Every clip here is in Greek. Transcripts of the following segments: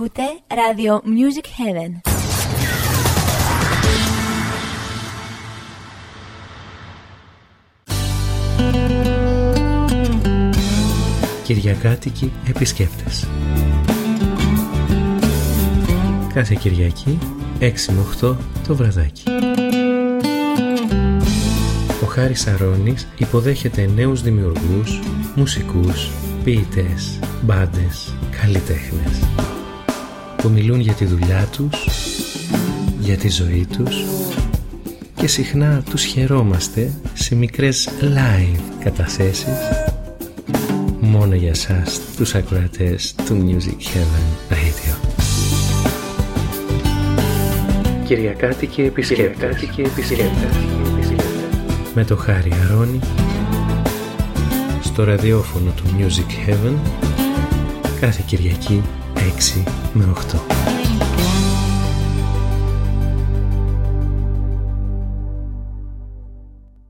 Ακούτε ράδιο Music Heaven. Κυριακάτικοι επισκέπτες. Κάθε Κυριακή 6 με 8 το βραδάκι. Ο Χάρης Αρώνης υποδέχεται νέους δημιουργούς, μουσικούς, ποιητές, μπάντες, καλλιτέχνες που μιλούν για τη δουλειά τους, για τη ζωή τους και συχνά τους χαιρόμαστε σε μικρές live καταθέσεις. Μόνο για σας τους ακροατές του Music Heaven Radio. Κυριακάτικοι επισκέπτες, επισκέπτες. Με το Χάρη Αρώνη στο ραδιόφωνο του Music Heaven κάθε Κυριακή 6 με 8.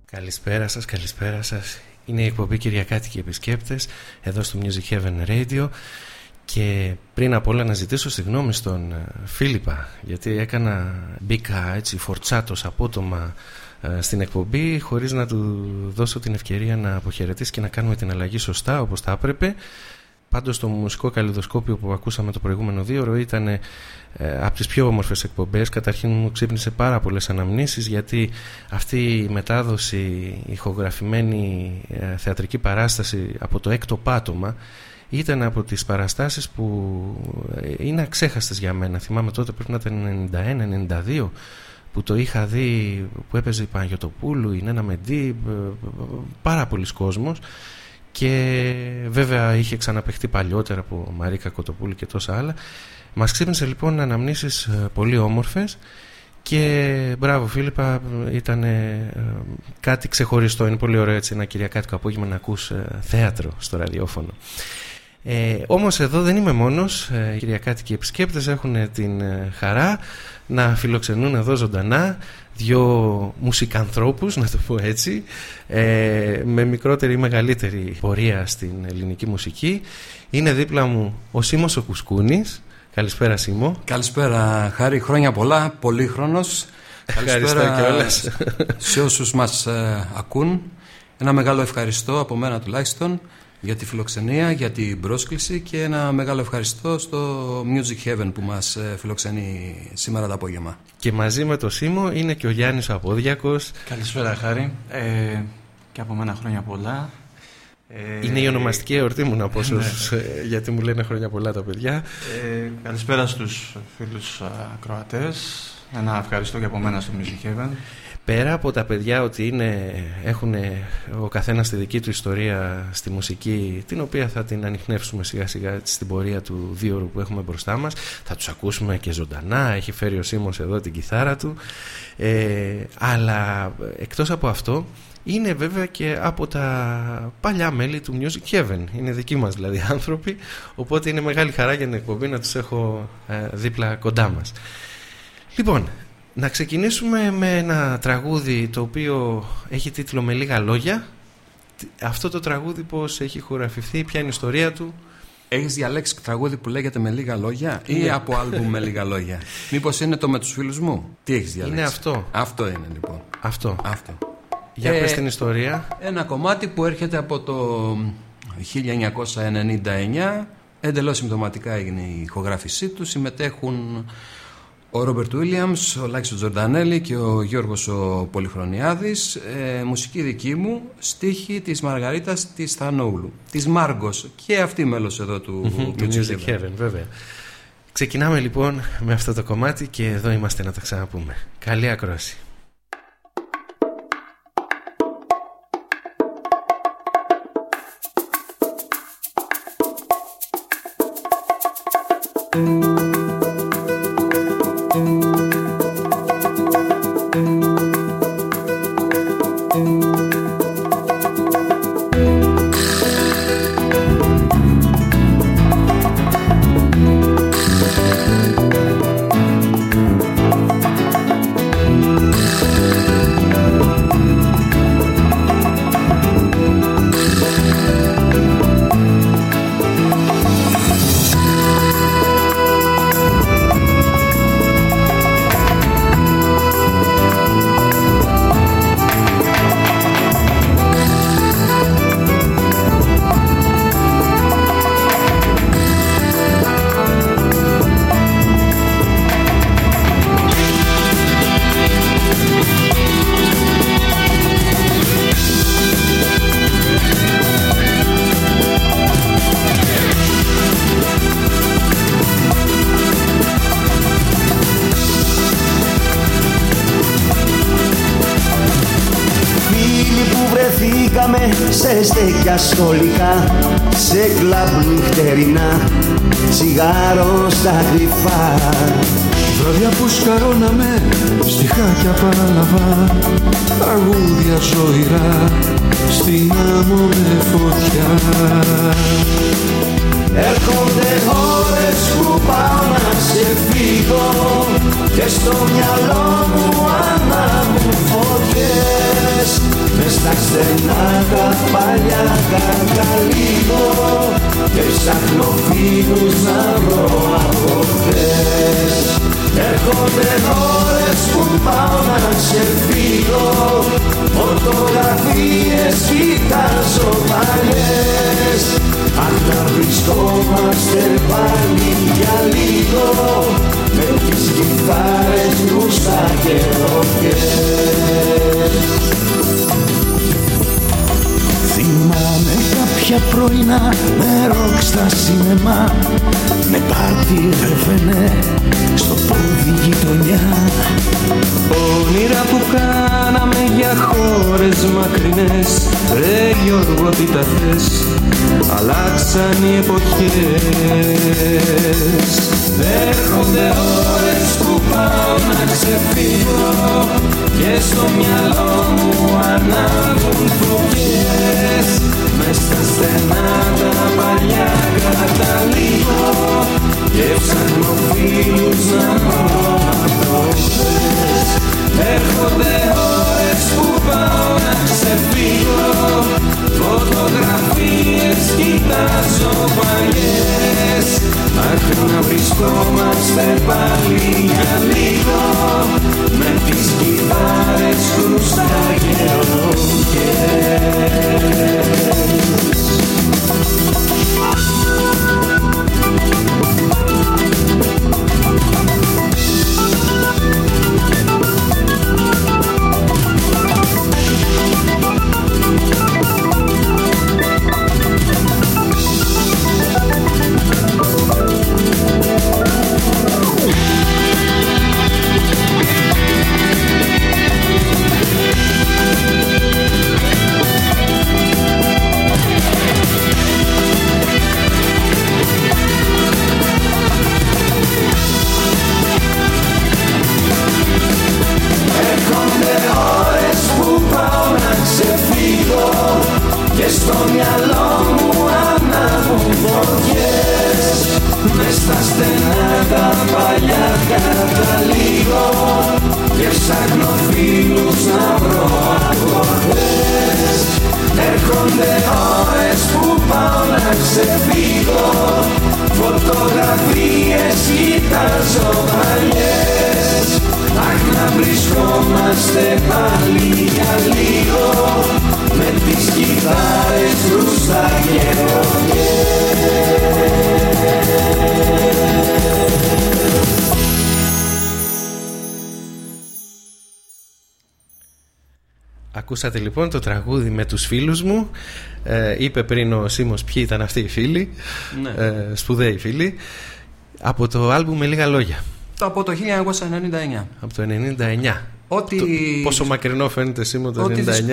Καλησπέρα σας, καλησπέρα σας. Είναι η εκπομπή Κυριακάτικοι Επισκέπτες εδώ στο Music Heaven Radio και πριν από όλα να ζητήσω συγγνώμη στον ε, Φίλιπα γιατί έκανα μπήκα έτσι φορτσάτος απότομα ε, στην εκπομπή χωρίς να του δώσω την ευκαιρία να αποχαιρετήσει και να κάνουμε την αλλαγή σωστά όπως θα έπρεπε Πάντως το μουσικό καλλιδοσκόπιο που ακούσαμε το προηγούμενο δύο ώρο ήταν ε, από τις πιο όμορφες εκπομπές. Καταρχήν μου ξύπνησε πάρα πολλές αναμνήσεις γιατί αυτή η μετάδοση, ηχογραφημένη ε, θεατρική παράσταση από το έκτο πάτωμα ήταν από τις παραστάσεις που ε, είναι αξέχαστες για μένα. Θυμάμαι τότε πρέπει να ήταν 91-92 που το είχα δει που έπαιζε η Παναγιωτοπούλου, η Νένα Μεντή, ε, πάρα πολλοί κόσμος και βέβαια είχε ξαναπεχτεί παλιότερα από Μαρίκα Κοτοπούλη και τόσα άλλα. Μας ξύπνησε λοιπόν αναμνήσεις ε, πολύ όμορφες και μπράβο Φίλιππα ήταν ε, κάτι ξεχωριστό. Είναι πολύ ωραίο έτσι ένα κυριακάτικο απόγευμα να ακούς ε, θέατρο στο ραδιόφωνο. Ε, όμως εδώ δεν είμαι μόνος ε, οι κυριακάτικοι επισκέπτες έχουν την χαρά να φιλοξενούν εδώ ζωντανά δυο μουσικανθρώπους, να το πω έτσι, ε, με μικρότερη ή μεγαλύτερη πορεία στην ελληνική μουσική. Είναι δίπλα μου ο Σίμος ο Κουσκούνης. Καλησπέρα Σίμω. Καλησπέρα Χάρη, χρόνια πολλά, πολύχρονος. Καλησπέρα σε όσους μας ε, ακούν. Ένα μεγάλο ευχαριστώ από μένα τουλάχιστον για τη φιλοξενία, για την πρόσκληση και ένα μεγάλο ευχαριστώ στο Music Heaven που μας ε, φιλοξενεί σήμερα το απόγευμα. Και μαζί με το Σίμω είναι και ο Γιάννης Απόδιακος. Καλησπέρα Χάρη ε, και από μένα χρόνια πολλά. Ε, είναι η ονομαστική εορτή μου να πω ναι. Ε, γιατί μου λένε χρόνια πολλά τα παιδιά. Ε, καλησπέρα στους φίλους ακροατές. Ένα ευχαριστώ και από μένα στο Music Heaven πέρα από τα παιδιά ότι είναι, έχουν ο καθένας τη δική του ιστορία στη μουσική την οποία θα την ανοιχνεύσουμε σιγά σιγά στην πορεία του δύο που έχουμε μπροστά μας θα τους ακούσουμε και ζωντανά έχει φέρει ο Σίμος εδώ την κιθάρα του. Ε, αλλά εκτός από αυτό είναι βέβαια και από τα παλιά μέλη του Music Heaven. Είναι δικοί μας δηλαδή άνθρωποι οπότε είναι μεγάλη χαρά για την εκπομπή να τους έχω ε, δίπλα κοντά μας. Λοιπόν, να ξεκινήσουμε με ένα τραγούδι το οποίο έχει τίτλο «Με λίγα λόγια». Αυτό το τραγούδι πώς έχει χωραφηθεί, ποια είναι η ιστορία του; Έχεις διαλέξει τραγούδι που λέγεται «Με λίγα λόγια» ή ναι. από άλμπουμ «Με λίγα λόγια». Μήπως είναι το «Με τους φίλους μου». Τι έχεις διαλέξει; Είναι αυτό. Αυτό είναι λοιπόν. Αυτό. αυτό. Για ε, πες την ιστορία. Ένα κομμάτι που έρχεται από το 1999. Εντελώς συμπτωματικά έγινε η ηχογράφησή του. Συμμετέχουν ο Ρόμπερτ Βίλιαμς, ο Λάκης Τζορντανέλη και ο Γιώργος ο Πολυχρονιάδης. Ε, μουσική δική μου, στίχη της Μαργαρίτας της Θανούλου. Της Μάργκος και αυτή μέλος εδώ του mm Music Heaven βέβαια. Ξεκινάμε λοιπόν με αυτό το κομμάτι και εδώ είμαστε να τα ξαναπούμε. Καλή ακρόαση φίλους να βρω από χθες Έρχονται ώρες που πάω να ξεφύγω Φωτογραφίες κοιτάζω παλιές Αχ να βρισκόμαστε πάλι για λίγο Με τις κιθάρες κρούστα και Ακούσατε λοιπόν το τραγούδι με τους φίλους μου. Ε, Είπε πριν ο Σίμος ποιοι ήταν αυτοί οι φίλοι. Ναι. ε, Σπουδαίοι φίλοι. Από το άλμπουμ με λίγα λόγια Από το 1999. Από το 99 Ό,τι... το, Πόσο μακρινό φαίνεται Σίμω το 99 Ό,τι δυσκο-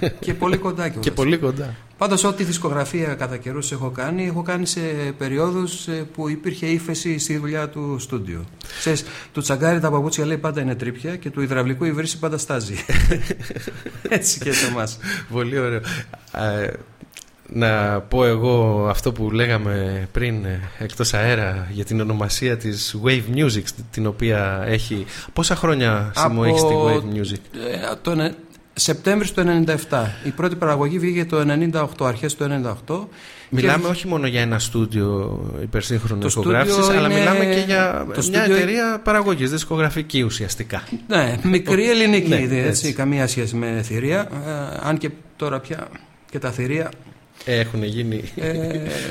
ε. και πολύ κοντά κιόλας. Και πολύ κοντά Πάντως ό,τι δισκογραφία κατά καιρούς έχω κάνει, έχω κάνει σε περιόδους ε, που υπήρχε ύφεση στη δουλειά του στούντιο. Ξέρεις, του τσαγκάρι τα παπούτσια λέει πάντα είναι τρίπια και του υδραυλικού η βρύση πάντα στάζει. Έτσι και σε εμάς. Πολύ ωραίο Ε, Να πω εγώ αυτό που λέγαμε πριν ε, εκτός αέρα για την ονομασία της Wave Music την οποία έχει... Πόσα χρόνια Σίμω Από- έχεις τη Wave Music; Ε, το ανε- Σεπτέμβρης του 97. Η πρώτη παραγωγή βγήκε το 98, αρχές του 98. Μιλάμε και... όχι μόνο για ένα στούντιο υπερσύγχρονο Το ηχογράφησης στούντιο αλλά είναι- μιλάμε και για το μια στούντιο- εταιρεία παραγωγής δισκογραφική ουσιαστικά. Ναι, μικρή ελληνική, Ναι, έτσι, έτσι. καμία σχέση με θηρία. Ε, αν και τώρα πια και τα θηρία Έχουν γίνει. Ε, το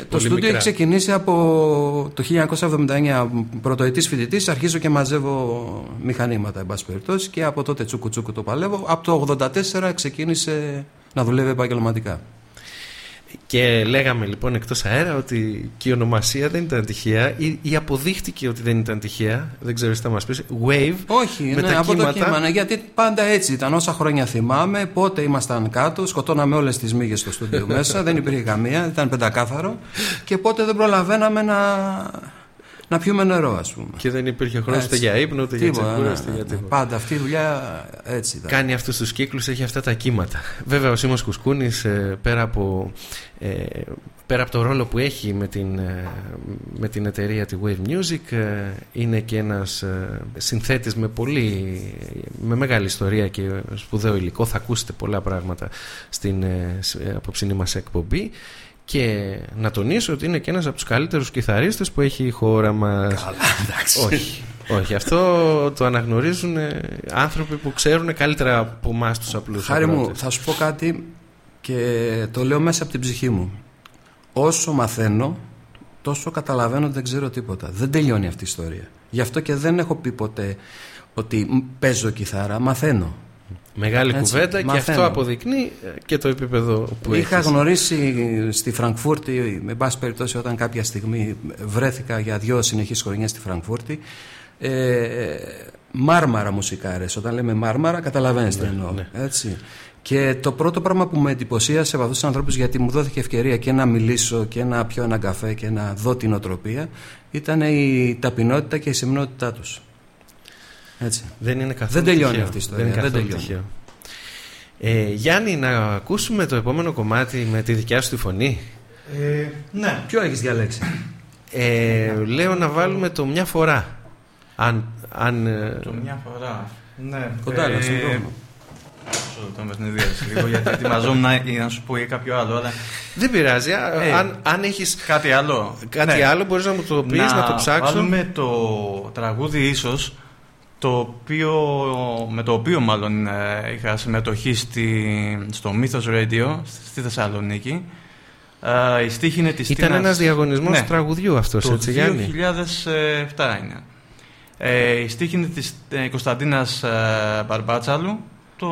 πολύ στούντιο μικρά. έχει ξεκινήσει από το 1979 πρωτοετής φοιτητής. Αρχίζω και μαζεύω μηχανήματα εν πάση περιπτώσει και από τότε τσούκου τσούκου το παλεύω. Από το 84 ξεκίνησε να δουλεύει επαγγελματικά Και λέγαμε λοιπόν εκτός αέρα ότι και η ονομασία δεν ήταν τυχαία ή, ή αποδείχτηκε ότι δεν ήταν τυχαία. Δεν ξέρω τι θα μας πεις. Wave. Όχι, με ναι, τα από το κύματα. κύμα. ναι, γιατί πάντα έτσι ήταν. Όσα χρόνια θυμάμαι, πότε ήμασταν κάτω, σκοτώναμε όλες τις μύγες στο στούντιο μέσα, δεν υπήρχε καμία, ήταν πεντακάθαρο. Και πότε δεν προλαβαίναμε να, να πιούμε νερό, ας πούμε. Και δεν υπήρχε χρόνος ούτε Έτσι. για ύπνο, ούτε για Τίποτα, τσεκούρα, ναι, ούτε ναι, για ναι. τίποτα. Πάντα αυτή η δουλειά έτσι ήταν. Κάνει αυτούς τους κύκλους, έχει αυτά τα κύματα. Βέβαια, ο Σίμω Κουσκούνης, πέρα από. Ε, πέρα από το ρόλο που έχει με την, ε, με την εταιρεία τη Wave Music ε, είναι και ένας ε, συνθέτης με πολύ με μεγάλη ιστορία και σπουδαίο υλικό θα ακούσετε πολλά πράγματα στην ε, σ- ε, απόψινή μας εκπομπή και να τονίσω ότι είναι και ένας από τους καλύτερους κιθαρίστες που έχει η χώρα μας Καλά, εντάξει. όχι, όχι, αυτό το αναγνωρίζουν ε, άνθρωποι που ξέρουν καλύτερα από εμάς τους απλούς Χάρη μου, ακροατές. θα σου πω κάτι και το λέω μέσα από την ψυχή μου. Όσο μαθαίνω, τόσο καταλαβαίνω ότι δεν ξέρω τίποτα. Δεν τελειώνει αυτή η ιστορία. Γι' αυτό και δεν έχω πει ποτέ ότι μ, παίζω κιθάρα, μαθαίνω. Μεγάλη Έτσι, κουβέντα και μαθαίνω. αυτό αποδεικνύει ε, και το επίπεδο που Είχα έχεις. γνωρίσει στη Φραγκφούρτη, με πάση περιπτώσει, όταν κάποια στιγμή βρέθηκα για δύο συνεχείς χρονιές στη Φραγκφούρτη, ε, μάρμαρα μουσικάρες. Όταν λέμε μάρμαρα, καταλαβαίνεις τι εννοώ. ναι. Έτσι. Και το πρώτο πράγμα που με εντυπωσίασε από αυτού του ανθρώπου, γιατί μου δόθηκε ευκαιρία και να μιλήσω και να πιω ένα καφέ και να δω την οτροπία, ήταν η ταπεινότητα και η σεμνότητά τους. Έτσι. Δεν είναι καθόλου Δεν τελειώνει τυχαίο. αυτή η ιστορία, Δεν είναι δεν καθόλου τελειώνει. τυχαίο. Ε, Γιάννη, να ακούσουμε το επόμενο κομμάτι με τη δικιά σου τη φωνή. Ε, ναι. Ποιο έχεις διαλέξει; Ε, λέω να βάλουμε το μια φορά. Αν, αν, ε, Το μια φορά. Ναι. Κοντά, ε, συγγνώμη. Μισό λεπτό με την ιδέα λίγο γιατί ετοιμαζόμουν να, για να σου πω για κάποιο άλλο. Αλλά... δεν πειράζει. α, Ε, αν, αν έχεις Κάτι άλλο. κάτι Ναι. άλλο μπορείς να μου το πεις, να, το ψάξω. βάλουμε το τραγούδι ίσως το οποίο, με το οποίο μάλλον ε, είχα συμμετοχή στη, στο Mythos Radio στη Θεσσαλονίκη. Ε, η στίχη είναι της Ήταν Τίνας- ένας διαγωνισμός Ναι. τραγουδιού αυτός, το έτσι Γιάννη; 2007 είναι. Ε, η στίχη είναι της ε, Κωνσταντίνας ε, Μπαρμπάτσαλου. Το...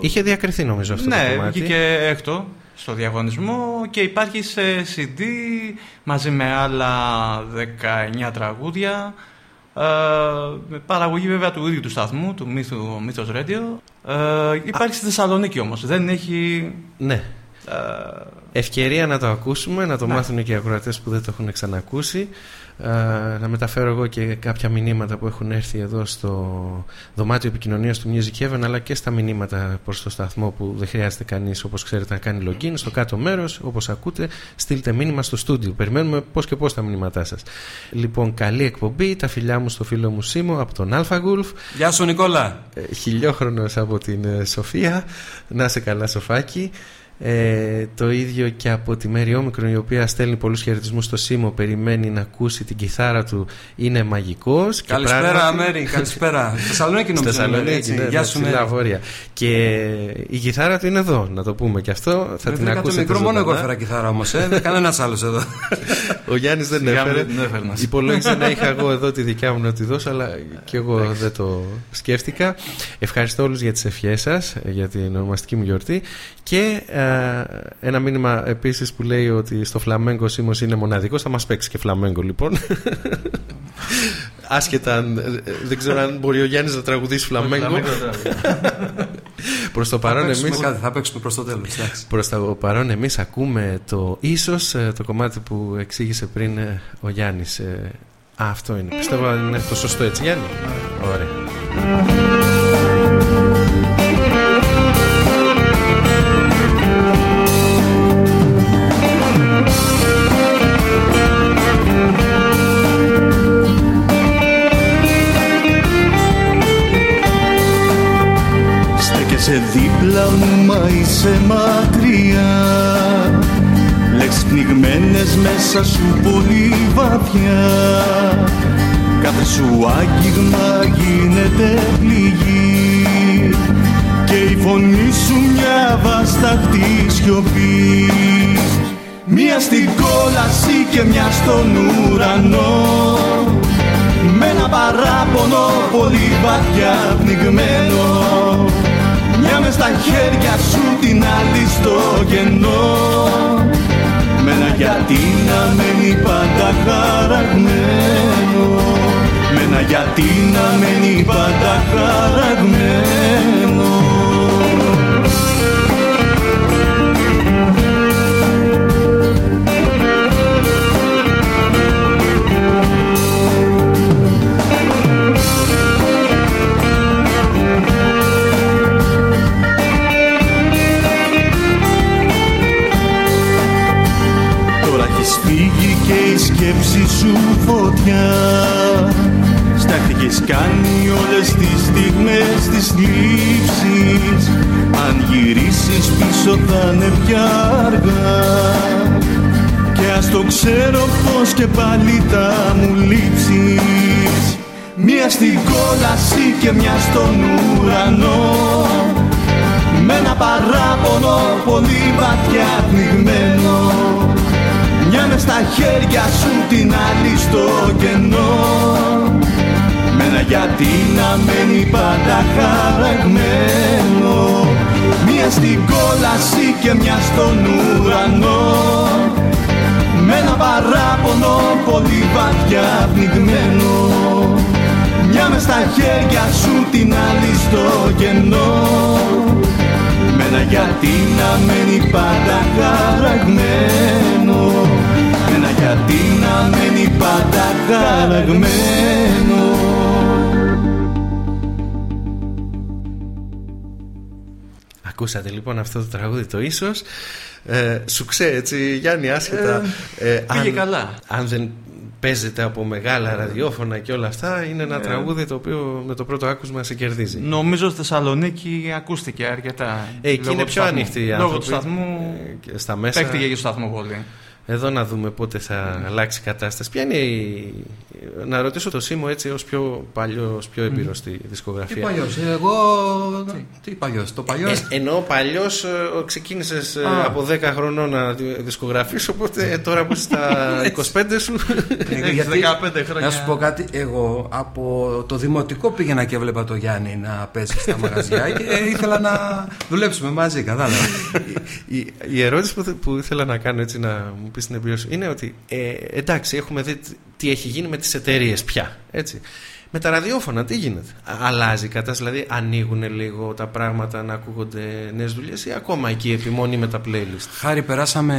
Είχε διακριθεί νομίζω αυτό το ναι, κομμάτι. βγήκε έκτο στο διαγωνισμό και υπάρχει σε CD μαζί με άλλα 19 τραγούδια. Ε, με παραγωγή βέβαια του ίδιου του σταθμού, του Mythos, Mythos Radio. Ε, υπάρχει στη Θεσσαλονίκη όμως, δεν έχει... Ναι. ε, Ευκαιρία να το ακούσουμε, να το Ναι. μάθουν και οι ακροατές που δεν το έχουν ξανακούσει. Ε, να μεταφέρω εγώ και κάποια μηνύματα που έχουν έρθει εδώ στο δωμάτιο επικοινωνίας του Music Heaven αλλά και στα μηνύματα προς το σταθμό που δεν χρειάζεται κανείς όπως ξέρετε να κάνει login στο κάτω μέρος όπως ακούτε στείλτε μήνυμα στο στούντιο. Περιμένουμε πώς και πώς τα μηνύματά σας. Λοιπόν καλή εκπομπή τα φιλιά μου στο φίλο μου Σίμω από τον Αλφα Γουλφ Γεια σου, Νικόλα. ε, χιλιόχρονος από την ε, Σοφία. Να σε καλά Σοφάκη ε, το ίδιο και από τη Μέρη Όμικρον η οποία στέλνει πολλούς χαιρετισμούς στο Σίμω περιμένει να ακούσει την κιθάρα του είναι μαγικός και Καλησπέρα, πράγματι- Μέρη. Καλησπέρα. Θεσσαλονίκη Στη νομίζω. Θεσσαλονίκη, έτσι. ναι, Γεια ναι, σου, ψηλά Μέρη. βόρεια. Και η κιθάρα του είναι εδώ, να το πούμε και αυτό. Θα Με την βρήκα το ακούσετε. μικρό, μόνο εγώ ζωντανά. έφερα κιθάρα όμως. Ε. Δεν κανένας άλλος εδώ. Ο Γιάννης δεν Σιγά έφερε. μην την έφερνας. Υπολόγιζα να είχα εγώ εδώ τη δικιά μου να τη δώσω, αλλά και εγώ δεν το σκέφτηκα. Ευχαριστώ όλους για τις ευχές σας, για την ονομαστική μου γιορτή. Και ε, ένα μήνυμα επίσης που λέει ότι στο φλαμέγκο Σίμω είναι μοναδικός. Θα μας παίξει και φλαμέγκο λοιπόν. Άσχετα, αν- ε, δεν ξέρω αν μπορεί ο Γιάννης να τραγουδήσει φλαμέγκο. Προς το Θα παρόν, παίξουμε εμεί κάτι, θα παίξουμε προς το τέλος. Προς το παρόν εμείς ακούμε το ίσως ε, το κομμάτι που εξήγησε πριν ε, ο Γιάννης ε, Α, αυτό είναι. Πιστεύω είναι το σωστό έτσι Γιάννη. Ωραία. Μου μα είσαι μακριά. Λέξεις πνιγμένες μέσα σου πολύ βαθιά. Κάθε σου άγγιγμα γίνεται πληγή. Και η φωνή σου μια βασταχτή σιωπή. Μία στην κόλαση και μια στον ουρανό. Με ένα παράπονο πολύ βαθιά πνιγμένο στα χέρια σου την άλλη στο κενό. Με ένα γιατί να μένει πάντα χαραγμένο. Με ένα γιατί να μένει πάντα χαραγμένο. Σκέψη σου φωτιά. Στάχτηκες κάνει όλες τις στιγμές της λήψης Αν γυρίσεις πίσω θα είναι πια αργά. Και ας το ξέρω πως και πάλι θα μου λείψεις. Μία στην κόλαση και μια στον ουρανό. Με ένα παράπονο πολύ βαθιά πνιγμένο μια μες στα χέρια σου την άλλη στο κενό. Με ένα γιατί να μένει πάντα χαραγμένο. Μια στην κόλαση και μια στον ουρανό. Με ένα παράπονο πολύ βαθιά πνιγμένο. Μια μες στα χέρια σου την άλλη στο κενό. Με ένα γιατί να μένει πάντα χαραγμένο. Με ένα γιατί να μένει πάντα χαραγμένος Ακούσατε λοιπόν αυτό το τραγούδι το ίσως ε, Σου ξέρει έτσι Γιάννη άσχετα ε, ε, Πήγε αν, καλά Αν δεν παίζεται από μεγάλα ραδιόφωνα και όλα αυτά είναι ένα ε. τραγούδι το οποίο με το πρώτο άκουσμα σε κερδίζει. Νομίζω στη Θεσσαλονίκη ακούστηκε αρκετά. Ε, εκεί είναι πιο ανοιχτή η Λόγω του σταθμού ε, στα μέσα. Παίχτηκε και στο σταθμό πολύ. Εδώ να δούμε πότε θα αλλάξει η κατάσταση. Ποια είναι η... Να ρωτήσω το Σίμω έτσι ως πιο παλιός, πιο έμπειρος στη δισκογραφία. Τι παλιός, εγώ... Τι, τι παλιός, το παλιός... Ε, ενώ παλιός ε, ξεκίνησες ε, από 10 χρονών να δισκογραφείς, οπότε τώρα που είσαι στα 25 σου... Γιατί, 15 χρόνια. Να σου πω κάτι, εγώ από το δημοτικό πήγαινα και έβλεπα το Γιάννη να παίζει στα μαγαζιά και ήθελα να δουλέψουμε μαζί, κατάλαβα. η, η, ερώτηση που, που ήθελα να κάνω έτσι να μου πεις στην εμπειρία σου είναι ότι ε, εντάξει, έχουμε δει τι έχει γίνει με τις εταιρείες πια. Έτσι. Με τα ραδιόφωνα, τι γίνεται; Αλλάζει η κατάσταση, δηλαδή ανοίγουν λίγο τα πράγματα να ακούγονται νέες δουλειές ή ακόμα εκεί επιμονή με τα playlist; Χάρη, περάσαμε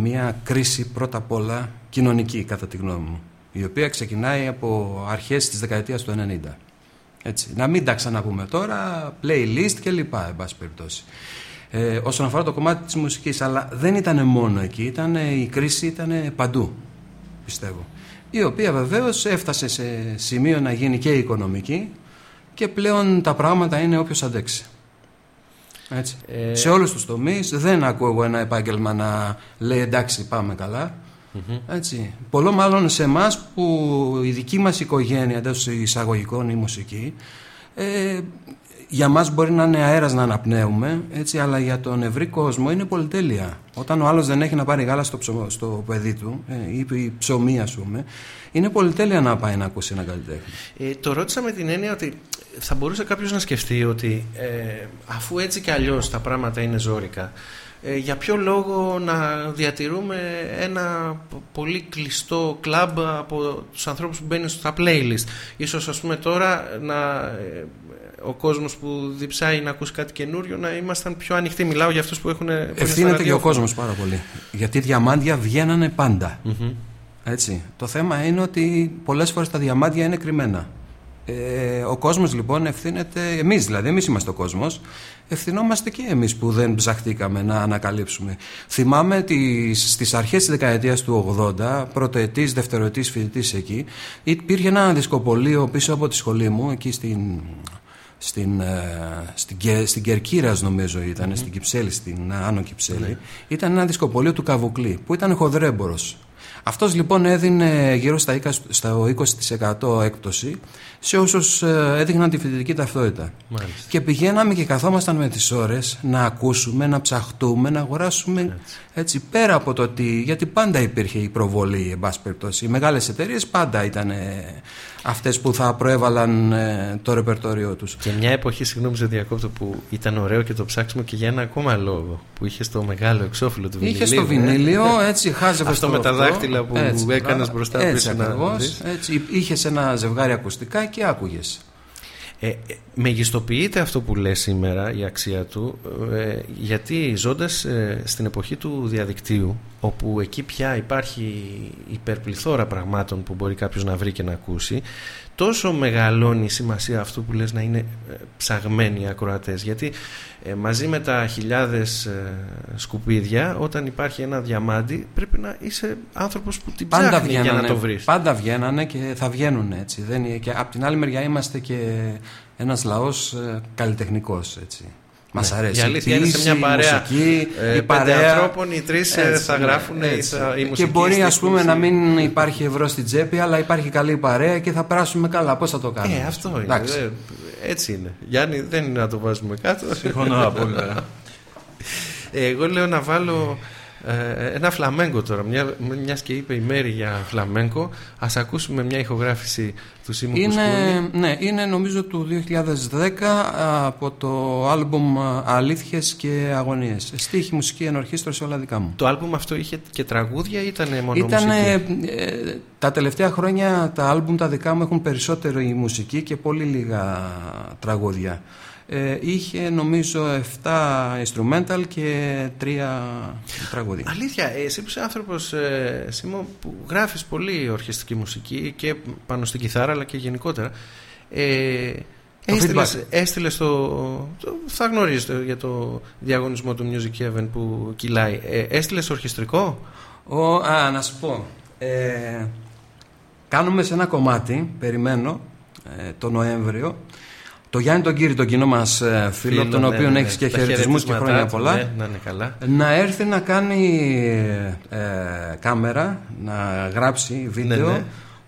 μια κρίση πρώτα απ' όλα κοινωνική, κατά τη γνώμη μου. Η οποία ξεκινάει από αρχές της δεκαετίας του 90. Έτσι. Να μην τα ξαναπούμε τώρα, playlist κλπ. Εν πάση περιπτώσει ε, όσον αφορά το κομμάτι της μουσικής αλλά δεν ήταν μόνο εκεί ήταν, η κρίση ήταν παντού πιστεύω η οποία βεβαίως έφτασε σε σημείο να γίνει και οικονομική και πλέον τα πράγματα είναι όποιος αντέξει έτσι. Ε... σε όλους τους τομείς δεν ακούω εγώ ένα επάγγελμα να λέει εντάξει πάμε καλά έτσι. Πολλό μάλλον σε εμάς που η δική μας οικογένεια εντός εισαγωγικών η μουσική ε, για μας μπορεί να είναι αέρας να αναπνέουμε, έτσι, αλλά για τον ευρύ κόσμο είναι πολυτέλεια. Όταν ο άλλος δεν έχει να πάρει γάλα στο, ψωμο, στο παιδί του ε, ή η ψωμί ας πούμε, είναι πολυτέλεια να πάει να ακούσει ένα καλλιτέχνη. Ε, το ρώτησα με την έννοια ότι θα μπορούσε κάποιος να σκεφτεί ότι ε, αφού έτσι κι αλλιώς τα πράγματα είναι ζώρικα, ε, για ποιο λόγο να διατηρούμε ένα πολύ κλειστό κλαμπ από τους ανθρώπους που μπαίνουν στα playlist; Ίσως ας πούμε τώρα να ε, ο κόσμος που διψάει να ακούσει κάτι καινούριο να ήμασταν πιο ανοιχτοί. Μιλάω για αυτούς που έχουν. Ευθύνεται και ο κόσμος πάρα πολύ. Γιατί διαμάντια βγαίνανε πάντα. Έτσι. Το θέμα είναι ότι πολλές φορές τα διαμάντια είναι κρυμμένα. Ε, ο κόσμος λοιπόν ευθύνεται, εμείς δηλαδή, εμείς είμαστε ο κόσμος, ευθυνόμαστε και εμείς που δεν ψαχτήκαμε να ανακαλύψουμε. Θυμάμαι ότι στις αρχές της δεκαετίας του 80, πρωτοετής, δευτεροετής φοιτητής εκεί, υπήρχε ένα δισκοπολείο πίσω από τη σχολή μου, εκεί στην στην, ε, στην, στην Κερκύρας νομίζω ήταν, στην Κυψέλη, στην Άνω Κυψέλη. Ναι. Ήταν ένα δισκοπολείο του Καβουκλή που ήταν χοδρέμπορος. Αυτός λοιπόν έδινε γύρω στα 20%, στα 20 έκπτωση σε όσους ε, έδειχναν τη φοιτητική ταυτότητα. Και πηγαίναμε και καθόμασταν με τις ώρες να ακούσουμε, να ψαχτούμε, να αγοράσουμε έτσι, πέρα από το ότι, γιατί πάντα υπήρχε η προβολή, εν πάση περιπτώσει. Οι μεγάλες εταιρείες πάντα ήταν αυτές που θα προέβαλαν ε, το ρεπερτόριό τους. Και μια εποχή, συγγνώμη σε διακόπτω, που ήταν ωραίο και το ψάξιμο και για ένα ακόμα λόγο, που είχε στο μεγάλο εξώφυλλο του βινιλίου. Είχε στο βινίλιο, έτσι, χάζευε Αυτό με τα δάχτυλα που έκανες μπροστά έτσι ακριβώς, έτσι, είχες ένα ζευγάρι ακουστικά και άκουγες ε, ε, μεγιστοποιείται αυτό που λέει σήμερα η αξία του ε, γιατί ζώντας ε, στην εποχή του διαδικτύου όπου εκεί πια υπάρχει υπερπληθώρα πραγμάτων που μπορεί κάποιος να βρει και να ακούσει τόσο μεγαλώνει η σημασία αυτού που λες να είναι ε, ψαγμένοι οι ακροατές. Γιατί ε, μαζί με τα χιλιάδες ε, σκουπίδια όταν υπάρχει ένα διαμάντι πρέπει να είσαι άνθρωπος που την πάντα ψάχνει για να το βρεις. πάντα βγαίνανε και θα βγαίνουν έτσι. Δεν, και από την άλλη μεριά είμαστε και ένας λαός καλλιτεχνικός έτσι Μας ναι. αρέσει. Η αλήθεια είναι σε μια παρέα μουσική, ε, η παρέα ανθρώπων, οι τρεις ε, θα ναι, γράφουν έτσι. η μουσική. Και μπορεί ας πούμε να μην υπάρχει ευρώ στην τσέπη, αλλά υπάρχει καλή παρέα και θα περάσουμε καλά. Πώς θα το κάνουμε; Ε, αυτό είναι. Ε, έτσι είναι. Γιάννη, δεν είναι να το βάζουμε κάτω. Συμφωνώ απόλυτα. Εγώ λέω να βάλω ε, ένα φλαμέγκο τώρα. Μια μιας και είπε η Μέρη για φλαμέγκο, ας ακούσουμε μια ηχογράφηση του Σίμου είναι, Ναι, είναι νομίζω του 2010 από το άλμπουμ Αλήθειες και Αγωνίες. Στίχη, μουσική, ενορχίστρωση, όλα δικά μου. Το άλμπουμ αυτό είχε και τραγούδια ή ήταν μόνο ήτανε, μουσική; Ε, τα τελευταία χρόνια τα άλμπουμ τα δικά μου έχουν περισσότερο η μουσική και πολύ λίγα τραγούδια. Ε, είχε νομίζω 7 instrumental και 3 τραγούδια. Αλήθεια, εσύ που είσαι άνθρωπος ε, Σίμω, που γράφεις πολύ ορχιστική μουσική και πάνω στην κιθάρα αλλά και γενικότερα. Ε, έστειλες, το, το, θα γνωρίζετε για το διαγωνισμό του Music Heaven που κυλάει. Ε, έστειλες ορχιστρικό; Ο, α, να σου πω. Ε, κάνουμε σε ένα κομμάτι περιμένω ε, το Νοέμβριο το Γιάννη τον Κύρι, τον κοινό μας ε, φίλο, τον ναι, οποίο ναι, έχεις και χαιρετισμούς και χρόνια πολλά, ναι, να, καλά. να έρθει να κάνει ε, κάμερα, να γράψει βίντεο ναι,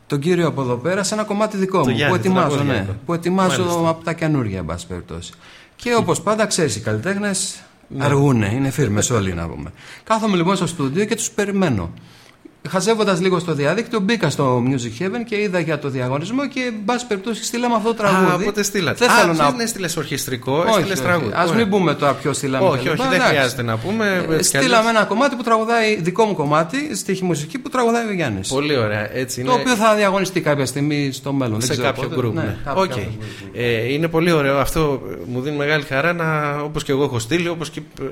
τον κύριο από εδώ πέρα σε ένα κομμάτι δικό μου που ετοιμάζω, ναι, που ετοιμάζω από τα καινούργια, εν πάση περιπτώσει. Και όπως πάντα, ξέρεις, οι καλλιτέχνες αργούνε, είναι φίρμες όλοι να πούμε. Κάθομαι λοιπόν στο στούντιο και τους περιμένω. Χαζεύοντας λίγο στο διαδίκτυο, μπήκα στο Music Heaven και είδα για το διαγωνισμό και, εν πάση περιπτώσει, στείλαμε αυτό το τραγούδι. Α, οπότε στείλατε. Δεν θέλω να. Δεν έστειλε ορχιστρικό, έστειλες τραγούδι. Α μην πούμε τώρα ποιο στείλαμε. Όχι, όχι, δεν χρειάζεται να πούμε. Ε, στείλαμε ένα κομμάτι που τραγουδάει, δικό μου κομμάτι, στίχη μουσική που τραγουδάει ο Γιάννης. Πολύ ωραία. Έτσι είναι. Το οποίο θα διαγωνιστεί κάποια στιγμή στο μέλλον. Σε κάποιο γκρουπ. Ναι, okay. ε, είναι πολύ ωραίο. Αυτό μου δίνει μεγάλη χαρά να, όπως και εγώ έχω στείλει, όπως και ε,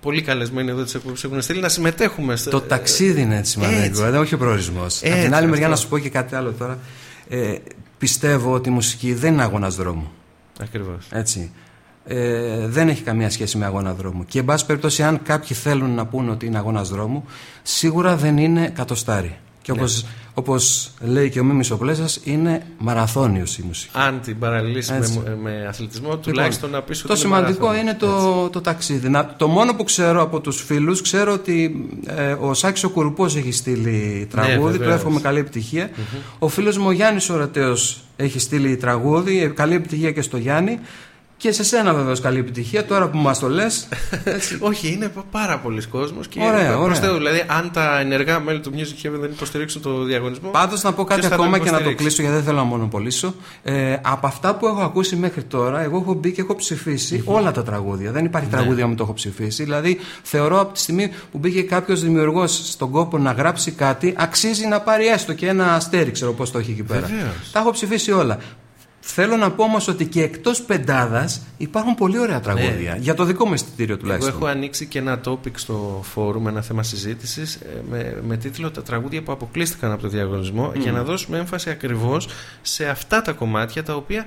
πολλοί καλεσμένοι εδώ της εκπομπής έχουν στείλει, να συμμετέχουμε. Το ταξίδι είναι έτσι σημαντικό, δεν όχι ο προορισμό. Ε, Από την άλλη μεριά, να σου πω και κάτι άλλο τώρα. Ε, πιστεύω ότι η μουσική δεν είναι αγώνας δρόμου. Ακριβώς. Έτσι. Ε, δεν έχει καμία σχέση με αγώνα δρόμου. Και εν πάση περιπτώσει, αν κάποιοι θέλουν να πούνε ότι είναι αγώνας δρόμου, σίγουρα δεν είναι κατοστάρι. Και όπως ναι. όπως λέει και ο Μίμης ο είναι μαραθώνιος η μουσική. Αν την παραλληλήσεις με, με, αθλητισμό, λοιπόν, τουλάχιστον να πεις ότι Το σημαντικό είναι το, το ταξίδι. Να, το μόνο που ξέρω από τους φίλους, ξέρω ότι ε, ο Σάκης ο Κουρουπός έχει στείλει τραγούδι, ναι, του εύχομαι καλή επιτυχία. Mm-hmm. Ο φίλος μου ο Γιάννης Ορατέος έχει στείλει τραγούδι, ε, καλή επιτυχία και στο Γιάννη. Και σε σένα βεβαίως καλή επιτυχία, τώρα που μας το λες. Όχι, είναι πάρα πολλοί κόσμος. Και ωραία, ωραία. δηλαδή, αν τα ενεργά μέλη του Music Heaven δεν υποστηρίξουν το διαγωνισμό. Πάντως να πω κάτι ακόμα και να το κλείσω, γιατί δεν θέλω να μονοπολίσω. Ε, από αυτά που έχω ακούσει μέχρι τώρα, εγώ έχω μπει και έχω όλα τα τραγούδια. Δεν υπάρχει ναι. τραγούδια που το έχω ψηφίσει. Δηλαδή, θεωρώ από τη στιγμή που μπήκε κάποιος δημιουργός στον κόπο να γράψει κάτι, αξίζει να πάρει έστω και ένα αστέρι, ξέρω πώς το έχει εκεί πέρα. Τα έχω ψηφίσει όλα. Θέλω να πω όμως ότι και εκτός πεντάδας υπάρχουν πολύ ωραία τραγούδια. Ναι. Για το δικό μου αισθητήριο τουλάχιστον. Εγώ έχω ανοίξει και ένα topic στο φόρουμ, ένα θέμα συζήτησης, ε, με, με τίτλο Τα τραγούδια που αποκλείστηκαν από το διαγωνισμό, για να δώσουμε έμφαση ακριβώς σε αυτά τα κομμάτια τα οποία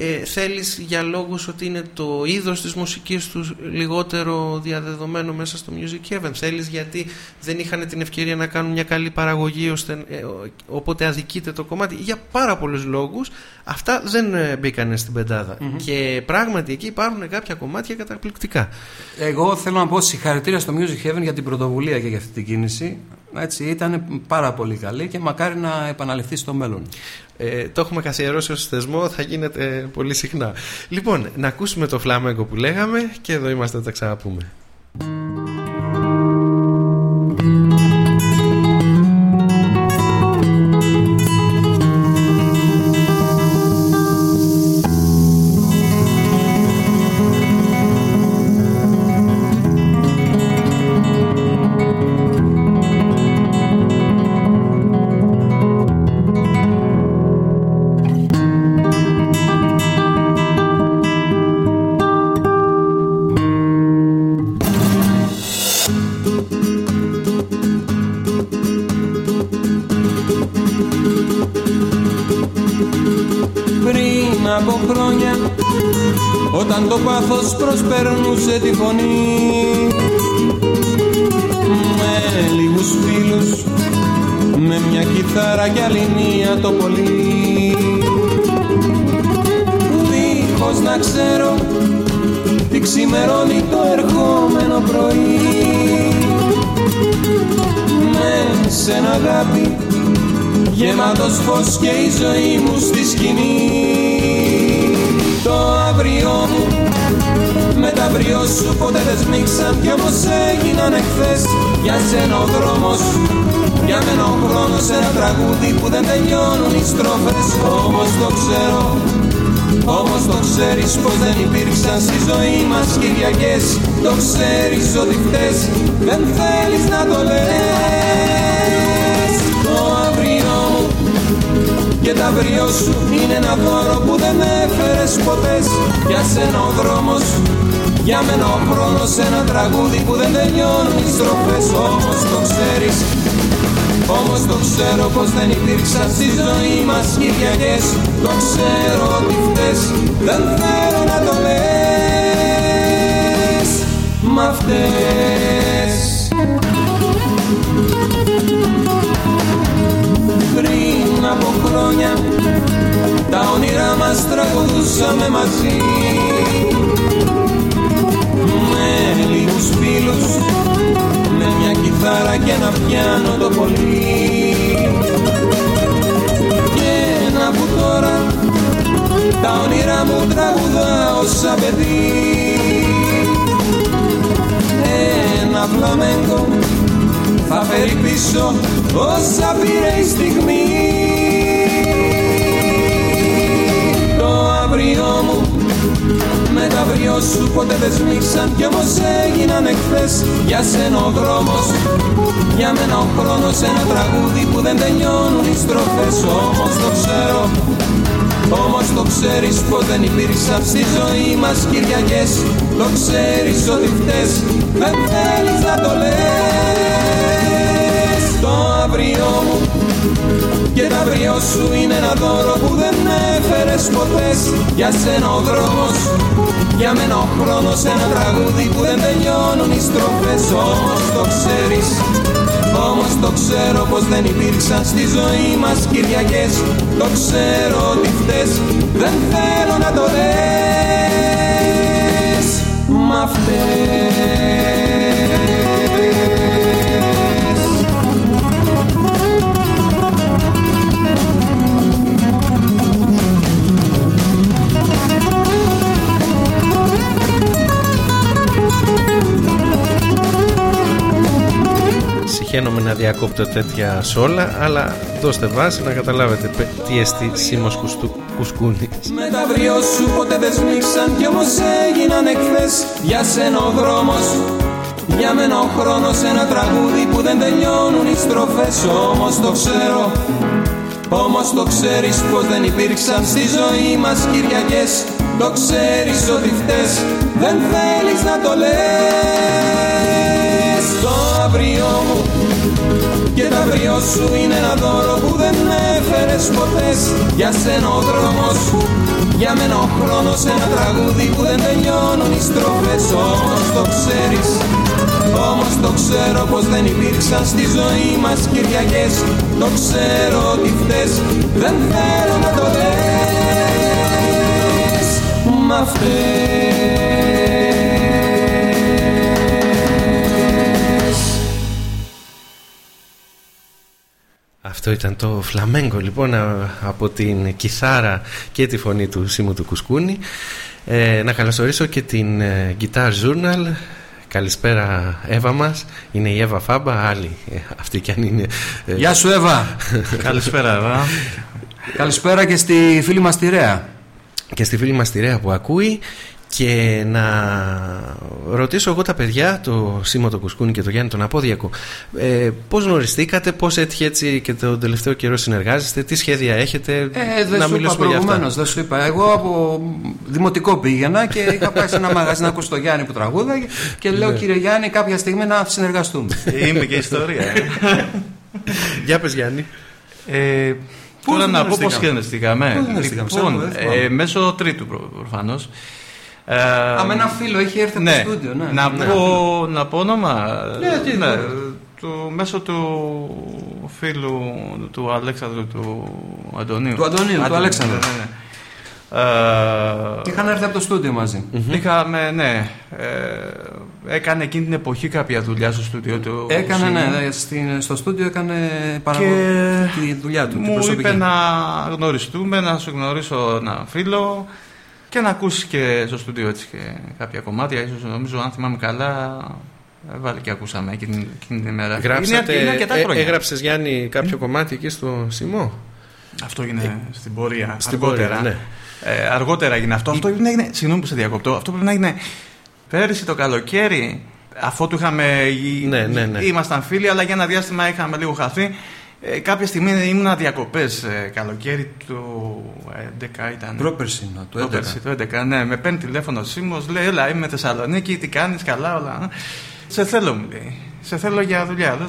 ε, θέλεις για λόγους ότι είναι το είδος της μουσικής του λιγότερο διαδεδομένο μέσα στο Music Heaven; Θέλεις γιατί δεν είχαν την ευκαιρία να κάνουν μια καλή παραγωγή ώστε, ε, οπότε αδικείται το κομμάτι; Για πάρα πολλούς λόγους. Αυτά δεν ε, μπήκαν στην πενταδα και πράγματι εκεί υπάρχουν κάποια κομμάτια καταπληκτικά. Εγώ θέλω να πω συγχαρητήρια στο Music Heaven για την πρωτοβουλία και για αυτή την κίνηση έτσι, ήταν πάρα πολύ καλή και μακάρι να επαναληφθεί στο μέλλον. Ε, το έχουμε καθιερώσει ως θεσμό, θα γίνεται πολύ συχνά. Λοιπόν, να ακούσουμε το φλάμεγκο που λέγαμε και εδώ είμαστε να τα ξαναπούμε. Πριν από χρόνια όταν το πάθος προσπερνούσε τη φωνή με λίγους φίλους με μια κιθάρα κι άλλη μία το πολύ. Δίχως να ξέρω τι ξημερώνει το ερχόμενο πρωί με σε ένα αγάπη γεμάτος φως και η ζωή μου στη σκηνή. Το αύριο μου με τα βριό σου ποτέ δεν σμίξαν κι όμως έγιναν εχθές. Για σένα ο δρόμος για μένα ο χρόνος ένα τραγούδι που δεν τελειώνουν οι στροφές. Όμως το ξέρω όμως το ξέρεις πως δεν υπήρξαν στη ζωή μας Κυριακές Το ξέρεις ότι φταίς δεν θέλεις να το λες. Το αύριο μου και τα αύριο σου είναι ένα δώρο που δεν έφερες ποτέ. Για σένα ο δρόμος για μένα ο χρόνος ένα τραγούδι που δεν τελειώνουν οι στροφές. Όμως το ξέρεις όμως το ξέρω πως δεν υπήρξαν στη ζωή μας Κυριακές Το ξέρω ότι φταίς Δεν θέλω να το λες. Μα φταίς Πριν από χρόνια Τα όνειρά μας τραγουδούσαμε μαζί. Με λίγους φίλους με μια κιθάρα και ένα πιάνο το πολύ. Και ένα που τώρα τα όνειρά μου τραγουδάω σαν παιδί. Ένα φλαμέγκο θα φέρει πίσω όσα πήρε η στιγμή. Το αύριο μου με τα βριό σου ποτέ δεν σμίξαν κι όμως έγιναν εχθές. Για σένα ο δρόμος για μένα ο χρόνος ένα τραγούδι που δεν τελειώνουν οι στροφές. Όμως το ξέρω όμως το ξέρεις πως δεν υπήρξαν στη ζωή μας Κυριακές. Το ξέρεις ότι φταίς δεν θέλεις να το λες. Το αύριο μου και τα αύριο σου είναι ένα δώρο που δεν έφερες ποτές. Για σένα ο δρόμος, για μένα ο χρόνος Ένα τραγούδι που δεν τελειώνουν οι στροφές. Όμως το ξέρεις, όμως το ξέρω πως δεν υπήρξαν στη ζωή μας Κυριακές. Το ξέρω ότι φταίς, δεν θέλω να το λες. Μα φταίς Συχαίνομαι να διακόπτω τέτοια σόλα αλλά δώστε βάση να καταλάβετε τι εστί Σίμος Κουσκούνης. Με τα βριό σου ποτέ δεν σμίξαν κι όμως έγιναν εχθές. Για σένα ο δρόμος, για μένα ο χρόνος Ένα τραγούδι που δεν τελειώνουν οι στροφές. Όμως το ξέρω, όμως το ξέρεις πως δεν υπήρξαν στη ζωή μας Κυριακές. Το ξέρεις ότι φταίς, δεν θέλεις να το λες. Το αύριο μου και τα αύριο σου είναι ένα δώρο που δεν έφερες ποτές. Για σένα ο δρόμος, για μένα ο χρόνος Ένα τραγούδι που δεν τελειώνουν οι στροφές. Όμως το ξέρεις, όμως το ξέρω πως δεν υπήρξαν στη ζωή μας Κυριακές. Το ξέρω ότι φταίς, δεν θέλω να το λες Μα φταίς Αυτό ήταν το φλαμέγκο λοιπόν από την κιθάρα και τη φωνή του Σίμου του Κουσκούνη. Ε, να καλωσορίσω και την ε, Guitar Journal. Καλησπέρα Εύα μας. Είναι η Εύα Φάμπα, άλλη ε, αυτή κι αν είναι. Ε, Γεια σου Εύα. Καλησπέρα Εύα. Καλησπέρα και στη φίλη μας τη Ρέα. Και στη φίλη μας τη Ρέα που ακούει και να ρωτήσω εγώ τα παιδιά, το Σίμω το Κουσκούνι και το Γιάννη τον Απόδιακο, ε, πώς γνωριστήκατε, πώς έτυχε έτσι και τον τελευταίο καιρό συνεργάζεστε, τι σχέδια έχετε, ε, δεν να σου είπα προηγουμένως, δεν σου είπα. Εγώ από δημοτικό πήγαινα και είχα πάει σε ένα μαγαζί να ακούσω τον Γιάννη που τραγούδα και λέω ναι. κύριε Γιάννη κάποια στιγμή να συνεργαστούμε. Είμαι και ιστορία. Ε. Για πες Γιάννη. Ε, Τώρα να πω πώς γεννηθήκαμε. Λοιπόν, ε, μέσω τρίτου προφανώς. Ε, Α, με ένα φίλο έχει έρθει ναι, από το στούντιο. Ναι. Να, ναι. πω, να πω όνομα. Ναι, τι ναι, του, μέσω του φίλου του Αλέξανδρου του Αντωνίου. Του Αντωνίου, του Αλέξανδρου. Ναι, ναι. Ε, Είχαν έρθει από το στούντιο μαζί. Είχαμε, ναι. Ε, έκανε εκείνη την εποχή κάποια δουλειά στο στούντιο του. Έκανε, ναι, στην, στο στούντιο έκανε παραγωγή τη δουλειά του. Μου είπε να γνωριστούμε, να σου γνωρίσω ένα φίλο και να ακούσεις και στο στούντιο έτσι και κάποια κομμάτια. Ίσως νομίζω, αν θυμάμαι καλά, Βάλε και ακούσαμε εκείνη, εκείνη την ημέρα. Γράψατε, είναι, είναι ε, έγραψες Γιάννη κάποιο mm. κομμάτι εκεί στο Σιμό; Αυτό έγινε ε, στην πορεία. Στην αργότερα. Πορεία, ναι. ε, αργότερα έγινε αυτό. Αυτό πρέπει να έγινε. Συγγνώμη που σε διακοπτώ. Αυτό πρέπει να έγινε πέρυσι το καλοκαίρι. Αφού του είχαμε. Ναι, ναι, ναι. Ήμασταν φίλοι, αλλά για ένα διάστημα είχαμε λίγο χαθεί. Ε, κάποια στιγμή ήμουν διακοπές ε, καλοκαίρι του 11 ήταν. Πρόπερση, το 11. το 11, ναι. Με παίρνει τηλέφωνο ο Σίμω, λέει: Έλα, είμαι Θεσσαλονίκη, τι κάνεις, καλά όλα. Σε θέλω, μου λέει. Σε θέλω για δουλειά. Λέω,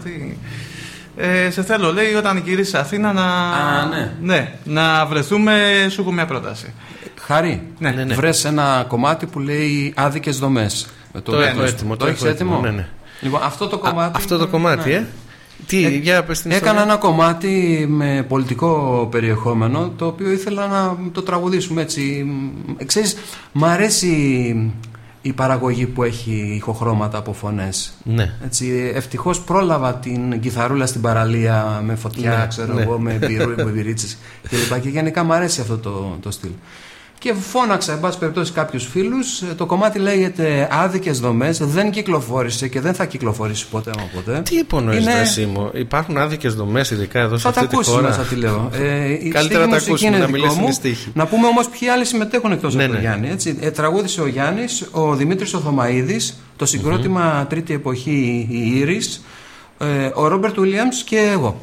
ε, σε θέλω, λέει, όταν γυρίσεις Αθήνα να, Α, ναι. ναι, να βρεθούμε, σου έχω μια πρόταση. Χάρη, ναι, ναι, ναι. βρες ένα κομμάτι που λέει άδικες δομές. Το, το, έχω έτοιμο. Το, το έχεις έτοιμο. Ναι, ναι. Λοιπόν, αυτό το κομμάτι... Α, αυτό το κομμάτι, ναι. ε. Τι, ε, για πες την Έκανα ένα κομμάτι με πολιτικό περιεχόμενο το οποίο ήθελα να το τραγουδήσουμε έτσι. Ξέρεις, μ' αρέσει η παραγωγή που έχει ηχοχρώματα από φωνές. Ναι. Έτσι, ευτυχώς πρόλαβα την κιθαρούλα στην παραλία με φωτιά, ναι, ξέρω ναι. εγώ, με, μπυρού, με μπυρίτσες και, και γενικά μου αρέσει αυτό το, το στυλ. Και φώναξα, εν πάση περιπτώσει, κάποιους φίλους. Το κομμάτι λέγεται Άδικες δομές. Δεν κυκλοφόρησε και δεν θα κυκλοφορήσει ποτέ μα ποτέ. Τι υπονοείς, Είναι... μου, Υπάρχουν άδικες δομές, ειδικά εδώ σε θα αυτή τη χώρα; Θα τα λέω. Ε, Καλύτερα να τα ακούσουμε, να μιλήσουμε στίχη. Να πούμε όμως ποιοι άλλοι συμμετέχουν εκτός ναι, από τον ναι. Γιάννη. Έτσι. Ε, τραγούδισε ο Γιάννης, ο Δημήτρης Οθωμαίδη, το συγκρότημα mm-hmm. Τρίτη Εποχή η Ήρης, ε, ο Ρόμπερτ Βίλιαμς και εγώ.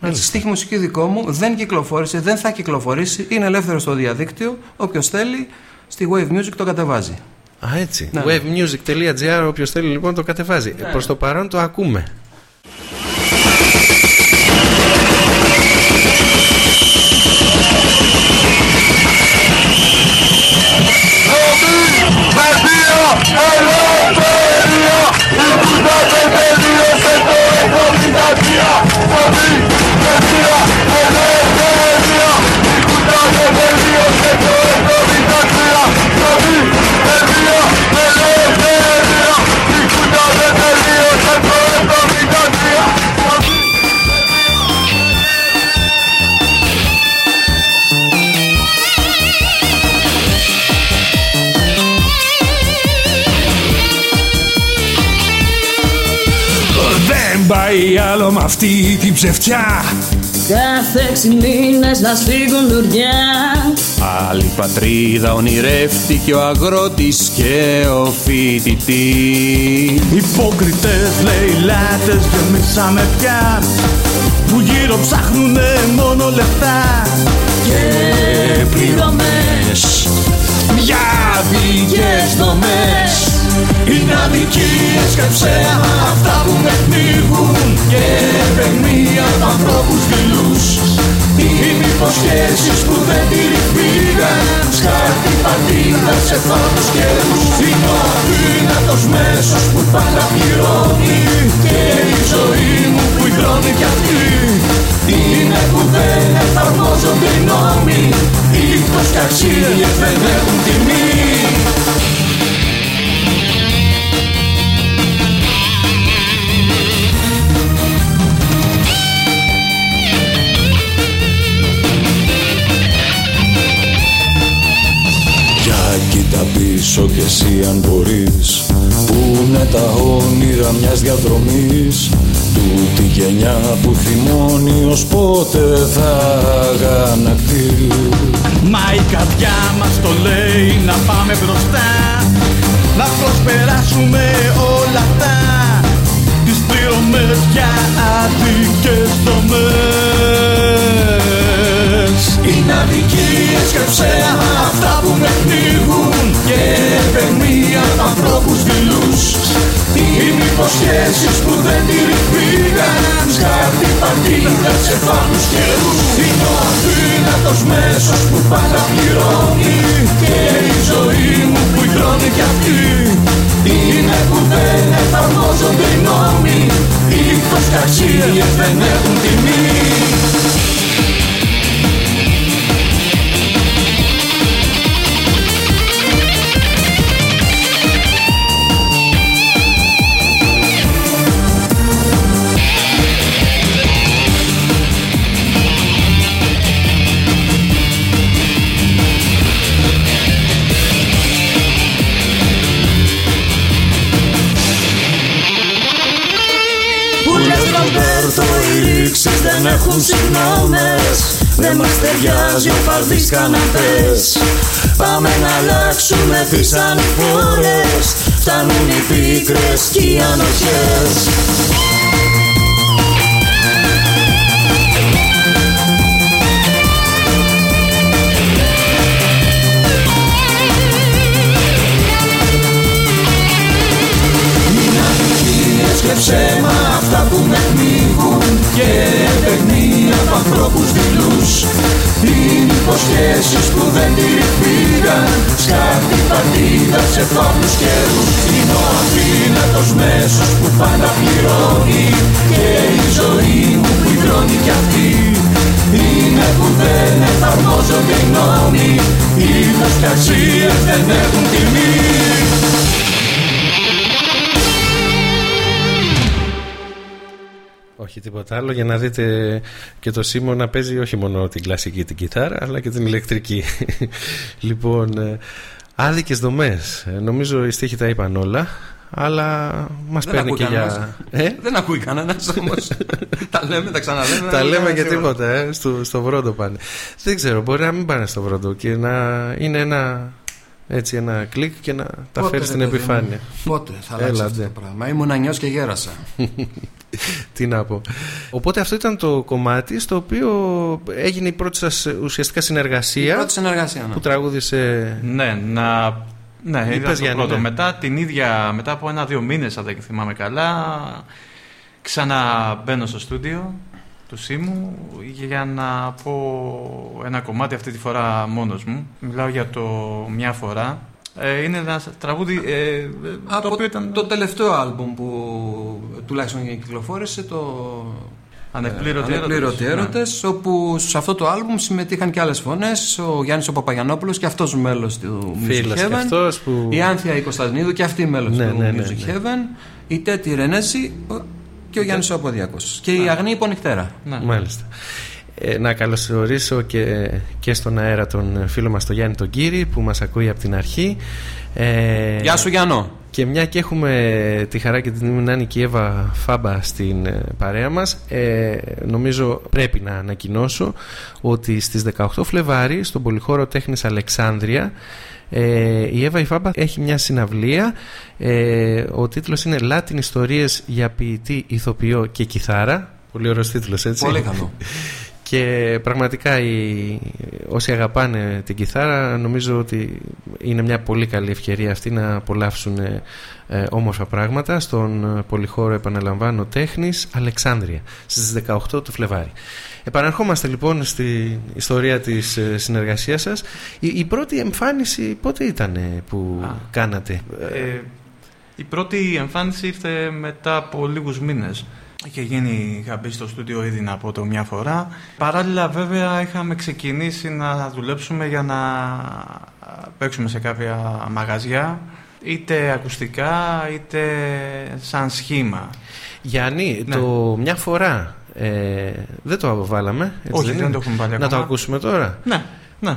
Έτσι, στίχη μουσική δικό μου δεν κυκλοφόρησε, δεν θα κυκλοφορήσει. Είναι ελεύθερο στο διαδίκτυο. Όποιος θέλει, στη Wave Music το κατεβάζει. Α, έτσι. Ναι. Wavemusic.gr, όποιος θέλει λοιπόν το κατεβάζει. Ναι. Προς το παρόν το ακούμε. πάει άλλο με αυτή την ψευτιά. Κάθε έξι μήνες να σφίγγουν λουριά. Άλλη πατρίδα ονειρεύτηκε ο αγρότης και ο φοιτητής. Υπόκριτες λαιλάτες γεμίσαμε πια Που γύρω ψάχνουνε μόνο λεφτά. Και πληρωμές. Για δικές δομές είναι αδικίες και ψέμα αυτά που με πνίγουν. Και επαιμία από ανθρώπους δειλούς Είναι υποσχέσεις που δεν τηρηθήκαν Σκάρτη πατήνα σε φάτους καιρούς Είναι ο αδύνατος μέσος που πάντα πληρώνει Και η ζωή μου που υδρώνει κι αυτή. Είναι που δεν εφαρμόζονται οι νόμοι Ήθος και αξίες δεν έχουν τιμή πίσω κι εσύ αν μπορείς. Πού είναι τα όνειρα μιας διαδρομής. Τούτη γενιά που θυμώνει ως πότε θα αγανακτείς. Μα η καρδιά μας το λέει να πάμε μπροστά. Να προσπεράσουμε όλα αυτά. Τις πληρωμές για άδικες δομές Είναι αδικίες και ψέμα αυτά που με πνίγουν Και επαιμία από ανθρώπους δειλούς Είναι υποσχέσεις που δεν τηρηθήκαν Σκάρτη παρτίδα σε φάνους καιρούς. Είναι ο αδύνατος μέσος που πάντα πληρώνει Και η ζωή μου που υδρώνει κι αυτή. Είναι που δεν εφαρμόζονται οι νόμοι Ήθος και αξίες δεν έχουν τιμή δεν έχουν συγγνώμες Δεν μας ταιριάζει ο φαρδής καναπές. Πάμε να αλλάξουμε τις ανηφόρες Φτάνουν οι πίκρες και οι ανοχές τίποτα άλλο για να δείτε και το Σίμω να παίζει όχι μόνο την κλασική την κιθάρα αλλά και την ηλεκτρική. λοιπόν, ε, άδικες δομές. Ε, Νομίζω οι στίχοι τα είπαν όλα. Αλλά μας Δεν παίρνει ακούει και για... κανένας. Ε; Δεν ακούει κανένας όμως. τα λέμε, τα ξαναλέμε. Τα αλλά λέμε δεν και ξέρω. τίποτα, ε, στο, στο βρόντο πάνε. Δεν ξέρω, μπορεί να μην πάνε στο βρόντο και να είναι ένα, έτσι, ένα κλικ και να τα Πότε, φέρει ρε στην παιδί μου, επιφάνεια. Πότε θα αλλάξει Έλα, αυτό ντε. το πράγμα; Ήμουν ανιός και γέρασα. Τι να πω. Οπότε αυτό ήταν το κομμάτι στο οποίο έγινε η πρώτη σας ουσιαστικά Η συνεργασία πρώτη συνεργασία. ναι. που τραγούδισε... Ναι, να... Ναι, Είπες, είδα το Γιάννη, πρώτο. ναι. Μετά την ίδια, μετά από ένα-δύο μήνες, αν δεν θυμάμαι καλά, ξαναμπαίνω στο στούντιο του Σίμου για να πω ένα κομμάτι αυτή τη φορά μόνος μου. Μιλάω για το μια φορά. Ε, είναι ένα τραγούδι ε, το Από οποίο ήταν το τελευταίο άλμπουμ που τουλάχιστον κυκλοφόρησε το ανεπλήρωτοι ε, Ανεπλήρωτοι έρωτες. έρωτες, όπου σε αυτό το άλμπουμ συμμετείχαν και άλλες φωνές ο Γιάννης ο Παπαγιανόπουλος και αυτός μέλος του Music Φίλος και Heaven αυτός που... η Άνθια η Κωνσταντινίδου και αυτή μέλος Ναι, του ναι, ναι, Music ναι. Heaven η Τέτη Ρενέση ο- και ο Γιάννης ο Αποδιακός και η Αγνή Υπονυχτέρα Ναι. Μάλιστα. Ε, να καλωσορίσω και, και στον αέρα τον φίλο μας τον Γιάννη τον Κύρι που μας ακούει από την αρχή. Ε, Γεια σου Γιάννο. Και μια και έχουμε τη χαρά και την τιμή να είναι και η Εύα Φάμπα στην ε, παρέα μας ε, νομίζω πρέπει να ανακοινώσω ότι στις 18 Φλεβάρι στον Πολυχώρο Τέχνης Αλεξάνδρεια ε, η Εύα η Φάμπα έχει μια συναυλία ε, ο τίτλος είναι «Λάτιν ιστορίες για ποιητή, ηθοποιό και κιθάρα» πολύ ωραίος τίτλος έτσι. Πολύ καλό και πραγματικά οι, όσοι αγαπάνε την κιθάρα νομίζω ότι είναι μια πολύ καλή ευκαιρία αυτή να απολαύσουν ε, ε, όμορφα πράγματα στον ε, πολυχώρο επαναλαμβάνω τέχνης Αλεξάνδρεια στις 18 του Φλεβάρι. Επαναρχόμαστε λοιπόν στη ιστορία της ε, συνεργασίας σας. Η, η πρώτη εμφάνιση πότε ήταν που Α. κάνατε; Ε, η πρώτη εμφάνιση ήρθε μετά από λίγους μήνες. Είχε γίνει, είχα μπει στο στούντιο ήδη να πω το μια φορά. Παράλληλα βέβαια είχαμε ξεκινήσει να δουλέψουμε για να παίξουμε σε κάποια μαγαζιά είτε ακουστικά είτε σαν σχήμα. Γιάννη, Ναι. το μια φορά ε, δεν το βάλαμε. έτσι Όχι, δεν είναι; το έχουμε βάλει Να το ακόμα. ακούσουμε τώρα. Ναι, ναι.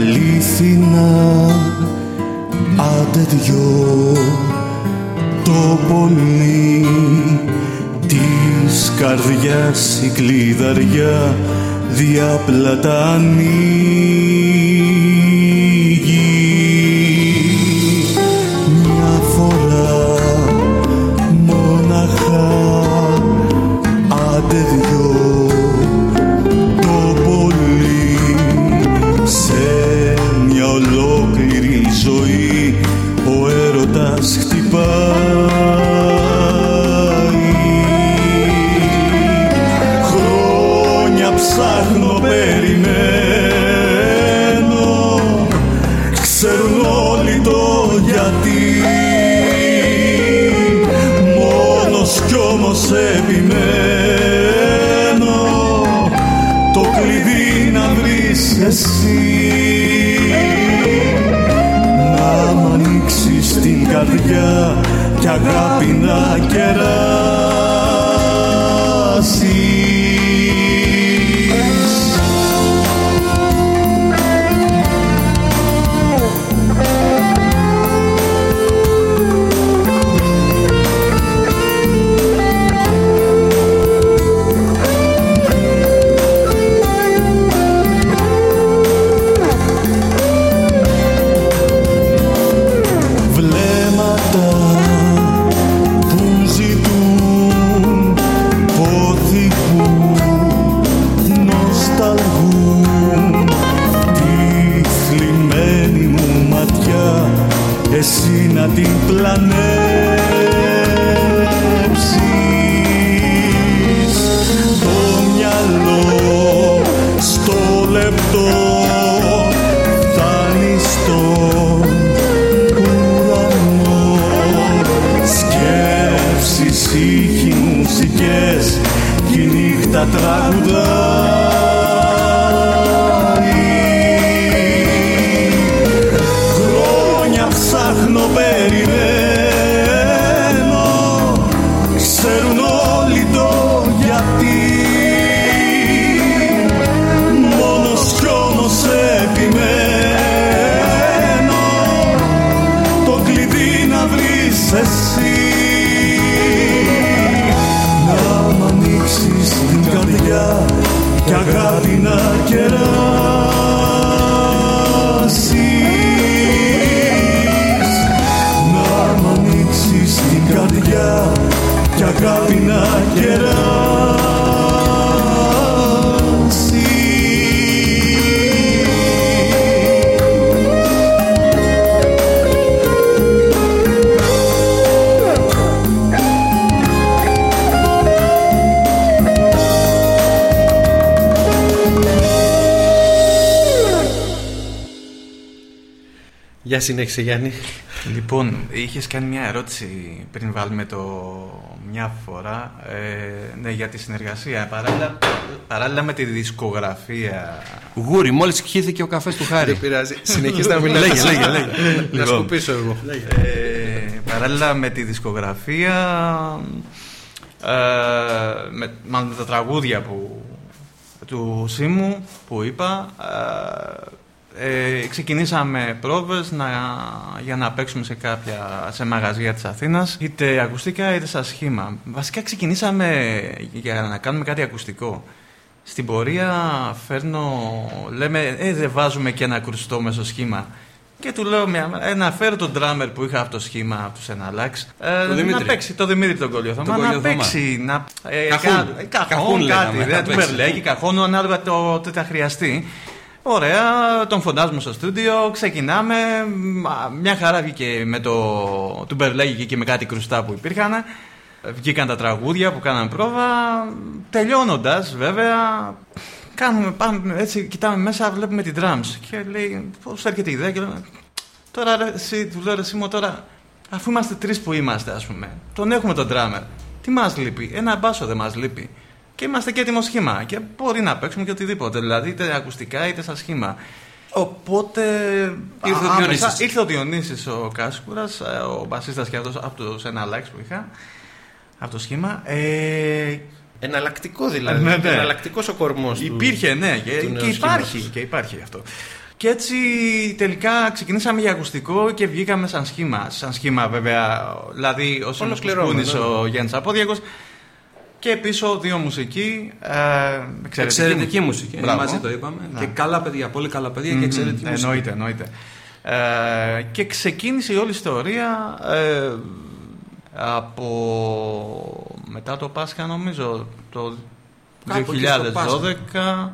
Αλήθινα άντε δυο το πολύ της καρδιάς η κλειδαριά Chagrabina. Διάπλατα συνέχισε Γιάννη. Λοιπόν, είχες κάνει μια ερώτηση πριν βάλουμε το μια φορά ε, ναι, για τη συνεργασία. Παράλληλα, παράλληλα με τη δισκογραφία. Γούρι, μόλις χύθηκε ο καφές του Χάρη. Δεν πειράζει. Συνεχίστε να μιλάτε. λέγε, λέγε, λέγε. Να λοιπόν, σκουπίσω εγώ. Ε, παράλληλα με τη δισκογραφία, ε, με, μάλλον με τα τραγούδια που, του Σίμου που είπα, ε, ε, ξεκινήσαμε πρόβες να, για να παίξουμε σε κάποια σε μαγαζιά της Αθήνας είτε ακουστικά είτε σαν σχήμα. Βασικά ξεκινήσαμε για να κάνουμε κάτι ακουστικό. Στην πορεία φέρνω, λέμε, ε, δεν βάζουμε και ένα κρουστό μέσω σχήμα. Και του λέω μια ε, να φέρω τον drummer που είχα αυτό το σχήμα από τους Εναλλάξ. Ε, το να παίξει το Δημήτρη τον Κολιοθώμα. Να παίξει. Να, ε, καχούν, κα, καχούν, κάτι. Δεν του μπερλέγει, καχώνω ανάλογα το τι θα χρειαστεί. Ωραία, τον φωνάζουμε στο στούντιο, ξεκινάμε. Μια χαρά βγήκε με το του Μπερλέγη και με κάτι κρουστά που υπήρχαν. Βγήκαν τα τραγούδια που κάναμε πρόβα. Τελειώνοντας, βέβαια, κάνουμε, πάμε, έτσι, κοιτάμε μέσα, βλέπουμε την drums. Και λέει, πώς έρχεται η ιδέα, και λέμε, Τώρα, ρε, εσύ, του λέω, εσύ, τώρα, αφού είμαστε τρεις που είμαστε, ας πούμε, τον έχουμε τον drummer. Τι μας λείπει, ένα μπάσο δεν μας λείπει και είμαστε και έτοιμο σχήμα. Και μπορεί να παίξουμε και οτιδήποτε. Δηλαδή είτε ακουστικά είτε σαν σχήμα. Οπότε ήρθε ο Διονύσης. Ήρθε ο Διονύσης ο Κάσκουρας, ε, ο μπασίστας και αυτός από το Σένα που είχα, από το σχήμα. Ε, Εναλλακτικό δηλαδή. Ναι, ναι. Εναλλακτικός ο κορμός Υπήρχε, ναι, και, και υπάρχει, και υπάρχει αυτό. Και έτσι τελικά ξεκινήσαμε για ακουστικό και βγήκαμε σαν σχήμα. Σαν σχήμα βέβαια, δηλαδή ο Σίμος Κουσκούνης, ο Γιάννης Απόδιακος και πίσω δύο μουσικοί. Ε, εξαιρετική, Εξαιρετική μουσική. Μπράβο. Μαζί το είπαμε. Ναι. Και καλά παιδιά, πολύ καλά παιδιά και Μμμ, εξαιρετική μουσική. Εννοείται, εννοείται. Ε, και ξεκίνησε η όλη ιστορία ε, από μετά το Πάσχα νομίζω το Κάπου εκεί στο 2012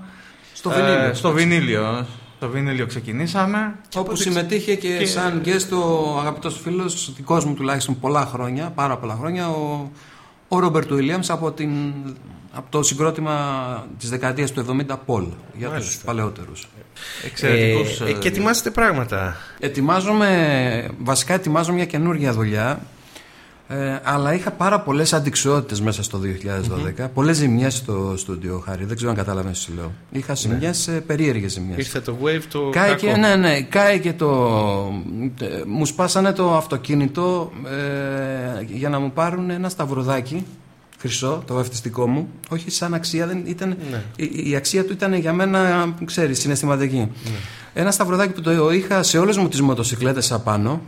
Στο ε, βινίλιο. στο βινίλιο στο βινίλιο ξεκινήσαμε Όπου συμμετείχε και, και- σαν guest ο αγαπητός φίλος δικός μου τουλάχιστον πολλά χρόνια, πάρα πολλά χρόνια, ο, ο Ρόμπερτ Βίλιαμς από, την, από το συγκρότημα της δεκαετίας του 70 Paul για τους Μάλιστα. παλαιότερους. εξαιρετικούς Ε, ε, ε, και ετοιμάζετε πράγματα. Ετοιμάζομαι, βασικά ετοιμάζω μια καινούργια δουλειά ε, αλλά είχα πάρα πολλές αντικσότητες μέσα στο 2012 Πολλές ζημιές στο στούντιο Χάρη Δεν ξέρω αν κατάλαβες τι σου λέω Είχα ζημιές, ε, περίεργες ζημιές Ήρθε το wave το Κάει κακό. και, ναι, ναι, κάει και το. ε, Μου σπάσανε το αυτοκίνητο ε, για να μου πάρουν ένα σταυροδάκι χρυσό, το βαφτιστικό μου. Όχι σαν αξία, δεν ήταν, Ναι. η, η αξία του ήταν για μένα, ξέρεις, συναισθηματική. Ναι. Ένα σταυροδάκι που το είχα σε όλες μου τις μοτοσυκλέτες απάνω.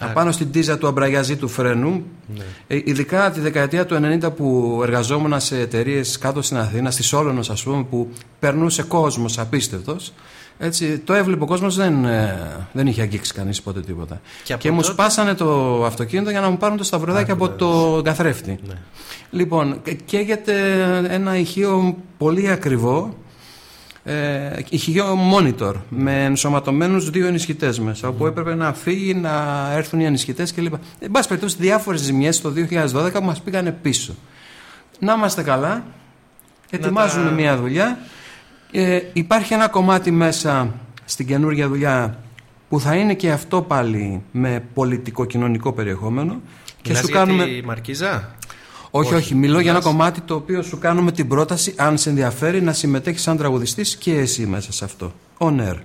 Απάνω στην τίζα του αμπραγιαζή του φρένου. Ναι. Ε, ειδικά τη δεκαετία του 90 που εργαζόμουν σε εταιρείες κάτω στην Αθήνα, στη Σόλωνος ας πούμε, που περνούσε κόσμος απίστευτος. Έτσι, το έβλεπε ο κόσμος, δεν, ε, δεν είχε αγγίξει κανείς ποτέ τίποτα. Και από Και, μου τότε- σπάσανε το αυτοκίνητο για να μου πάρουν το σταυροδάκι από το καθρέφτη. Ναι. Λοιπόν, και- καίγεται ένα ηχείο πολύ ακριβό, ε, ηχείο monitor με ενσωματωμένους δύο ενισχυτές μέσα όπου έπρεπε να φύγει, να έρθουν οι ενισχυτές κλπ. Εν πάση περιπτώσει διάφορες ζημιές το 2012 που μας πήγανε πίσω. Να είμαστε καλά, ετοιμάζουμε τα- μια δουλειά. Ε, υπάρχει ένα κομμάτι μέσα στην καινούργια δουλειά που θα είναι και αυτό πάλι με πολιτικό-κοινωνικό περιεχόμενο και Μιλάς σου για κάνουμε... τη Μαρκίζα; Όχι, όχι, Όχι. μιλώ για ένα Μιλάς- κομμάτι το οποίο σου κάνουμε την πρόταση, αν σε ενδιαφέρει, να συμμετέχεις σαν τραγουδιστής και εσύ μέσα σε αυτό. On air.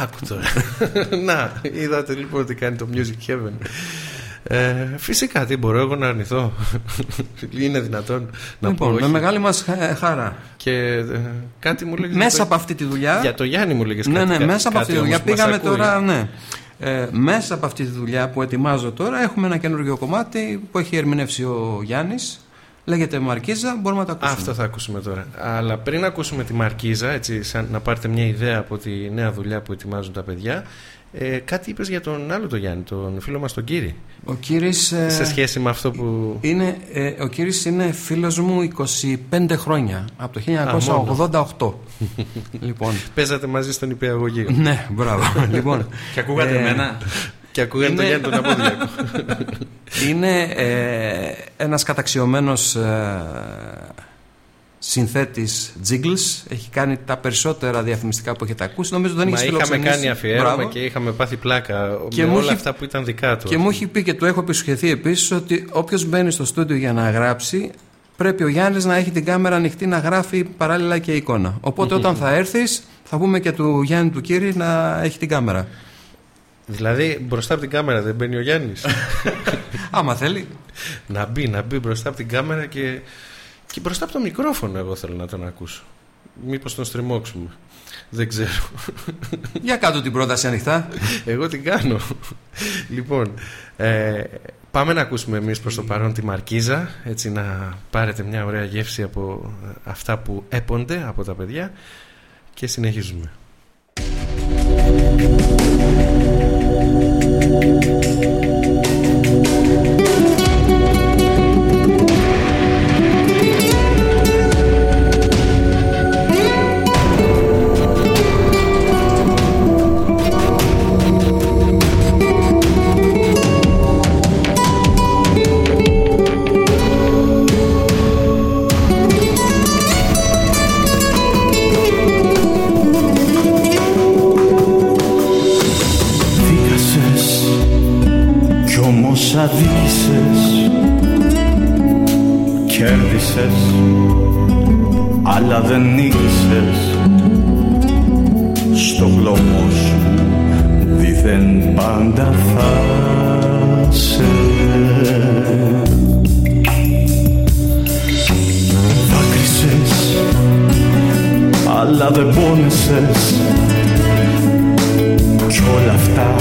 Άκου τώρα. να, είδατε λοιπόν ότι κάνει το Music Heaven. Ε, φυσικά, τι μπορώ εγώ να αρνηθώ; Είναι δυνατόν να λοιπόν, πω με όχι. μεγάλη μας χα- χαρά. Και ε, κάτι μου λέγες Μέσα για το- από αυτή τη δουλειά. Για το Γιάννη μου λέγες ναι, κάτι, ναι, κάτι- μέσα από αυτή τη κάτι δουλειά όμως που μας πήγαμε ακούει. τώρα. Ναι. Ε, μέσα από αυτή τη δουλειά που ετοιμάζω τώρα έχουμε ένα καινούργιο κομμάτι που έχει ερμηνεύσει ο Γιάννης. Λέγεται Μαρκίζα, μπορούμε να το ακούσουμε. Αυτό θα ακούσουμε τώρα. Αλλά πριν ακούσουμε τη Μαρκίζα, έτσι, σαν να πάρετε μια ιδέα από τη νέα δουλειά που ετοιμάζουν τα παιδιά, ε, κάτι είπες για τον άλλο τον Γιάννη, τον φίλο μας τον Κύρι. Ο Κύρις, ε, Σε σχέση με αυτό που. είναι, ε, ο Κύρις είναι φίλος μου 25 χρόνια, από το 1988. λοιπόν, Παίζατε μαζί στον υπηαγωγείο. ναι, μπράβο. λοιπόν, Και ακούγατε ε, εμένα. και ακούγανε τον είναι- Γιάννη τον Απόδιακο. Είναι ε, ένας καταξιωμένος ε, συνθέτης Jiggles. Έχει κάνει τα περισσότερα διαφημιστικά που έχετε ακούσει. Νομίζω δεν Μα έχει είχαμε φιλοξενήσει. κάνει αφιέρωμα Μπράβο. και είχαμε πάθει πλάκα Και με μου όλα έχει- αυτά που ήταν δικά του. Και μου έχει πει και του έχω επισχεθεί επίσης ότι όποιος μπαίνει στο στούντιο για να γράψει πρέπει ο Γιάννης να έχει την κάμερα ανοιχτή να γράφει παράλληλα και εικόνα. Οπότε όταν θα έρθεις θα πούμε και του Γιάννη του Κύρι να έχει την κάμερα. Δηλαδή μπροστά από την κάμερα δεν μπαίνει ο Γιάννης; Άμα θέλει. να μπει, να μπει μπροστά από την κάμερα και, και μπροστά από το μικρόφωνο. Εγώ θέλω να τον ακούσω. Μήπως τον στριμώξουμε. Δεν ξέρω. Για κάτω την πρόταση ανοιχτά. Εγώ την κάνω. λοιπόν, ε, πάμε να ακούσουμε εμείς προς το παρόν τη Μαρκίζα έτσι να πάρετε μια ωραία γεύση από ε, αυτά που έπονται από τα παιδιά και συνεχίζουμε. Δίκασες αλλά δεν νίκησες. Στο βλόμο σου δίθεν πάντα θα σε. Δάκρυσες αλλά δεν πόνεσες. Πως όλα αυτά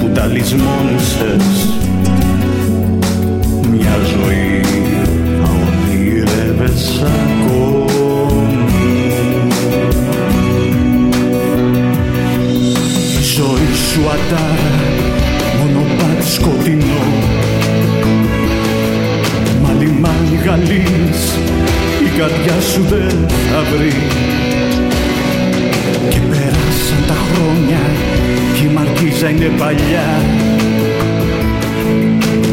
που τα λησμόνησες μια ζωή βρει. Και πέρασαν τα χρόνια και η μαρκίζα είναι παλιά.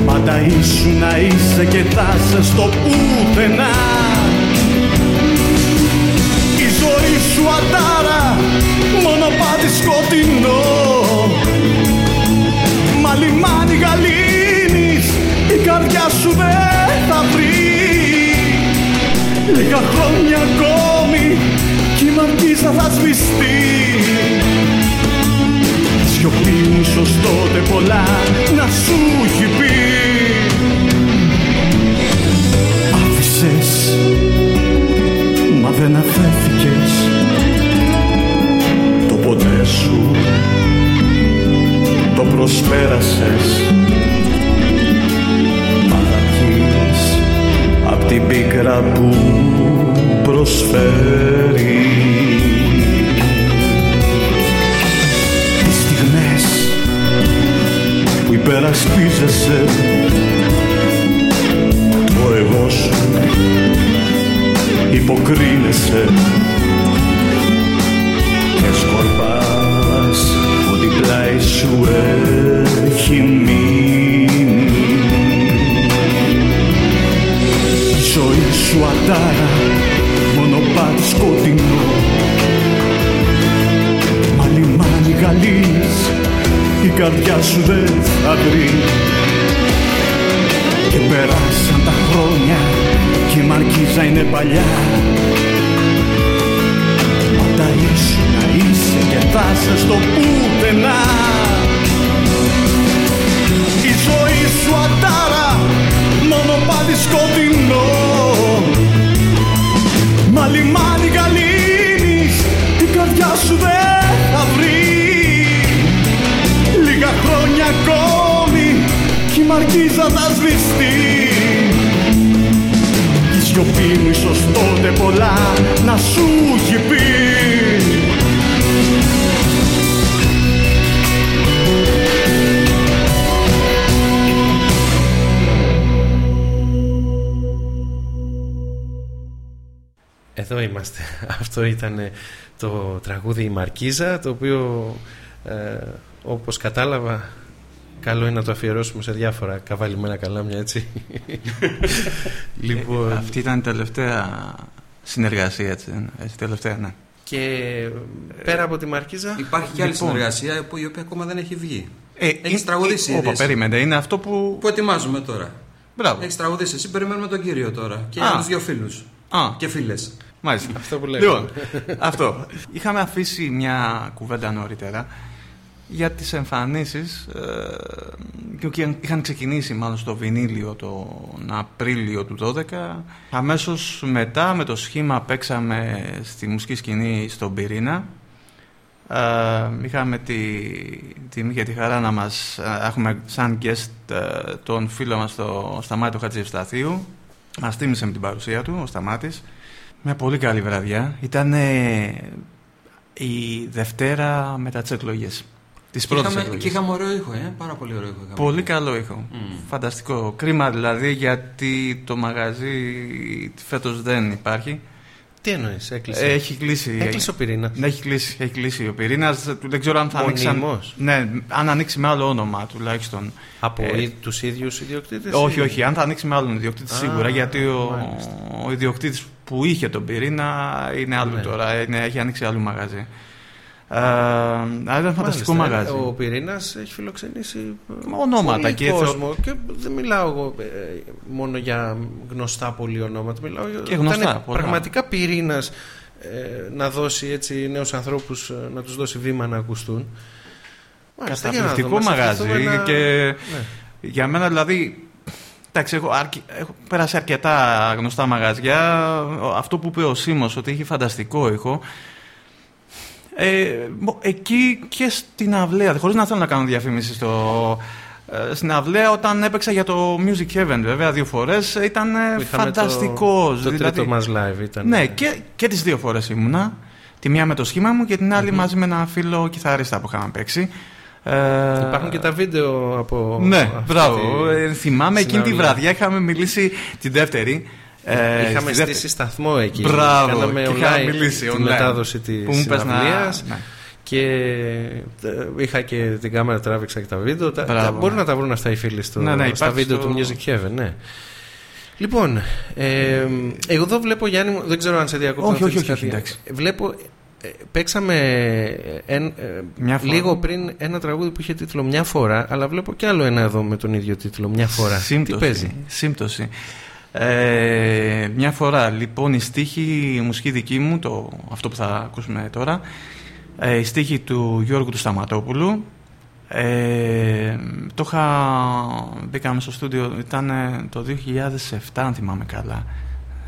Πάντα ήσουν να είσαι και θα σε στο πουθενά σου αντάρα μονοπάτι σκοτεινό. Μα λιμάνι γαλήνης η καρδιά σου δεν θα βρει. Λίγα χρόνια ακόμη κι η μαρκίζα θα σβηστεί. Σιωπή μου ίσως τότε πολλά να σου έχει πει. Άφησες μα δεν αφέθηκες σου. Το προσπέρασες. Αλλαγείς απ' την πίκρα που προσφέρει. Τις στιγμές που υπερασπίζεσαι. Το εγώ σου υποκρίνεσαι. Και σκορπάς ότι πλάι σου έχει μείνει. Η ζωή σου αντάρα μονοπάτι σκοτεινό. Μα λιμάνι γαλής η καρδιά σου δεν θα βρει. Και περάσαν τα χρόνια και η μαρκίζα είναι παλιά. Πάντα ήσουν να είσαι και θα είσαι στο πουθενά σου αντάρα μονοπάτι σκοτεινό. Μα λιμάνι γαλήνης η καρδιά σου δεν θα βρεις. Λίγα χρόνια ακόμη κι η μαρκίζα θα σβηστεί. Η σιωπή μου ίσως τότε πολλά να σου έχει πει Εδώ είμαστε. Αυτό ήταν το τραγούδι «Η Μαρκίζα» το οποίο ε, όπως κατάλαβα καλό είναι να το αφιερώσουμε σε διάφορα καβαλημένα καλάμια έτσι. λοιπόν... Αυτή ήταν η τελευταία συνεργασία έτσι, έτσι τελευταία ναι. Και πέρα από τη Μαρκίζα; Υπάρχει και άλλη Λοιπόν. συνεργασία που η οποία ακόμα δεν έχει βγει. Ε, Έχεις ε, τραγουδήσει ε, ήδη Όπα, εσύ; περίμενε, είναι αυτό που... Που ετοιμάζουμε τώρα. Μπράβο. Έχεις τραγουδήσει εσύ, περιμένουμε τον κύριο τώρα. Και Α. άλλου δύο φίλους. Α, Και φίλες. Μάλιστα. Αυτό που λέγαμε. Λοιπόν, αυτό. Είχαμε αφήσει μια κουβέντα νωρίτερα για τις εμφανίσεις ε, και είχαν ξεκινήσει μάλλον στο Βινίλιο τον Απρίλιο του 12 αμέσως μετά με το σχήμα παίξαμε στη μουσική σκηνή στον Πυρήνα ε, είχαμε τη τιμή και τη χαρά να μας ε, έχουμε σαν guest ε, τον φίλο μας το Σταμάτη Χατζηευσταθίου μας τίμησε με την παρουσία του ο Σταμάτης μια πολύ καλή βραδιά ήταν η Δευτέρα μετά τις εκλογές τις Και πρώτες είχαμε, εκλογές και είχαμε ωραίο ήχο, ε. πάρα πολύ ωραίο ήχο. είχαμε. Πολύ καλό ήχο. Φανταστικό. Κρίμα δηλαδή γιατί το μαγαζί φέτος δεν υπάρχει. Τι εννοείς, έκλεισε; Έχει κλείσει. Έκλεισε ο πυρήνας. Ναι, έχει κλείσει, έχει κλείσει ο πυρήνας. Δεν ξέρω αν θα ανοίξει. αν- Μονίμως; Ναι, αν ανοίξει με άλλο όνομα τουλάχιστον. Από Ε, τους ίδιους ιδιοκτήτες. όχι, όχι. Αν θα ανοίξει με άλλον ιδιοκτήτη Α, σίγουρα. Γιατί ο, μάλιστα. ο ιδιοκτήτης που είχε τον πυρήνα είναι άλλο Ναι. τώρα. Είναι, έχει ανοίξει άλλο μαγαζί. Ε, αλλά ήταν φανταστικό μαγαζί. Ο πυρήνας έχει φιλοξενήσει ε, Ονόματα πολύ και κόσμο. Και δεν μιλάω εγώ ε, μόνο για γνωστά πολύ ονόματα. Μιλάω για Και γνωστά, ήταν πολλά. πραγματικά πυρήνας να δώσει έτσι νέους ανθρώπους ε, να τους δώσει βήμα να ακουστούν. Μάλιστα, για να Καταπληκτικό δούμε, ας μαγαζί σκεφτούμε να- και Ναι. για μένα δηλαδή εντάξει έχω, αρκε- έχω πέρασει αρκετά γνωστά μαγαζιά αυτό που είπε ο Σίμος ότι έχει φανταστικό ήχο Ε, εκεί και στην αυλαία, χωρίς να θέλω να κάνω διαφήμιση στο, ε, στην αυλαία όταν έπαιξα για το Music Heaven βέβαια δύο φορές ήταν φανταστικό. Το, το δηλαδή, τρίτο μας live ήταν. Ναι και, και τις δύο φορές ήμουνα. Τη μία με το σχήμα μου και την άλλη μαζί με ένα φίλο κιθαρίστα που είχαμε παίξει. Ε, Υπάρχουν και τα βίντεο από. Ναι, μπράβο. Ε, θυμάμαι εκείνη τη βραδιά είχαμε μιλήσει την δεύτερη. Ε, είχαμε στήσει δεύτερη... σταθμό εκεί. Μπράβο, Κάναμε και online μιλήσει τη μετάδοση της συναυλίας. Ναι. Και ε, είχα και την κάμερα, τράβηξα και τα βίντεο. Τα, μπορούν να τα βρουν αυτά οι φίλοι στο, ναι, ναι, στα βίντεο στο... του Music Heaven. Ναι. Λοιπόν, ε, εγώ εδώ βλέπω Γιάννη, δεν ξέρω αν σε διακόπτω. Όχι, όχι, όχι, όχι, εντάξει. Βλέπω ε, παίξαμε εν, ε, λίγο πριν ένα τραγούδι που είχε τίτλο Μια φορά, αλλά βλέπω και άλλο ένα εδώ με τον ίδιο τίτλο Μια φορά. Σύμπτωση. Τι παίζει; Σύμπτωση. Ε, μια φορά, λοιπόν, η στίχη, η μουσική δική μου, το, αυτό που θα ακούσουμε τώρα, ε, η στίχη του Γιώργου του Σταματόπουλου. Ε, το είχα, μπήκαμε στο στούντιο, ήταν το 2007 αν θυμάμαι καλά.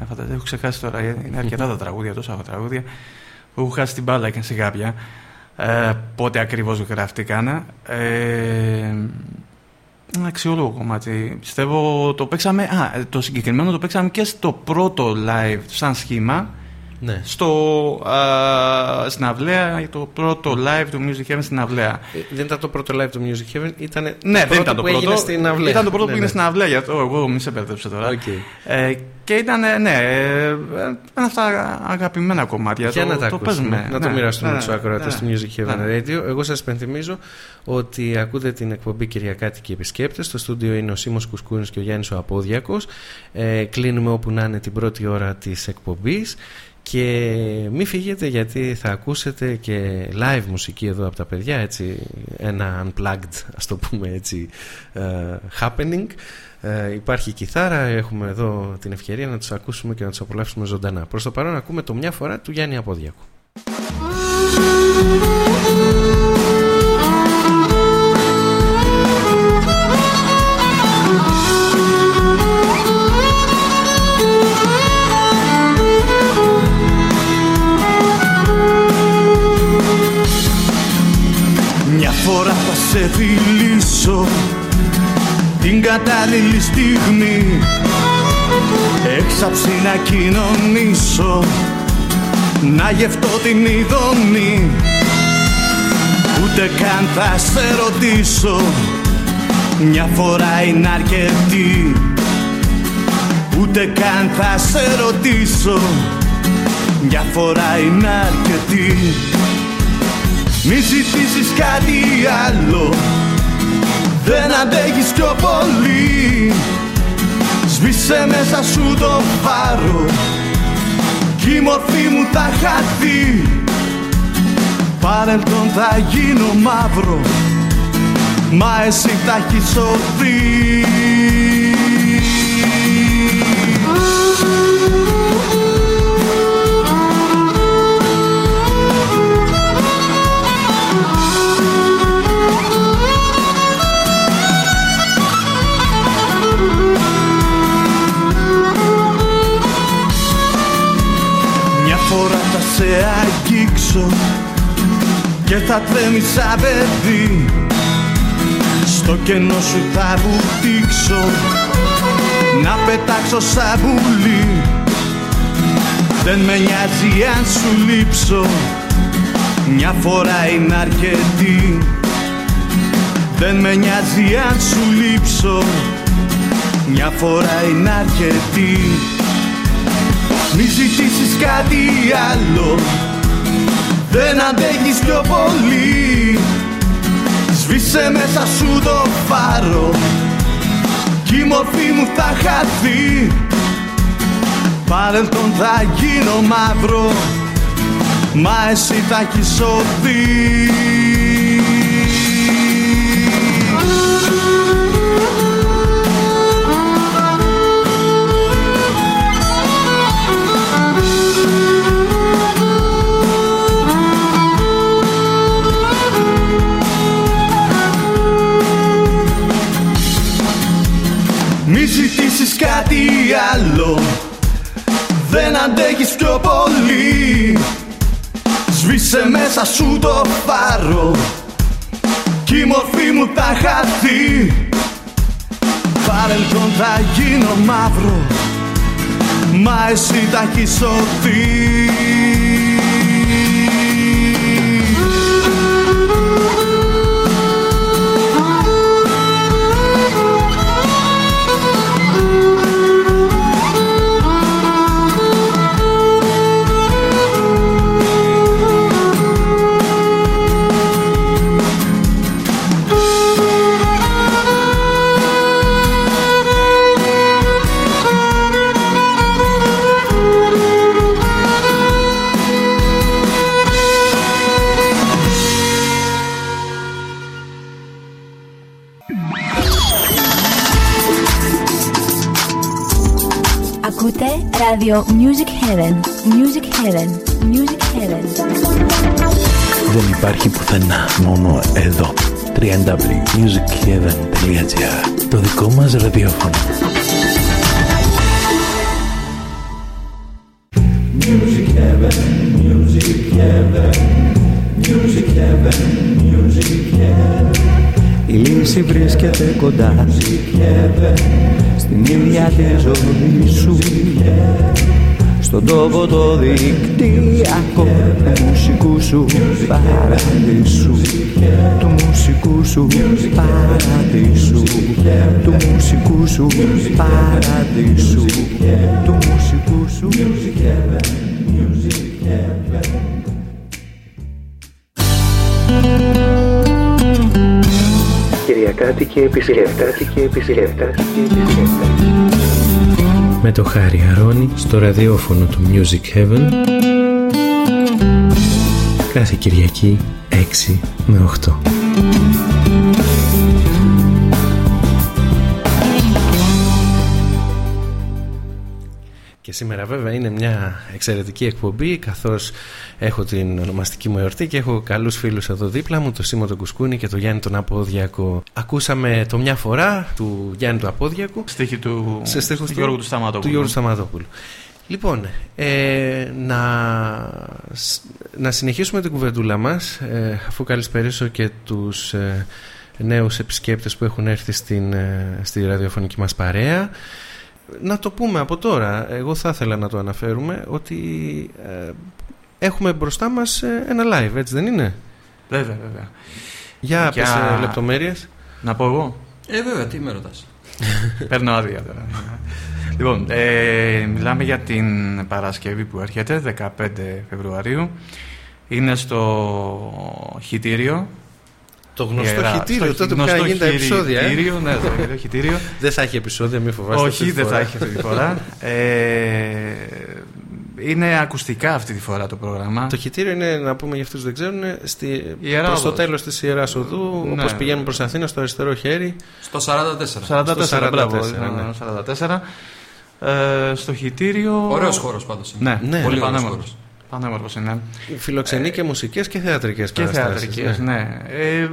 Δεν έχω ξεχάσει τώρα, είναι αρκετά τα τραγούδια, τόσα τραγούδια που έχω χάσει την μπάλα και σε κάποια. Ε, πότε ακριβώς γραφτήκαν. Ε, αξιόλογο κομμάτι. Πιστεύω το παίξαμε. Α, το συγκεκριμένο το παίξαμε και στο πρώτο live σαν σχήμα ναι. στο, α, στην Αυλαία, το πρώτο live του Music Heaven στην Αυλαία. Ε, δεν ήταν το πρώτο live του Music Heaven, ήταν ναι, το δεν ήταν το που πρώτο. στην Αυλαία. Ήταν το πρώτο ναι, που ναι. έγινε στην Αυλαία, γιατί εγώ μη σε μπέρδεψε τώρα. Okay. Ε, και ήταν, ναι, ε, ένα αυτά αγαπημένα κομμάτια. Για το, να τα το ακούσουμε, παίζουμε. να το ναι, μοιραστούμε ναι, τους ακροατές ναι, του Music Heaven ναι. Radio. Εγώ σας πενθυμίζω ότι ακούτε την εκπομπή Κυριακάτικη Επισκέπτες. Στο στούντιο είναι ο Σίμω Κουσκούνης και ο Γιάννης ο Απόδιακος. Ε, κλείνουμε όπου να είναι την πρώτη ώρα της εκπομπής. Και μη φύγετε γιατί θα ακούσετε και live μουσική εδώ από τα παιδιά έτσι ένα unplugged ας το πούμε έτσι uh, happening. Uh, υπάρχει κιθάρα έχουμε εδώ την ευκαιρία να τους ακούσουμε και να τους απολαύσουμε ζωντανά. Προς το παρόν ακούμε το μια φορά του Γιάννη Απόδιακου σε φιλήσω την κατάλληλη στιγμή. Έξαψη να κοινωνήσω να γευτώ την ειδονή. Ούτε καν θα σε ρωτήσω μια φορά είναι αρκετή. Ούτε καν θα σε ρωτήσω μια φορά είναι αρκετή μη ζητήσεις κάτι άλλο. Δεν αντέχεις πιο πολύ. Σβήσε μέσα σου το φάρο. Κι η μορφή μου θα χαθεί. Παρελθόν θα γίνω μαύρο. Μα εσύ θα έχεις σωθεί θα τρέμεις σαν παιδί Στο κενό σου θα βουτήξω να πετάξω σαν πουλί. Δεν με νοιάζει αν σου λείψω μια φορά είναι αρκετή. Δεν με νοιάζει αν σου λείψω μια φορά είναι αρκετή. Μη ζητήσεις κάτι άλλο Δεν αντέχεις πιο πολύ. Σβήσε μέσα σου το φάρο. Κι η μορφή μου θα χαθεί. Παρελθόν θα γίνω μαύρο. Μα εσύ θα έχεις σωθεί άλλο. Δεν αντέχεις πιο πολύ. Σβήσε μέσα μέσα σου το φάρο. Κι η μορφή μου τα χαθεί Παρελθόν θα γίνω μαύρο. Μα εσύ τα έχεις σωθεί Radio Music Heaven. Music Heaven. Music Heaven. Δεν υπάρχει πουθενά, μόνο εδώ. www.musicheaven.gr Το δικό μας ραδιόφωνο. Λύση βρίσκεται κοντά. Music Heaven στην ίδια τη ζωή σου. Στον τόπο το δικτυακό του μουσικού σου παραδείσου του μουσικού σου παραδείσου του μουσικού σου παραδείσου του μουσικού σου Κυριακάτη και επισκέπτες και επισκέπτες με το Χάρη Αρώνη στο ραδιόφωνο του Music Heaven. Κάθε Κυριακή 6 με 8. Και σήμερα βέβαια είναι μια εξαιρετική εκπομπή καθώς έχω την ονομαστική μου εορτή και έχω καλούς φίλους εδώ δίπλα μου, το Σίμω τον Κουσκούνη και το Γιάννη τον Απόδιακο. Ακούσαμε το μια φορά του Γιάννη του Απόδιακου. Στίχη του, σε στίχους του Γιώργου του Σταματόπουλου. Του Γιώργου Σταματόπουλου. Λοιπόν, ε, να, να συνεχίσουμε την κουβεντούλα μας ε, αφού καλησπερίσω και τους ε, νέους επισκέπτες που έχουν έρθει στην, ε, στη ραδιοφωνική μας παρέα να το πούμε από τώρα, εγώ θα ήθελα να το αναφέρουμε ότι ε, έχουμε μπροστά μας ε, ένα live, έτσι δεν είναι; Βέβαια, βέβαια. Για, Για... πες λεπτομέρειες. Να πω εγώ; Ε, βέβαια, τι με ρωτάς. Παίρνω άδεια τώρα. λοιπόν, ε, μιλάμε για την Παρασκευή που έρχεται, 15 Φεβρουαρίου. Είναι στο χιτήριο το γνωστό Ιερά, χιτήριο, τότε που είχαν γίνει τα επεισόδια. Ε; Χιτήριο, ναι, το χιτήριο. δεν θα έχει επεισόδια, μην φοβάστε. Όχι, δεν θα έχει αυτή τη φορά. ε, είναι ακουστικά αυτή τη φορά το πρόγραμμα. Το χιτήριο είναι, να πούμε για αυτούς που δεν ξέρουν, στη, προς το τέλος της Ιεράς Οδού, ναι. όπως πηγαίνουμε προς Αθήνα, στο αριστερό χέρι. Στο 44. 44, στο 44, μπράβο, ναι. 44. Ε, στο χιτήριο. Ωραίος χώρος πάντως. Ναι, ναι, πολύ πανέμορφος. Πανέμορφος είναι. Φιλοξενεί ε, και μουσικές και θεατρικές Και θεατρικές, ναι. ναι. Ε,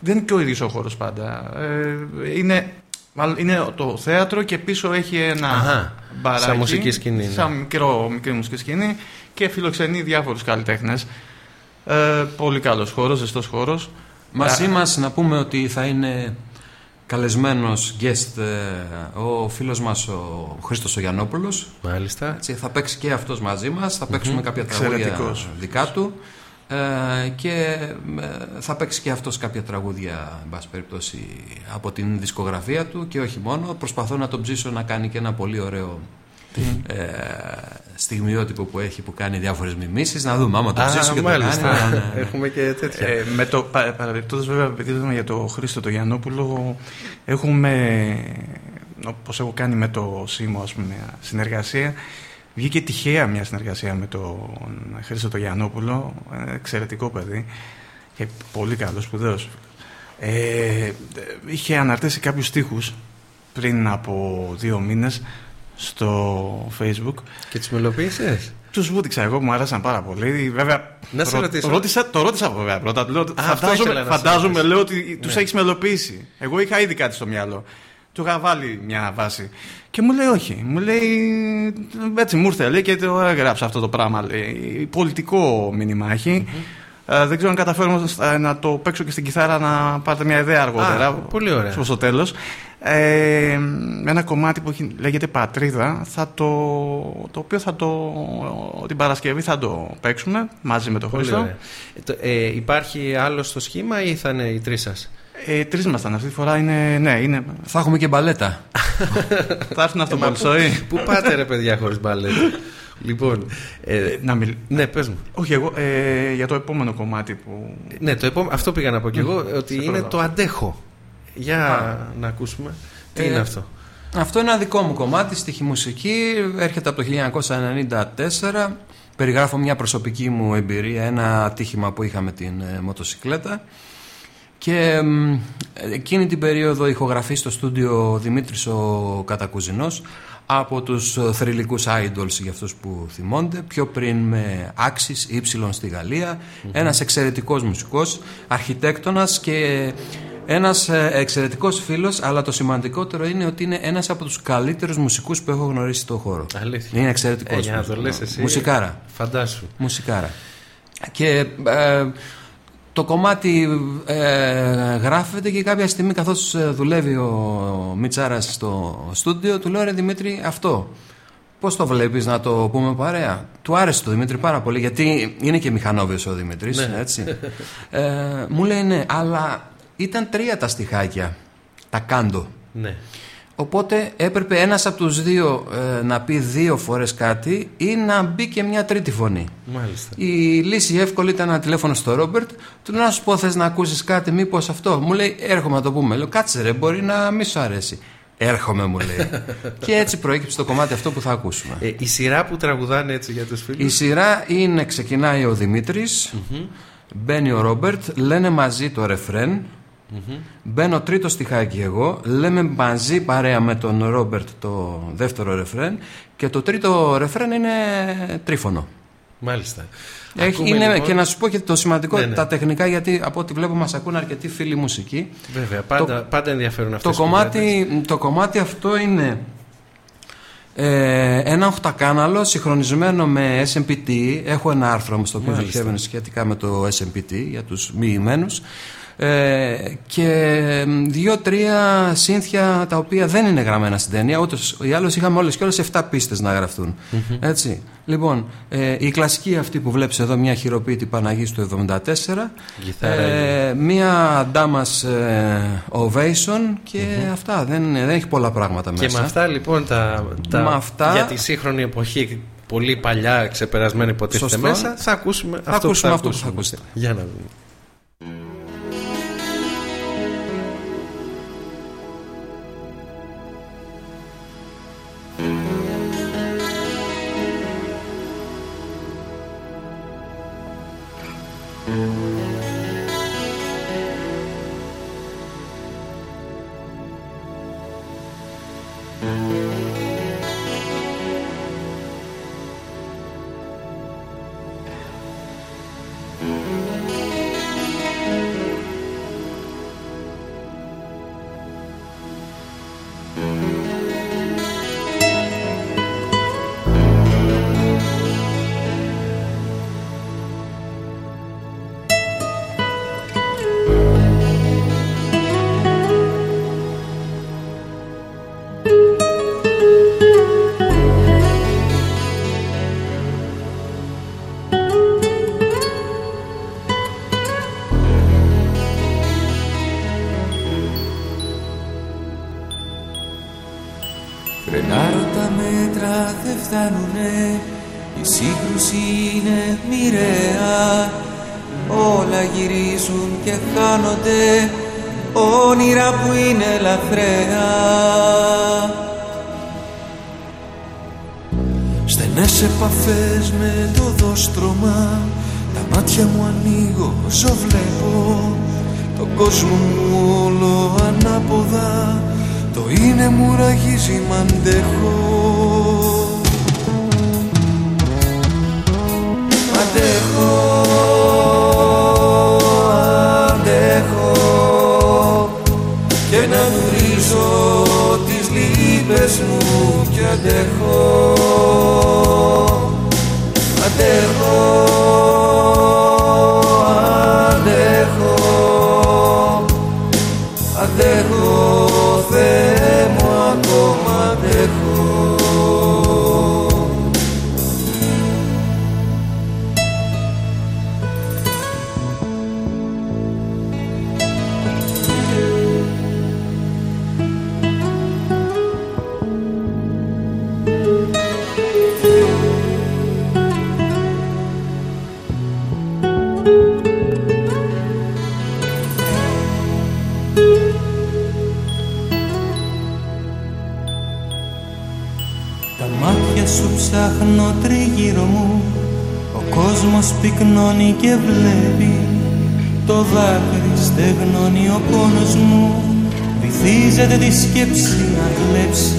δεν είναι και ο ίδιος ο χώρος πάντα. Ε, είναι, είναι το θέατρο και πίσω έχει ένα Αχα, μπαράκι. Σαν μουσική σκηνή. Ναι. Σαν μικρό, μικρή μουσική σκηνή και φιλοξενεί διάφορους καλλιτέχνες. Ε, πολύ καλός χώρος, ζεστός χώρος. Μαζί μας να πούμε ότι θα είναι καλεσμένος guest ε, ο φίλος μας ο Χρήστος ο Γιαννόπουλος Μάλιστα. Έτσι, Θα παίξει και αυτός μαζί μας Θα παίξουμε κάποια τραγούδια δικά του. Ε, και ε, θα παίξει και αυτός κάποια τραγούδια εν πάση περιπτώσει από την δισκογραφία του και όχι μόνο. Προσπαθώ να τον ψήσω να κάνει και ένα πολύ ωραίο ε, στιγμιότυπο που έχει που κάνει διάφορες μιμήσεις να δούμε άμα το ψήσω και μάλιστα. το κάνει ναι, ναι. έχουμε και τέτοια ε, με το, παραδεκτώντας βέβαια επειδή για το Χρήστο το Γιαννόπουλο έχουμε όπως έχω κάνει με το ΣΥΜΟ ας πούμε συνεργασία Βγήκε τυχαία μια συνεργασία με τον Χρήστο το Γιαννόπουλο, εξαιρετικό παιδί και πολύ καλός, σπουδαίος. Ε, είχε αναρτήσει κάποιους στίχους πριν από δύο μήνες στο facebook. Και τις μελοποίησες; Τους βούτυξα εγώ, μου άρεσαν πάρα πολύ. Βέβαια, να σε ρωτήσω. Το ρώτησα, το ρώτησα βέβαια πρώτα. Λέω, Α, φαντάζομαι, φαντάζομαι λέω ότι ναι. τους έχεις μελοποιήσει. Εγώ είχα ήδη κάτι στο μυαλό. Του είχα βάλει μια βάση. Και μου λέει όχι. Μου λέει έτσι μου ήρθε λέει, και το έγραψα αυτό το πράγμα. Λέει. Πολιτικό μήνυμα έχει. Ε, δεν ξέρω αν καταφέρω όμως, ε, να το παίξω και στην κιθάρα να πάρετε μια ιδέα αργότερα. Α, πολύ ωραία. Στο τέλος. Ε, ένα κομμάτι που έχει- λέγεται Πατρίδα, θα το, το οποίο θα το, την Παρασκευή θα το παίξουμε μαζί με τον Πολύ Χρήστο. ωραία. Ε, το- ε, υπάρχει άλλο στο σχήμα ή θα είναι οι τρεις σας; Ε, τρεις ήμασταν αυτή τη φορά, είναι, ναι, είναι, Θα έχουμε και μπαλέτα. θα έρθουν αυτό πολύ Πού πάτε ρε παιδιά χωρίς μπαλέτ. λοιπόν. Ε, Να μιλ... ναι, πες μου. Όχι, εγώ ε, για το επόμενο κομμάτι που. Ναι, το επόμενο, αυτό πήγα να πω κι εγώ, ότι σε είναι πρόλαβα. το αντέχω. Για να ακούσουμε. Τι Ε, είναι αυτό; Αυτό είναι ένα δικό μου κομμάτι, στοιχη μουσική, έρχεται από το 1994. Περιγράφω μια προσωπική μου εμπειρία, ένα ατύχημα που είχα με την ε, μοτοσυκλέτα. Και μ, εκείνη την περίοδο ηχογραφεί στο στούντιο Δημήτρης ο Κατακουζινός από τους ε, θρηλυκούς idols για αυτούς που θυμώνται πιο πριν με Axis Y στη γαλλια ένας εξαιρετικός μουσικός αρχιτέκτονας και ένας ε, εξαιρετικός φίλος αλλά το σημαντικότερο είναι ότι είναι ένας από τους καλύτερους μουσικούς που έχω γνωρίσει στον χώρο Αλήθεια. είναι εξαιρετικός Ε, για να το μουσικός. λες εσύ. μουσικάρα Φαντάσου. Μουσικάρα. Και ε, το κομμάτι ε, γράφεται και κάποια στιγμή καθώς ε, δουλεύει ο Μιτσάρας στο στούντιο του λέω ρε Δημήτρη αυτό πώς το βλέπεις να το πούμε παρέα; Του άρεσε το Δημήτρη πάρα πολύ γιατί είναι και μηχανόβιος ο Δημήτρης Ναι. έτσι ε, μου λέει ναι αλλά ήταν τρία τα στιχάκια τα κάντο Ναι. Οπότε έπρεπε ένας από τους δύο ε, να πει δύο φορές κάτι ή να μπει και μια τρίτη φωνή. Μάλιστα. Η λύση εύκολη ήταν ένα τηλέφωνο στο Ρόμπερτ. Του λέω να σου πω θες να ακούσεις κάτι μήπως αυτό; Μου λέει έρχομαι να το πούμε. Λέω κάτσε ρε μπορεί να μη σου αρέσει. Έρχομαι μου λέει. και έτσι προέκυψε το κομμάτι αυτό που θα ακούσουμε. Ε, η σειρά που τραγουδάνε έτσι για τους φίλους; Η σειρά είναι ξεκινάει ο δημητρης μπαίνει ο Ρόμπερτ, λένε μαζί το ρεφρεν Μπαίνω τρίτο στιχάκι εγώ, λέμε μαζί παρέα με τον Ρόμπερτ το δεύτερο ρεφρέν και το τρίτο ρεφρέν είναι τρίφωνο. Μάλιστα. Έχει, Ακούμε, είναι, λοιπόν- Και να σου πω και το σημαντικό, Ναι, ναι. τα τεχνικά, γιατί από ό,τι βλέπω μας ακούν αρκετοί φίλοι μουσικοί. Βέβαια, πάντα, πάντα ενδιαφέρουν Το αυτές οι κουβέντες. κομμάτι, το κομμάτι αυτό είναι ε, ένα οχτακάναλο συγχρονισμένο με SMPT. Έχω ένα άρθρο μου στο οποίο Μάλιστα. δημοσιεύεται σχετικά με το SMPT για τους μοιημένους. Ε, και δύο-τρία σύνθια τα οποία δεν είναι γραμμένα στην ταινία. Ούτως ή άλλως είχαμε όλες και όλες 7 πίστες να γραφτούν. Έτσι. Λοιπόν, ε, η κλασική αυτή που βλέπεις εδώ, μια χειροποίητη Παναγής του 74. Κιθάρα Ε, μία ντάμας ε, ovation και αυτά. Δεν, είναι- δεν έχει πολλά πράγματα μέσα. Και με αυτά λοιπόν τα, τα Με αυτά- για τη σύγχρονη εποχή πολύ παλιά ξεπερασμένη υποτίθεται Σωστό. μέσα θα ακούσουμε Θα αυτό ακούσουμε που αυτό θα που θα ακούσουμε. ακούσετε. Για να δούμε. Στενές επαφές με το δόστρωμα. Τα μάτια μου ανοίγω, ζω βλέπω. Τον κόσμο μου όλο ανάποδα. Το είναι μου ραγίζει μ' αντέχω. Αντέχω, αντέχω. Και να γνωρίζω τις λύπες μου κι αντέχω Αντέχω, κόσμος πυκνώνει και βλέπει. Το δάκρυ στεγνώνει ο πόνος μου. Βυθίζεται τη σκέψη να κλέψει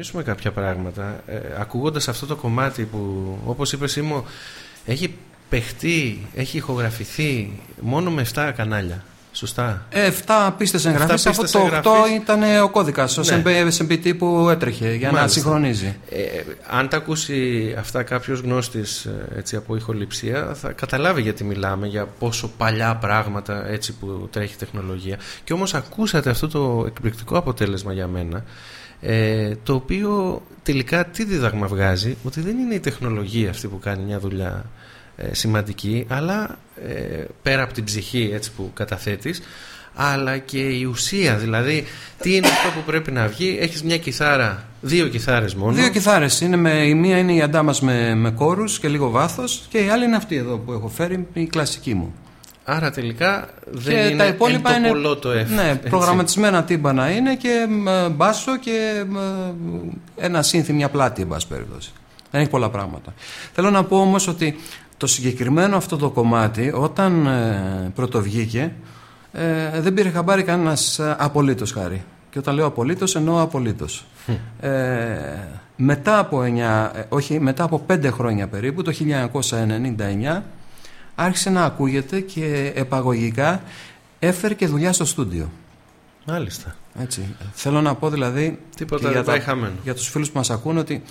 να τονίσουμε κάποια πράγματα. Ε, ακούγοντας αυτό το κομμάτι που, όπως είπες Σίμω, έχει παιχτεί, έχει ηχογραφηθεί μόνο με 7 κανάλια. Σωστά; Ε, 7 πίστες εγγραφής. Εφτά Αυτό πίστες το 8 εγγραφής. ήταν ο κώδικας, ο Ναι. SMPT που έτρεχε για να Μάλιστα. συγχρονίζει. Ε, αν τα ακούσει αυτά κάποιος γνώστης ε, έτσι, από ηχοληψία θα καταλάβει γιατί μιλάμε για πόσο παλιά πράγματα έτσι που τρέχει η τεχνολογία και όμως ακούσατε αυτό το εκπληκτικό αποτέλεσμα για μένα ε, το οποίο τελικά τι δίδαγμα βγάζει; Ότι δεν είναι η τεχνολογία αυτή που κάνει μια δουλειά ε, σημαντική αλλά ε, πέρα από την ψυχή έτσι που καταθέτεις αλλά και η ουσία. Δηλαδή τι είναι αυτό που πρέπει να βγει; Έχεις μια κιθάρα δύο κιθάρες μόνο. Δύο κιθάρες. Είναι με, η μία είναι η αντάμας με, με κόρους και λίγο βάθος και η άλλη είναι αυτή εδώ που έχω φέρει, η κλασική μου. Άρα τελικά δεν και είναι τα υπόλοιπα εν το είναι πολλό το F, ναι, έτσι. προγραμματισμένα τύμπανα είναι και ε, μπάσο και ε, ένα σύνθη, μια πλάτη εν πάση περιπτώσει. Δεν έχει πολλά πράγματα. Θέλω να πω όμως ότι το συγκεκριμένο αυτό το κομμάτι όταν ε, πρωτοβγήκε ε, δεν πήρε χαμπάρι κανένας ε, απολύτως χάρη. Και όταν λέω απολύτως εννοώ απολύτως. Ε, μετά από 9, ε, όχι, μετά από 5 χρόνια περίπου, το 1999, άρχισε να ακούγεται και επαγωγικά έφερε και δουλειά στο στούντιο. μάλιστα Έτσι. Θέλω να πω δηλαδή Τίποτα και δεν για, πάει τα- χαμένο. για τους φίλους που μας ακούν ότι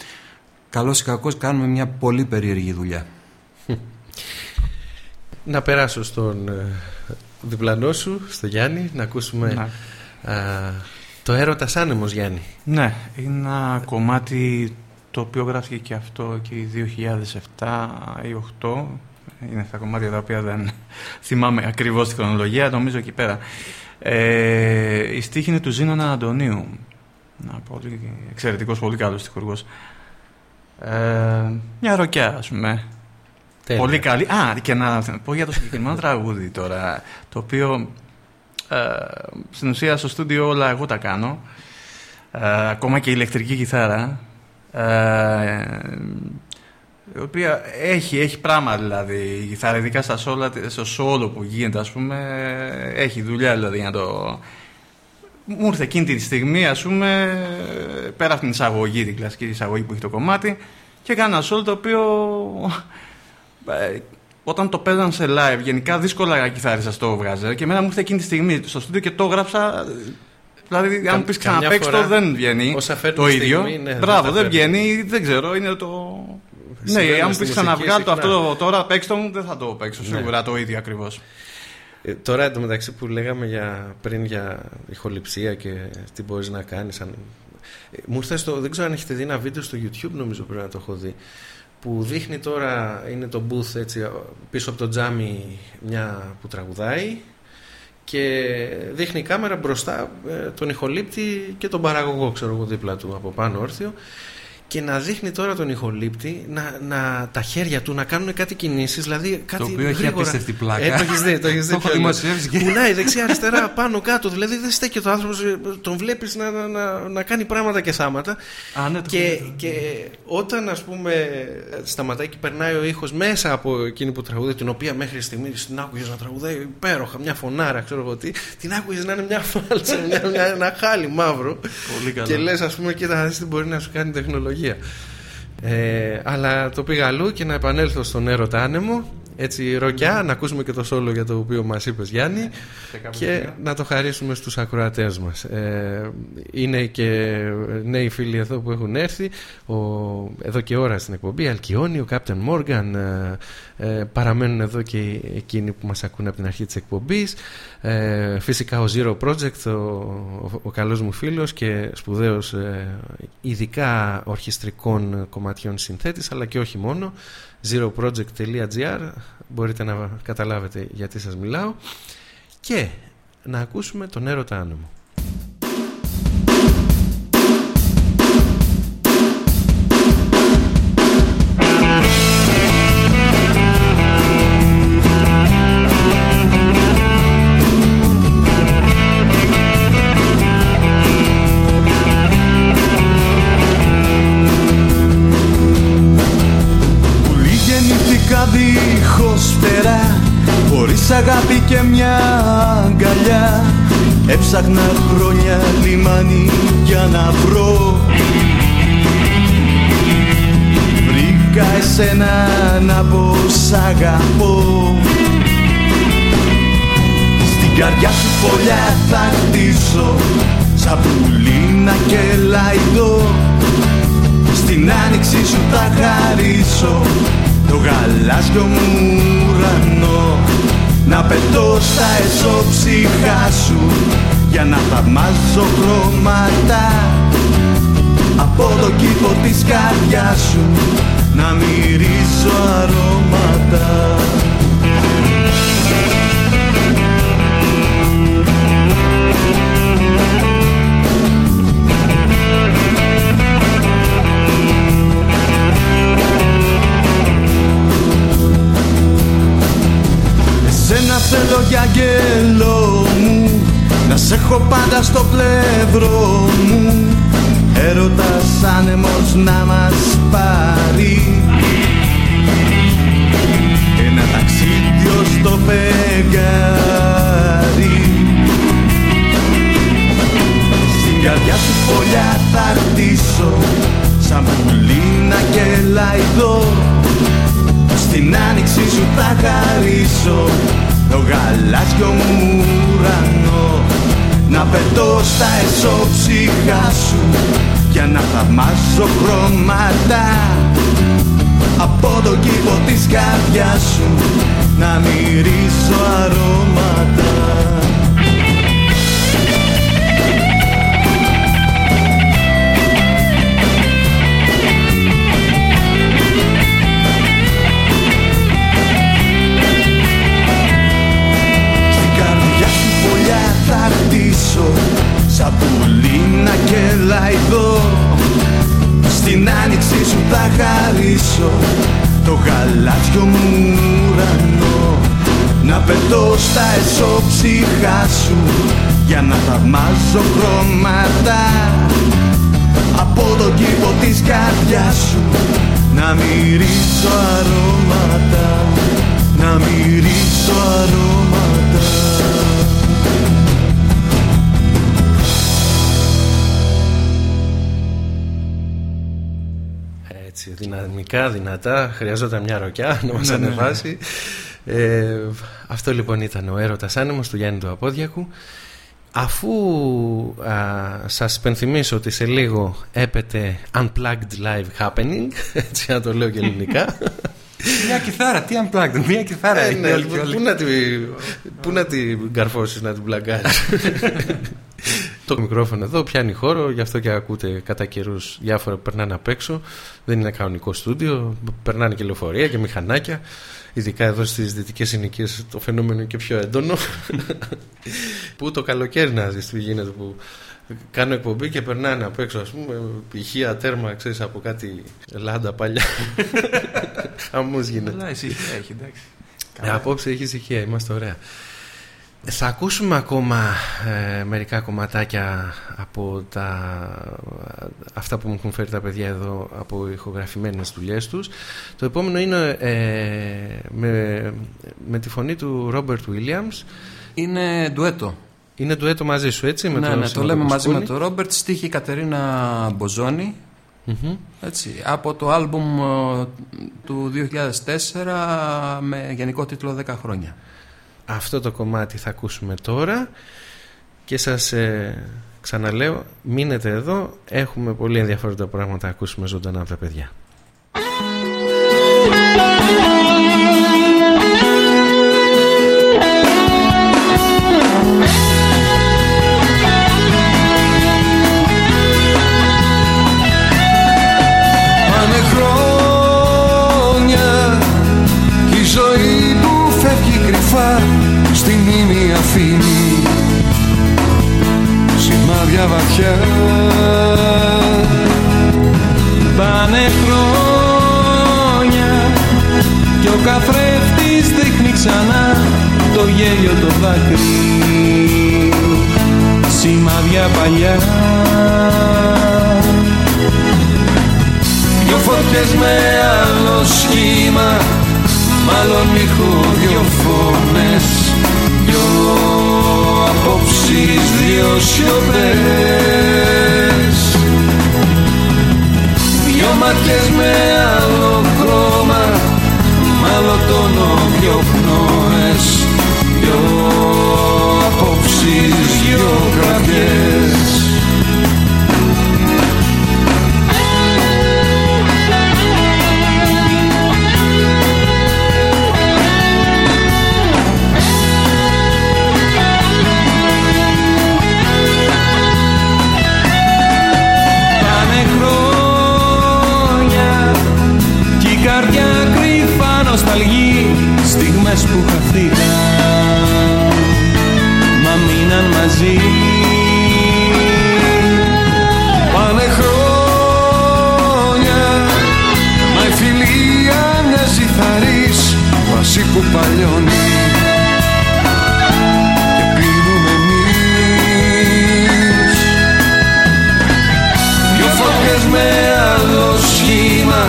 καλώς ή κακώς κάνουμε μια πολύ περίεργη δουλειά. να περάσω στον ε, διπλανό σου στο Γιάννη να ακούσουμε Ναι. α, το έρωτας άνεμος Γιάννη Ναι, είναι ένα κομμάτι το οποίο γράφτηκε και αυτό και 2007 ή 2008. Είναι στα κομμάτια τα οποία δεν θυμάμαι ακριβώς τη χρονολογία, νομίζω εκεί πέρα. Ε, η στίχη είναι του Ζήνωνα Αντωνίου. Να, πολύ εξαιρετικός, πολύ καλός στιχουργός. Ε, μια ροκιά, ας πούμε. Τέλεια. Πολύ καλή. Α, και να πω για το συγκεκριμένο τραγούδι τώρα, το οποίο ε, στην ουσία στο στούντιο όλα εγώ τα κάνω. Ε, ακόμα και η ηλεκτρική κιθάρα. Ε, η οποία έχει, έχει πράγμα δηλαδή η κιθάρα, ειδικά στα σόλα, στο σόλο που γίνεται ας πούμε, έχει δουλειά δηλαδή για να το... Μου ήρθε εκείνη τη στιγμή, ας πούμε, πέρα από την εισαγωγή, την κλασική εισαγωγή που έχει το κομμάτι, και έκανα ένα σόλο το οποίο ε, όταν το παίζαν σε live, γενικά δύσκολα η κιθάρισα το βγάζε και εμένα μου ήρθε εκείνη τη στιγμή στο στούντιο και το έγραψα. Δηλαδή, αν μου πεις καμιά ξαναπέξω, φορά, το δεν βγαίνει όσα φέρνουν το στιγμή, ίδιο. ναι, δεν Μπράβο, τα δεν φέρνουν. βγαίνει, δεν ξέρω, είναι το. Συμβαίνει Ναι, αν μου στη πεις μουσική ξαναβγάλω το συχνά. αυτό τώρα, παίξτε μου, δεν θα το παίξω Ναι. σίγουρα το ίδιο ακριβώς. Ε, τώρα εντωμεταξύ που λέγαμε για, πριν για ηχοληψία και τι μπορείς να κάνεις αν... Ε, μου ήρθε στο, δεν ξέρω αν έχετε δει ένα βίντεο στο YouTube νομίζω πρέπει να το έχω δει που δείχνει τώρα είναι το booth έτσι πίσω από το τζάμι μια που τραγουδάει και δείχνει η κάμερα μπροστά ε, τον ηχολήπτη και τον παραγωγό ξέρω εγώ δίπλα του από πάνω όρθιο και να δείχνει τώρα τον ηχολήπτη να, να, τα χέρια του να κάνουν κάτι κινήσεις δηλαδή κάτι το οποίο έχει γρήγορα. απίστευτη πλάκα. Ε, το έχεις δει, το έχεις δει. Το έχω πιο δημοσιεύσει και- Κουνάει δεξιά αριστερά πάνω κάτω δηλαδή δεν στέκει το άνθρωπος ε, τον βλέπεις να, να, να, να κάνει πράγματα και θάματα Α, ναι, το και, έχω δει. και όταν ας πούμε σταματάει και περνάει ο ήχος μέσα από εκείνη που τραγουδάει την οποία μέχρι στιγμής την άκουγες να τραγουδάει υπέροχα μια φωνάρα ξέρω εγώ τι την άκουγες να είναι μια φάλτσα μια, μια, ένα χάλι μαύρο Πολύ καλά. και λες ας πούμε κοίτα να δεις τι μπορεί να σου κάνει η τεχνολογία. Ε, αλλά το πήγα αλλού και να επανέλθω στον έρωτα άνεμο έτσι ροκιά να ακούσουμε και το σόλο για το οποίο μας είπες Γιάννη και να το χαρίσουμε στους ακροατές μας. Ε, είναι και νέοι φίλοι εδώ που έχουν έρθει. Ο, εδώ και ώρα στην εκπομπή Αλκιόνι, ο Κάπτεν Μόργαν ε, ε, παραμένουν εδώ και εκείνοι που μας ακούνε από την αρχή της εκπομπής. Ε, φυσικά ο Zero Project ο, ο, ο καλός μου φίλος και σπουδαίος ε, ειδικά ορχιστρικών κομματιών συνθέτης αλλά και όχι μόνο zeroproject.gr μπορείτε να καταλάβετε γιατί σας μιλάω. Και να ακούσουμε τον έρωτα άνεμο. Πουλή Έψαχνα χρόνια λιμάνι για να βρω. Βρήκα εσένα να πως αγαπώ. Στην καρδιά σου φωλιά θα χτίσω Σαν πουλί να κελαϊδώ στην άνοιξη σου θα χαρίσω το γαλάζιο μου ουρανό. Να πετώ στα εσώψυχά σου για να θαυμάζω χρώματα από το κήπο της καρδιάς σου να μυρίζω αρώματα έχω πάντα στο πλευρό μου Έρωτας άνεμος να μας πάρει. Ένα ταξίδι ως το φεγγάρι. Στην καρδιά σου φωλιά θα χτίσω Σαν πουλί να κελαϊδώ στην άνοιξη σου θα χαρίσω το γαλάζιο μου ουρανό Να πετώ στα εσώψυχά σου για να θαυμάζω χρώματα. Από το κήπο της καρδιάς σου να μυρίζω αρώματα γαλάζιο μου ουρανό. Να πετώ στα εσώψυχά σου Για να θαυμάζω χρώματα. Από τον κήπο της καρδιάς σου Να μυρίζω αρώματα. Να μυρίσω αρώματα δυναμικά, δυνατά, χρειαζόταν μια ροκιά να μας Ναι, ναι. ανεβάσει. Ε, αυτό λοιπόν ήταν ο έρωτας άνεμος του Γιάννη του Απόδιακου. Αφού α, σας πενθυμίσω ότι σε λίγο έπεται Unplugged Live Happening, έτσι να το λέω και ελληνικά. Μια κιθάρα, τι unplugged, μια κιθάρα Ε, είναι ναι, όλοι και όλοι. πού να την πού να την καρφώσεις, να την πλαγκάρεις. το μικρόφωνο εδώ πιάνει χώρο, γι' αυτό και ακούτε κατά καιρούς διάφορα που περνάνε απ' έξω. Δεν είναι κανονικό στούντιο, περνάνε και λεωφορεία και μηχανάκια. Ειδικά εδώ στις δυτικές συνοικίες το φαινόμενο είναι και πιο έντονο. που το καλοκαίρι να δεις τι γίνεται που κάνω εκπομπή και περνάνε απ' έξω, ας πούμε, πηχεία τέρμα, ξέρεις, από κάτι λάντα παλιά. Χαμός γίνεται. Αλλά ησυχία έχει, εντάξει. Ε, απόψε έχεις ησυχία, είμαστε ωραία. Θα ακούσουμε ακόμα ε, μερικά κομματάκια από τα, αυτά που μου έχουν φέρει τα παιδιά εδώ από ηχογραφημένες δουλειές τους. Το επόμενο είναι ε, με, με τη φωνή του Ρόμπερτ Williams. Είναι ντουέτο. Είναι ντουέτο μαζί σου, έτσι, με ναι, τον ναι, το Σίμω λέμε μαζί με Κοσκούνη. τον Ρόμπερτ, στίχη Κατερίνα Μποζόνη. Μμμ. Έτσι, από το άλμπουμ ε, του 2004 με γενικό τίτλο 10 χρόνια. Αυτό το κομμάτι θα ακούσουμε τώρα και σας ε, ξαναλέω μείνετε εδώ έχουμε πολύ ενδιαφέροντα πράγματα να ακούσουμε ζωντανά από τα παιδιά. Πάνε σημάδια βαθιά. Πάνε χρόνια κι ο καθρέφτης δείχνει ξανά το γέλιο το δάκρυ. Σημάδια παλιά. Δυο φωτιές με άλλο σχήμα Μάλλον ήχο δυο φωνές. Δυο απόψεις, δυο σιωπές. Δυο μάτιες με άλλο χρώμα Μάλλον τόνο δυο πνοές Δυο απόψεις, δυο κραυγές μαζί. Πάνε χρόνια μα η φιλία μοιάζει θαρής βασί που παλιώνει και πίνουμε εμείς. Δυο φωτιές με άλλο σχήμα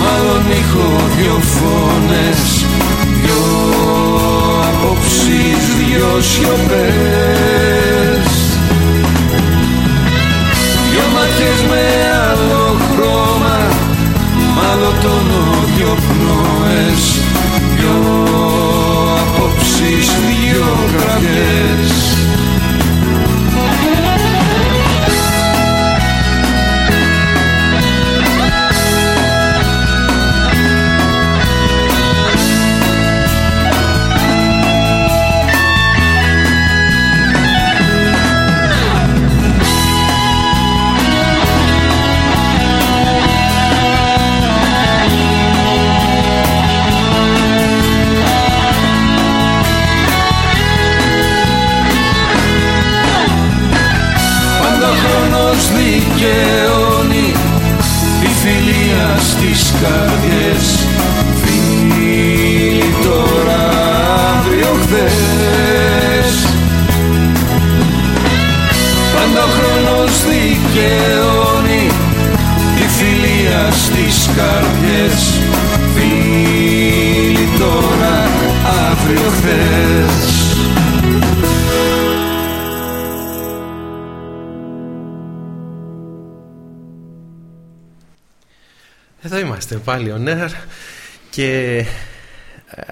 Μάλλον ήχο δυο φωνές Δυο απόψεις, δυο σιωπές. Δυο μάτιες με άλλο χρώμα Μάλλον τόνο δυο πνοές. Δυο απόψεις, δυο κραυγές δικαιώνει τη φιλία στις καρδιές. Φίλοι τώρα αύριο χθες. Πάντα ο χρόνος δικαιώνει τη φιλία στις καρδιές. Φίλοι τώρα αύριο χθες Εδώ είμαστε πάλι ο Νέρ. Και ε,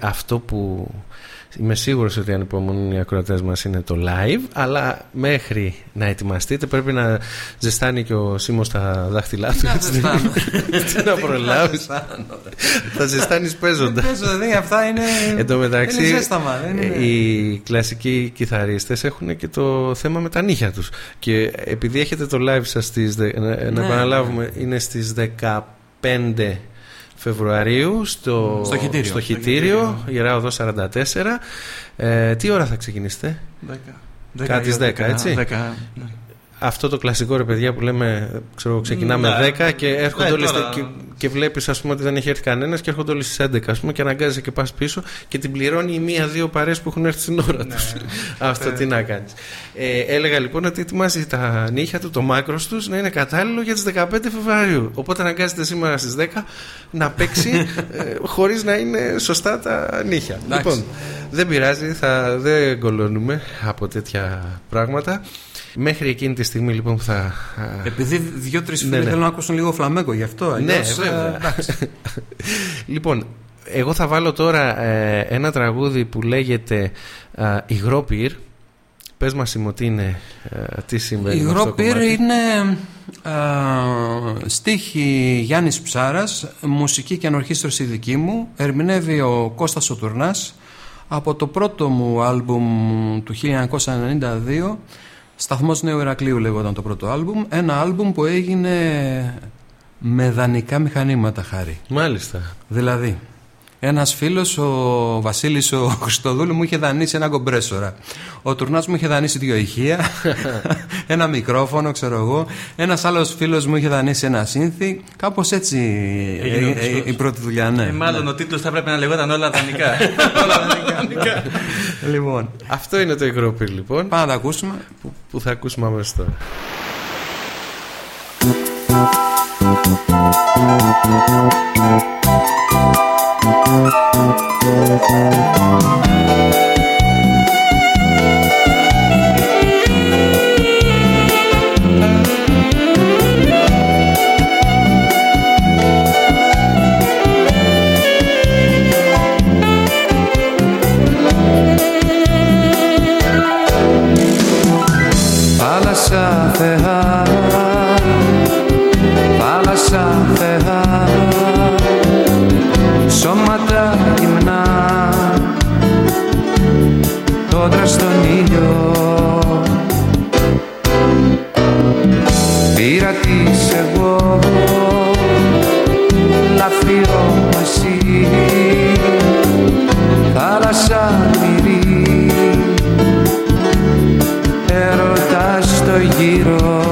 αυτό που είμαι σίγουρος ότι ανυπομονούν οι ακροατές μας είναι το live αλλά μέχρι να ετοιμαστείτε πρέπει να ζεστάνει και ο Σίμος τα δάχτυλά του έτσι, ζεστάνω. Τι να προλάβεις θα ζεστάνεις παίζοντας Παίζω, δηλαδή αυτά είναι. Εν τω μεταξύ, είναι ζέσταμα, δεν είναι. ε, οι κλασικοί κιθαρίστες έχουν και το θέμα με τα νύχια τους. Και επειδή έχετε το live σας στις, δε- να, να Ναι, επαναλάβουμε, είναι στις 15 Φεβρουαρίου στο, Στο Χιτήριο. στο Στο Χιτήριο, Ιερά Οδό 44. Ε, τι ώρα θα ξεκινήσετε; 10. κάτι 10, έτσι; 10, ναι. Αυτό το κλασικό ρε παιδιά που λέμε, ξέρω, ξεκινάμε Ναι. 10 και έρχονται Ναι, όλοι τώρα- στα- και, και βλέπεις ας πούμε ότι δεν έχει έρθει κανένας και έρχονται όλοι στις 11 ας πούμε, και αναγκάζεσαι και πας πίσω και την πληρώνει η μία-δύο παρέες που έχουν έρθει στην ώρα Ναι. τους. Αυτό τι να κάνεις. Ε, έλεγα λοιπόν ότι ετοιμάζεις τα νύχια του, το μάκρος τους να είναι κατάλληλο για τις 15 Φεβρουαρίου. Οπότε αναγκάζεται σήμερα στις 10 να παίξει ε, χωρίς να είναι σωστά τα νύχια. Εντάξει. Λοιπόν, δεν πειράζει, θα, δεν κολώνουμε από τέτοια πράγματα. Μέχρι εκείνη τη στιγμή λοιπόν που θα. α, Επειδή δύο-τρεις φίλοι Ναι, ναι. θέλουν να ακούσουν λίγο φλαμέκο γι' αυτό. ναι, αλλιώς, ε, βέβαια. εντάξει. λοιπόν, εγώ θα βάλω τώρα ε, ένα τραγούδι που λέγεται ε, Υγρό Πυρ. Πες μας Σίμω, τι είναι, ε, τι συμβαίνει Η με αυτό το Γροπήρ κομμάτι. είναι α, στίχη Γιάννης Ψάρας, μουσική και ανορχήστρωση δική μου. Ερμηνεύει ο Κώστας ο Τουρνάς από το πρώτο μου άλμπουμ του 1992. Σταθμός Νέου Ηρακλείου λέγονταν το πρώτο άλμπουμ. Ένα άλμπουμ που έγινε με δανεικά μηχανήματα χάρη. Μάλιστα. Δηλαδή, ένας φίλος, ο Βασίλης ο Χριστοδούλου, μου είχε δανείσει ένα κομπρέσορα. Ο Τουρνάς μου είχε δανείσει δύο ηχεία, ένα μικρόφωνο, ξέρω εγώ. Ένας άλλος φίλος μου είχε δανείσει ένα σύνθη. Κάπως έτσι Έγινε ο ε, ε, Χριστός. η πρώτη δουλειά, ναι. Ε, μάλλον ο τίτλος θα πρέπει να λεγόταν όλα δανεικά. Λοιπόν, Αυτό είναι το Υγρό Πυρ λοιπόν πάμε να τα ακούσουμε. που, που θα ακούσουμε αμέσως τώρα. Θάλασσα θεά Θάλασσα στον ήλιο Πήρα της εγώ Λαφρύ μαζί. Θάλασσα μυρί. Έρωτας στο γύρο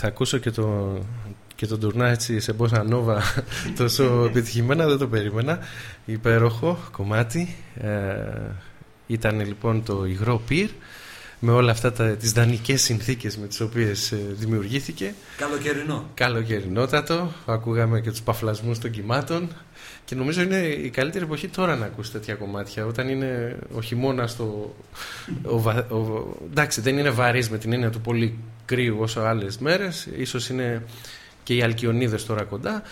θα ακούσω και το, και τον τουρνά έτσι σε Bossa Nova τόσο επιτυχημένα δεν το περίμενα υπέροχο κομμάτι ε, ήταν λοιπόν το υγρό πυρ με όλα αυτά τα, τις δανεικές συνθήκες με τις οποίες ε, δημιουργήθηκε Καλοκαιρινό Καλοκαιρινότατο Ακούγαμε και τους παφλασμούς των κυμάτων και νομίζω είναι η καλύτερη εποχή τώρα να ακούσει τέτοια κομμάτια. Όταν είναι ο χειμώνας στο. Ο, ο, εντάξει, δεν είναι βαρύς με την έννοια του πολύ κρύου όσο άλλες μέρες. σω είναι και οι Αλκιονίδες τώρα κοντά.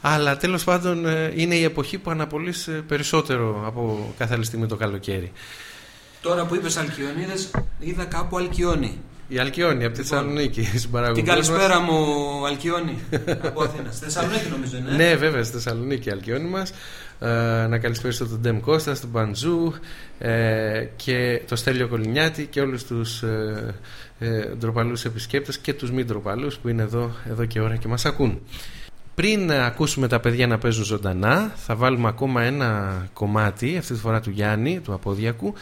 Αλλά τέλος πάντων ε, είναι η εποχή που αναπολύεις ε, περισσότερο από κάθε άλλη στιγμή το καλοκαίρι. Τώρα που είπες Αλκιονίδες, είδα κάπου Αλκιόνι. Η Αλκιόνη από τη λοιπόν, Θεσσαλονίκη στην Την καλησπέρα μου, Αλκιόνη από Αθήνας. Στη Θεσσαλονίκη νομίζω είναι. Ναι, βέβαια, στη Θεσσαλονίκη η Αλκιόνη μας. Ε, να καλησπέρισω τον Ντέμ Κώστα, τον Μπαντζού ε, και το Στέλιο Κολυνιάτη και όλους τους ε, ε, ντροπαλούς επισκέπτες και τους μη ντροπαλούς που είναι εδώ, εδώ και ώρα και μας ακούν. Πριν ακούσουμε τα παιδιά να παίζουν ζωντανά, θα βάλουμε ακόμα ένα κομμάτι, αυτή τη φορά του Γιάννη, του Απόδιακου,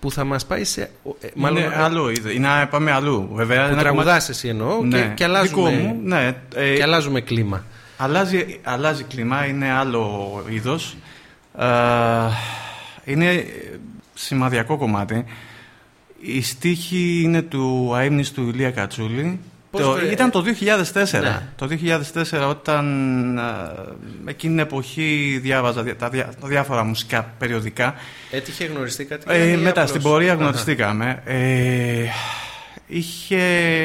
που θα μας πάει σε... Μάλλον, είναι αλλού, είναι, πάμε αλλού. Βέβαια, που τραγουδάς εσύ εννοώ ναι, και, και, αλλάζουμε, μου, ναι, ε, και αλλάζουμε κλίμα. Αλλάζει, αλλάζει κλίμα, είναι άλλο είδος. Ε, είναι σημαδιακό κομμάτι. Η στίχη είναι του αείμνης Ηλία Κατσούλη. Το, Ήταν το 2004. Ναι. Το 2004 όταν ε, εκείνη την εποχή διάβαζα τα, διά, τα διάφορα μουσικά περιοδικά. Έτυχε γνωριστήκατε. Ε, μετά στην πορεία γνωριστήκαμε. Ε, είχε,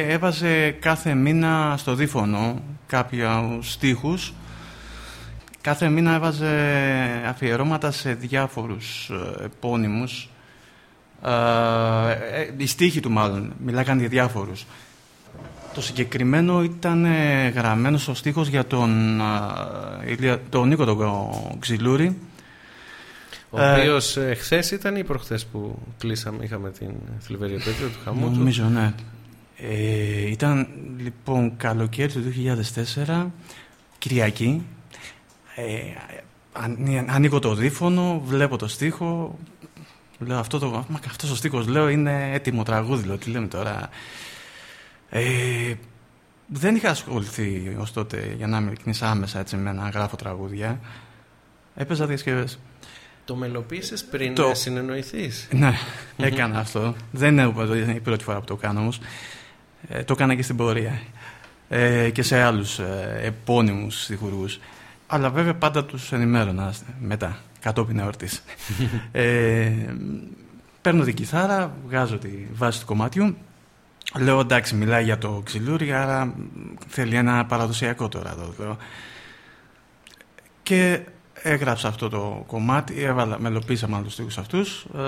έβαζε κάθε μήνα στο δίφωνο κάποιους στίχους. Κάθε μήνα έβαζε αφιερώματα σε διάφορους ε, επώνυμους. Ε, ε, οι στίχοι του μάλλον μιλάγαν για διάφορους. Το συγκεκριμένο ήταν γραμμένο στο στίχος για τον, τον Νίκο τον Ξυλούρη. Ο ε, οποίος χθες ήταν ή προχθές που κλείσαμε, είχαμε την θλιβερή επέτειο του χαμού Νομίζω, ναι. Ε, ήταν λοιπόν καλοκαίρι του 2004, Κυριακή. Ε, ανοίγω το δίφωνο, βλέπω το στίχο. Λέω αυτό το, μα, αυτός ο στίχος λέω είναι έτοιμο τραγούδι, λέω, τι λέμε τώρα. Ε, δεν είχα ασχοληθεί ως τότε, για να είμαι ειλικρινής, άμεσα έτσι, με να γράφω τραγούδια. Έπαιζα διασκευές. Το μελοποίησες πριν το... συνεννοηθείς; Ναι, έκανα αυτό. Δεν είναι η πρώτη φορά που το κάνω όμως. Ε, το έκανα και στην πορεία. Ε, και σε άλλους ε, επώνυμους στιχουργούς. Αλλά βέβαια πάντα τους ενημέρωνα μετά, κατόπιν εορτής. ε, παίρνω την κιθάρα, βγάζω τη βάση του κομμάτιου. Λέω εντάξει, μιλάει για το ξυλούρι, άρα θέλει ένα παραδοσιακό τώρα εδώ. Και έγραψα αυτό το κομμάτι, έβαλα, μελοποίησα μάλλον τους στίχους αυτούς. Ε,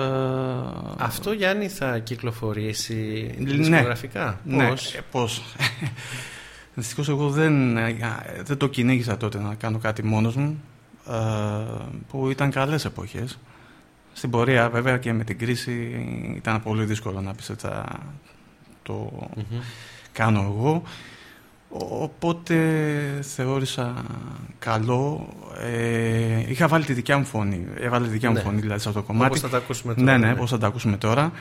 αυτό Γιάννη θα κυκλοφορήσει ναι, δισκογραφικά, ναι, πώς; Ναι, πώς; Δυστυχώς εγώ δεν, ε, δεν το κυνήγησα τότε να κάνω κάτι μόνος μου, ε, που ήταν καλές εποχές. Στην πορεία βέβαια και με την κρίση ήταν πολύ δύσκολο να πεις ότι θα το κάνω εγώ. Οπότε θεώρησα καλό. Ε, είχα βάλει τη δικιά μου φωνή. Έβαλε τη δικιά μου ναι. φωνή δηλαδή σε αυτό το κομμάτι. Πώς θα τα ακούσουμε τώρα. Ναι, ναι, ναι. πώς θα τα ακούσουμε τώρα.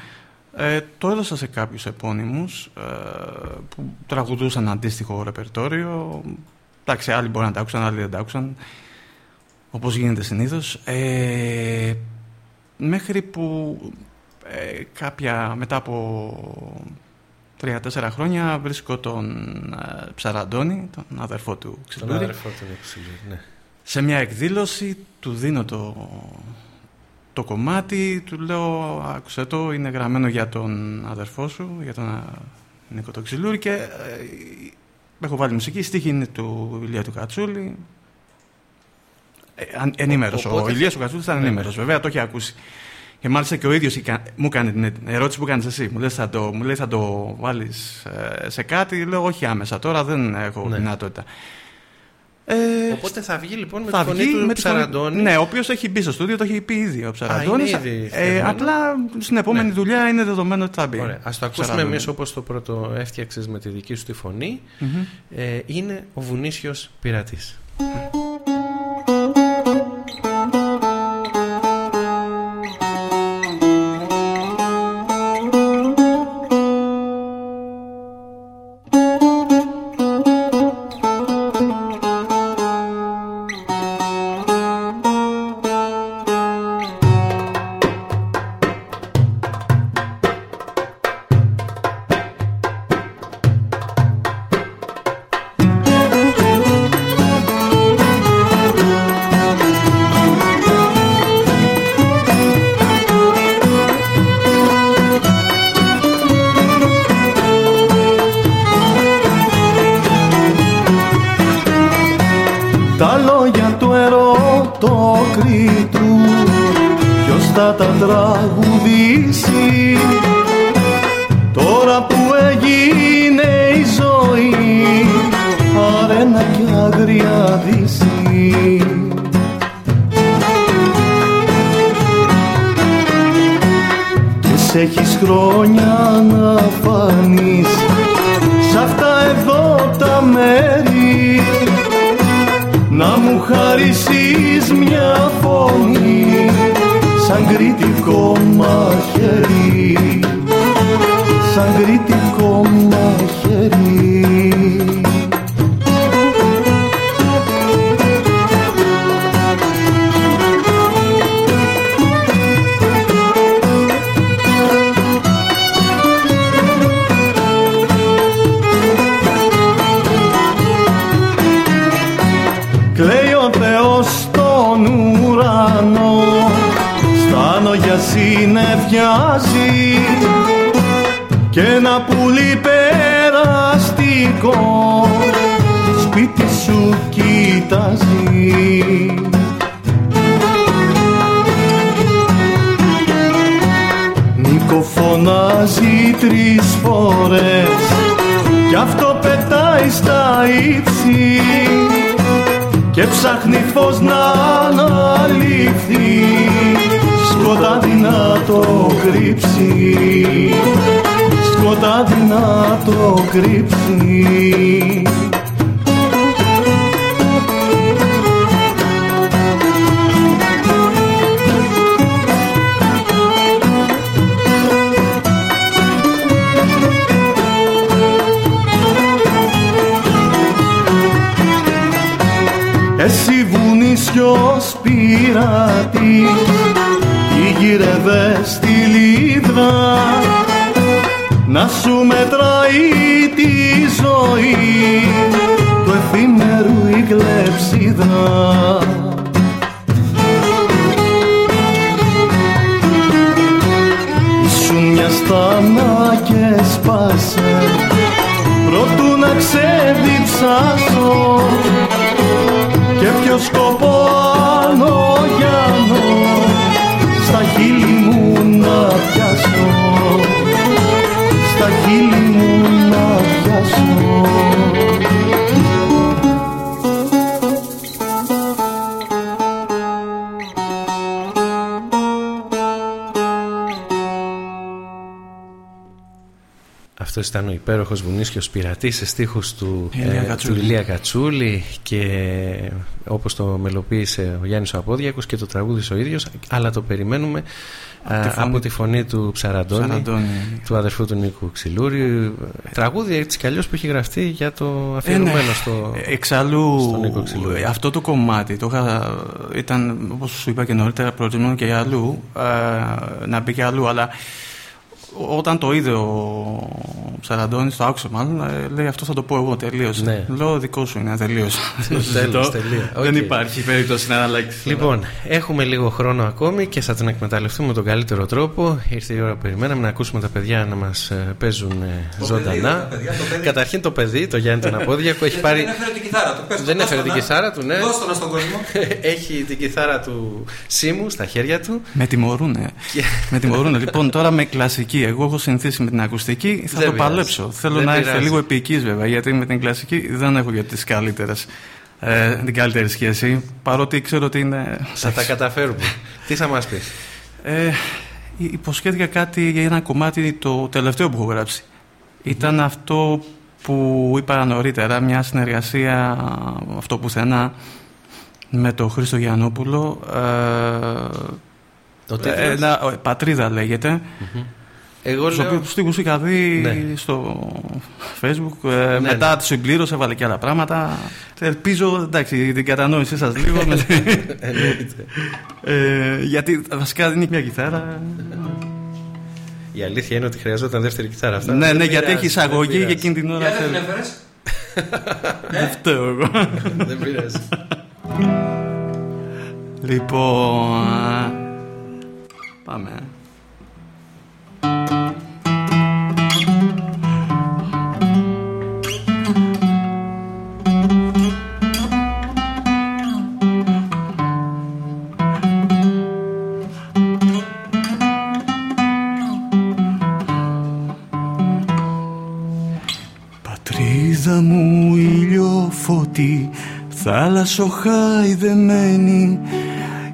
Ε, το έδωσα σε κάποιους επώνυμους ε, που τραγουδούσαν αντίστοιχο ρεπερτόριο. Εντάξει, άλλοι μπορεί να τα άκουσαν, άλλοι δεν τα άκουσαν. Όπως γίνεται συνήθως. Ε, μέχρι που ε, κάποια μετά από τρία-τέσσερα χρόνια βρίσκω τον ε, Ψαραντώνη, τον αδερφό του Ξυλούρη. Τον αδερφό του Ξυλούρη, ναι. Σε μια εκδήλωση του δίνω το, το κομμάτι, του λέω άκουσε το, είναι γραμμένο για τον αδερφό σου, για τον ε, Νίκο τον Ξυλούρη και ε, έχω βάλει μουσική, στίχη είναι του Ηλία του Κατσούλη. Ε, ενήμερος, ο, ο Ηλίας του Κατσούλης ήταν ναι. ενήμερος, βέβαια το έχει ακούσει. Και μάλιστα και ο ίδιος μου έκανε την ερώτηση που κάνεις εσύ. Μου, λες, θα το, μου λέει θα το βάλεις ε, σε κάτι. Λέω όχι άμεσα. Τώρα δεν έχω ναι. δυνατότητα. Ε, Οπότε θα βγει λοιπόν με τη φωνή του με Ψαραντώνης. Ναι, ο οποίος έχει μπει στο στούντιο, το έχει πει ήδη ο Ψαραντώνης. Ε, απλά στην επόμενη ναι. δουλειά είναι δεδομένο ότι θα μπει. Α το ακούσουμε εμείς όπως το πρώτο έφτιαξες με τη δική σου τη φωνή. ε, είναι ο Βουνίσιος Πειρατής. τα Αυτό ήταν ο υπέροχο Βουνίσιο πειρατής σε στίχους του, Ηλία ε, του Ηλία Κατσούλη και όπως το μελοποίησε ο Γιάννης ο Απόδιακος και το τραγούδισε ο ίδιος. Αλλά το περιμένουμε από, τη, φωνή, από τη φωνή του Ψαραντώνη, Ψαραντώνη, του αδερφού του Νίκου Ξυλούρη. Τραγούδι έτσι κι αλλιώς που έχει γραφτεί για το αφιερωμένο Ε, ναι. στο. Εξάλλου, στον Νίκο Ξυλούρη. αυτό το κομμάτι το είχα, ήταν, όπως σου είπα και νωρίτερα, προτιμμένο και για αλλού, ε, να μπει και αλλού, αλλά όταν το είδε ο Ψαραντώνης, το άκουσε μάλλον, ε, λέει αυτό θα το πω εγώ τελείως. Ναι. Λέω δικό σου είναι, τελείως. Τέλος, τελεία. Δεν Οκ. υπάρχει περίπτωση να αλλάξει. Λοιπόν, έχουμε λίγο χρόνο ακόμη και θα τον εκμεταλλευτούμε με τον καλύτερο τρόπο. Ήρθε η ώρα που περιμέναμε να ακούσουμε τα παιδιά να μας παίζουν ε, ζωντανά. τα παιδιά, το παιδί. Καταρχήν το παιδί, το Γιάννη τον Απόδιακο, έχει πάρει. Δεν έφερε την κιθάρα του. Πες το, Δεν δώσ' έφερε το την να. κιθάρα του, ναι. Δώσ' το να στον κόσμο. έχει την κιθάρα του Σίμου στα χέρια του. Με τιμωρούνε. με τιμωρούνε. Λοιπόν, τώρα με κλασική. Εγώ έχω συνηθίσει με την ακουστική. Θα Δεν το πειράζει. παλέψω. Θέλω Δεν να έρθει πειράζει. λίγο επική βέβαια, γιατί με την κλασική δεν έχω για τις καλύτερες, ε, την καλύτερη σχέση. Παρότι ξέρω ότι είναι. Θα τα καταφέρουμε. Τι θα μας πεις; Ε, υποσχέθηκα κάτι για ένα κομμάτι το τελευταίο που έχω γράψει. Ήταν αυτό που είπα νωρίτερα, μια συνεργασία αυτό πουθενά με τον Χρήστο Γιαννόπουλο. Ε, Το τίτλος; ένα- ε, πατρίδα λέγεται. Εγώ Τους λέω. οποίους στίχους είχα δει Ναι. στο facebook. Ε, μετά ναι. τη συμπλήρωσε, έβαλε και άλλα πράγματα. Ελπίζω, εντάξει, την κατανόησή σας λίγο. με- Εννοείται. ε, γιατί βασικά δεν έχει μια κιθάρα. Η αλήθεια είναι ότι χρειαζόταν δεύτερη κιθάρα αυτά. ναι, Δεν ναι, γιατί πειράζει, έχεις εισαγωγή δεν και πειράζει. εκείνη την ώρα Γιατί δεν την θέλει. έφερες. Δεν φταίω εγώ. Δεν πειράζει. Λοιπόν. Πάμε. Ηλιοφωτή θάλασσο χαϊδεμένη.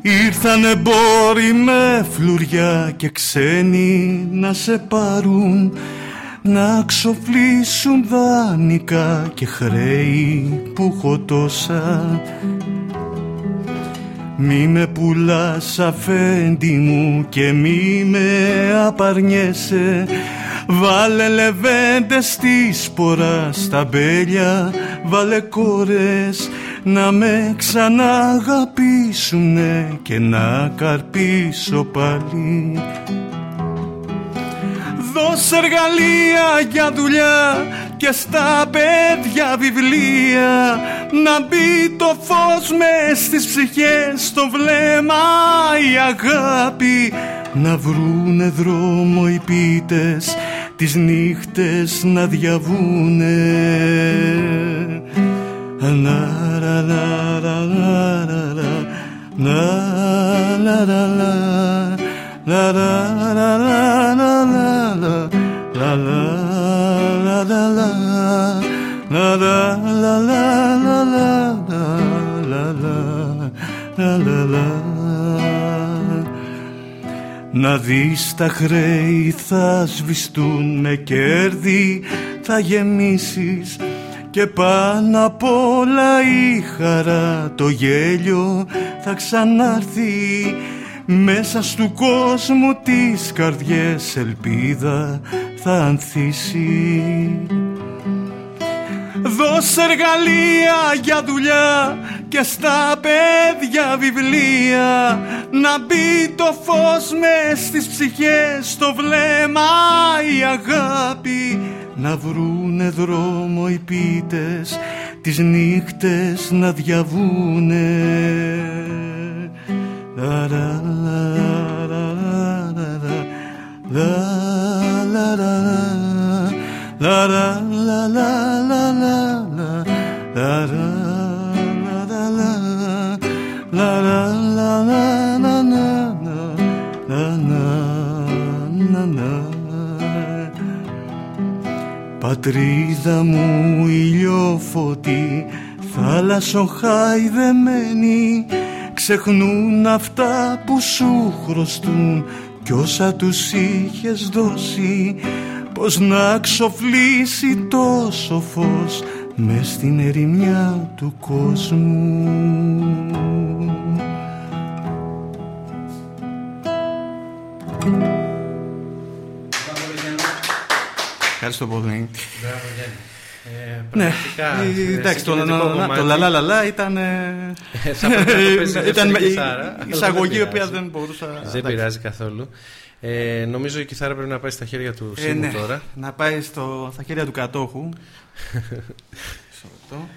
Ήρθαν εμπόροι με φλουριά και ξένοι να σε πάρουν να ξοφλήσουν δάνεικα και χρέη που έχω τόσα. Μη με πουλάς αφέντη μου και μη με απαρνιέσαι Βάλε λεβέντες στη σπορά στα μπέλια Βάλε κόρες να με ξαναγαπήσουνε Και να καρπίσω πάλι. Δώσε εργαλεία για δουλειά και στα παιδιά βιβλία να μπει το φως με στις ψυχές στο βλέμμα η αγάπη να βρούνε δρόμο οι πίτες τις νύχτες να διαβούνε να ρα ρα ρα ρα ρα να ρα ρα ρα La Να δεις τα χρέη θα σβηστούν με κέρδη θα γεμίσεις και πάνω απ' όλα η χαρά το γέλιο θα ξανάρθει μέσα στου κόσμου τις καρδιές ελπίδα θα ανθίσει. Δώσε εργαλεία για δουλειά και στα παιδιά βιβλία. Να μπει το φως μες στις ψυχές στο βλέμμα η αγάπη. Να βρούνε δρόμο οι πίτες τις νύχτες να διαβούνε. La Πατρίδα μου ηλιοφωτή, θάλασσο χαϊδεμένη ξεχνούν αυτά που σου χρωστούν κι όσα τους είχες δώσει πως να ξοφλήσει τόσο φως μες στην ερημιά του κόσμου. Ευχαριστώ πολύ. Μπράβο, Γιάννη. Ε, Ναι, πραγματικά, ε, ε, εντάξει, το, συγκινητικό το, κομμάτι. το λαλάλαλα ήταν. ε, θα πρέπει να το παίζεις ήταν δεύτερη η- κιθάρα, αλλά η δεν εισαγωγή η πειράζει. οποία δεν μπορούσα. Δεν εντάξει. πειράζει καθόλου. Ε, νομίζω η κιθάρα πρέπει να πάει στα χέρια του Ε, Σίμου ναι, τώρα. Να πάει στο, στα χέρια του κατόχου. Μισό λεπτό.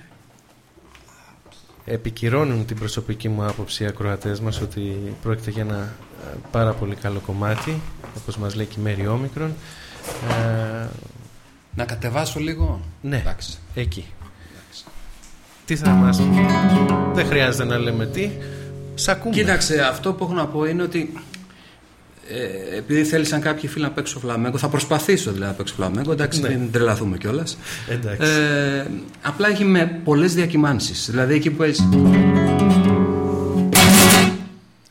Επικυρώνουν την προσωπική μου άποψη οι ακροατές μας ότι πρόκειται για ένα ε, πάρα πολύ καλό κομμάτι όπως μας λέει και η Μέρη Όμικρον. Ε, Να κατεβάσω λίγο. ναι, Εντάξει. εκεί. Τι θα μας... Δεν χρειάζεται να λέμε τι. Σ' ακούμε. Κοίταξε, αυτό που έχω να πω είναι ότι ε, επειδή θέλησαν κάποιοι φίλοι να παίξω φλαμέγκο, θα προσπαθήσω δηλαδή να παίξω φλαμέγκο. Εντάξει, Ναι. μην τρελαθούμε κιόλας. Εντάξει. Ε, απλά έχει με πολλές διακυμάνσεις. Δηλαδή εκεί που έχει.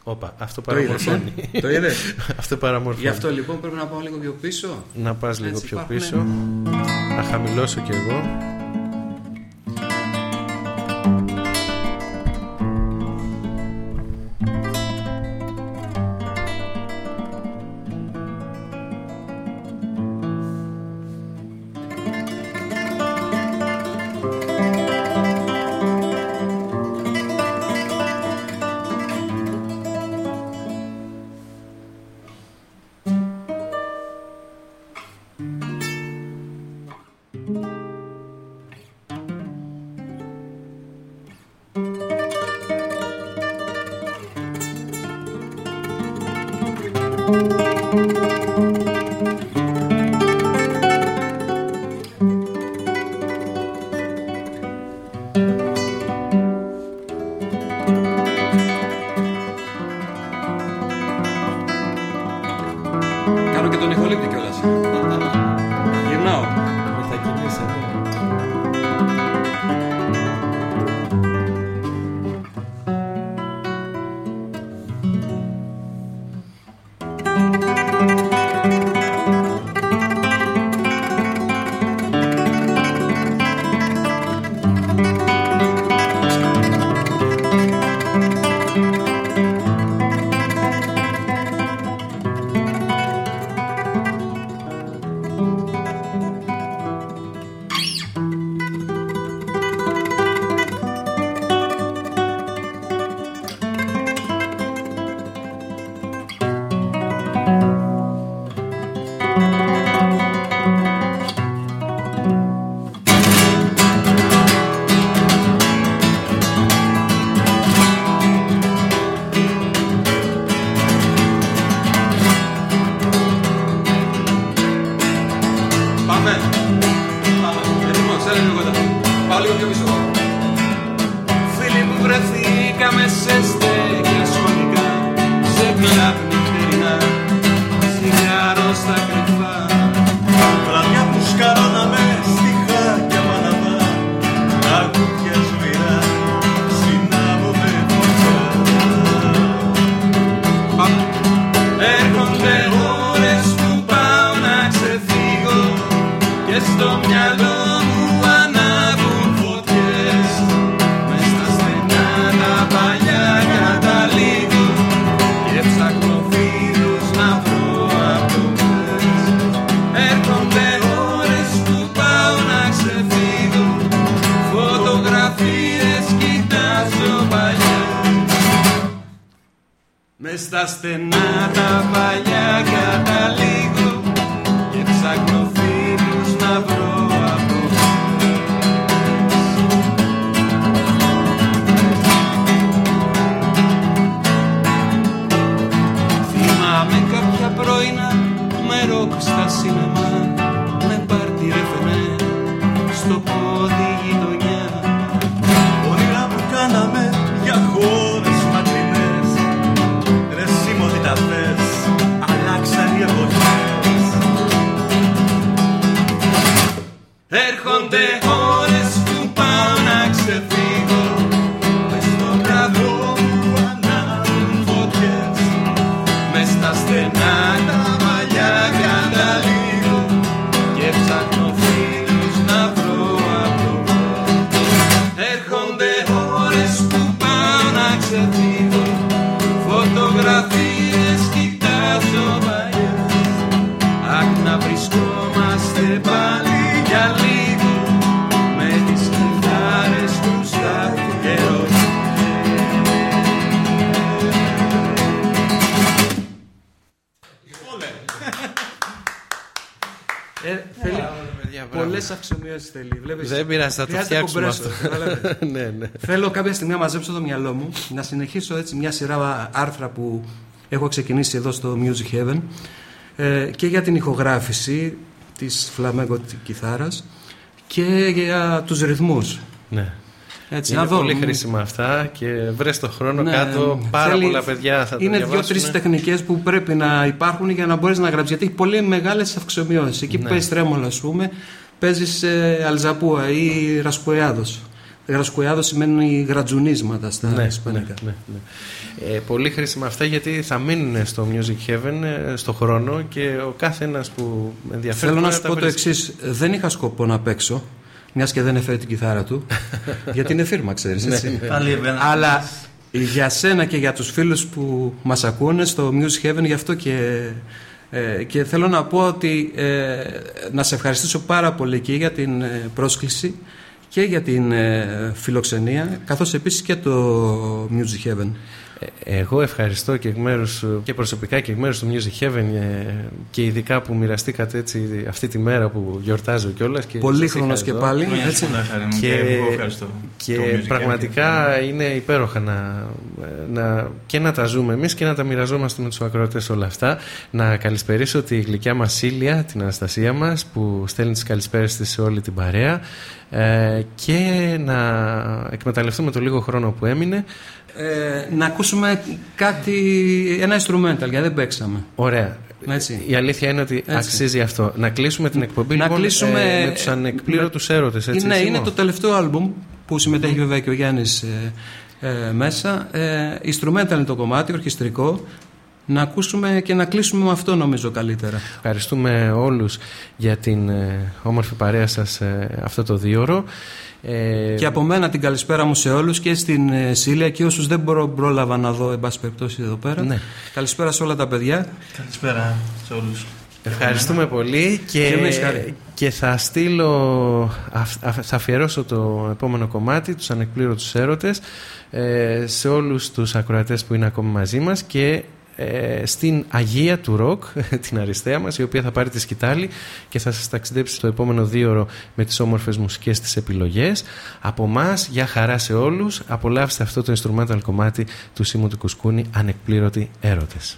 Όπα, αυτό Το είδες, παραμορφώνει. ε; Το είδες; αυτό παραμορφώνει. Γι' αυτό λοιπόν πρέπει να πάω λίγο πιο πίσω. Να πας λίγο Έτσι, πιο υπάρχουνε- πίσω. Να χαμηλώσω κι εγώ. Θα το χρειάζεται φτιάξουμε κομπρέσο, αυτό. καταλάβες. ναι, ναι. Θέλω κάποια στιγμή να μαζέψω το μυαλό μου να συνεχίσω έτσι μια σειρά άρθρα που έχω ξεκινήσει εδώ στο Music Heaven ε, και για την ηχογράφηση της φλαμέγκο κιθάρας και για τους ρυθμούς. ναι. Έτσι, είναι να δω. πολύ χρήσιμα αυτά και βρες το χρόνο Ναι, κάτω. Πάρα θέλει- πολλά παιδιά θα το Είναι διαβάσουν. δύο-τρεις τεχνικές που πρέπει να υπάρχουν για να μπορείς να γράψεις. Γιατί έχει πολύ μεγάλες αυξομοιώσεις. Εκεί που Ναι. παίζει τρέμολο, ας πούμε, παίζεις ε, αλζαπούα ή ρασκοεάδο. Ρασκοεάδο σημαίνει γρατζουνίσματα στα Ναι, ισπανικά. ναι, ναι, ναι. Ε, πολύ χρήσιμα αυτά γιατί θα μείνουν στο Music Heaven ε, στο χρόνο και ο κάθε ένας που ενδιαφέρει Θέλω να μπορεί σου τα πω το βρίσκει. εξής. Δεν είχα σκοπό να παίξω, μιας και δεν έφερε την κιθάρα του. γιατί είναι φίρμα, ξέρεις. Πάλι εμένα. Αλλά για σένα και για τους φίλους που μας ακούνε στο Music Heaven γι' αυτό και, ε, και θέλω να πω ότι ε, να σε ευχαριστήσω πάρα πολύ και για την ε, πρόσκληση και για την ε, φιλοξενία καθώς επίσης και το Music Heaven. Ε, Εγώ ευχαριστώ και εκ μέρους σου και προσωπικά και εκ μέρους του Music Heaven ε, και ειδικά που μοιραστήκατε έτσι αυτή τη μέρα που γιορτάζω κιόλας. Πολύχρονος και πάλι. Χρόνια Έτσι. πολλά, χάρη μου, Και, και εγώ ευχαριστώ και το Music πραγματικά είναι υπέροχα να, να, και να τα ζούμε εμείς και να τα μοιραζόμαστε με τους ακροατές όλα αυτά. Να καλησπερίσω τη γλυκιά μας Σίλια, την Αναστασία μας που στέλνει τις καλησπέρες της σε όλη την παρέα ε, και να εκμεταλλευτούμε το λίγο χρόνο που έμεινε Ε, να ακούσουμε κάτι, ένα instrumental γιατί δεν παίξαμε. Ωραία. Έτσι. Η αλήθεια είναι ότι Έτσι. αξίζει αυτό. Να κλείσουμε την εκπομπή Να λοιπόν, κλείσουμε- ε, με τους ανεκπλήρωτους έρωτες. Έτσι, είναι, Σίμω; είναι το τελευταίο άλμπουμ που συμμετέχει βέβαια και ο Γιάννης ε, ε, μέσα. Ε, instrumental είναι το κομμάτι, ορχιστρικό. Να ακούσουμε και να κλείσουμε με αυτό νομίζω καλύτερα. Ευχαριστούμε όλους για την ε, όμορφη παρέα σας ε, αυτό το δίωρο. Ε, Και από μένα την καλησπέρα μου σε όλους και στην ε, Σίλια και όσους δεν μπορώ, πρόλαβα να δω εν πάση περιπτώσει εδώ πέρα. Ναι. Καλησπέρα σε όλα τα παιδιά. Καλησπέρα σε όλους. Ευχαριστούμε πολύ και, Και εμείς, χάρη. και θα στείλω, αφ- αφ- θα αφιερώσω το επόμενο κομμάτι, τους ανεκπλήρωτους έρωτες, ε, σε όλους τους ακροατές που είναι ακόμη μαζί μας και ε, στην Αγία του Ροκ, την αριστεία μας, η οποία θα πάρει τη σκητάλη και θα σας ταξιδέψει το επόμενο δίωρο με τις όμορφες μουσικές της επιλογές. Από μας, για χαρά σε όλους, απολαύστε αυτό το instrumental κομμάτι του Σίμου του Κουσκούνη, ανεκπλήρωτοι έρωτες.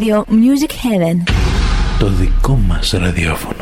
Ακούτε ράδιο Music Heaven. Το δικό μας ραδιόφωνο.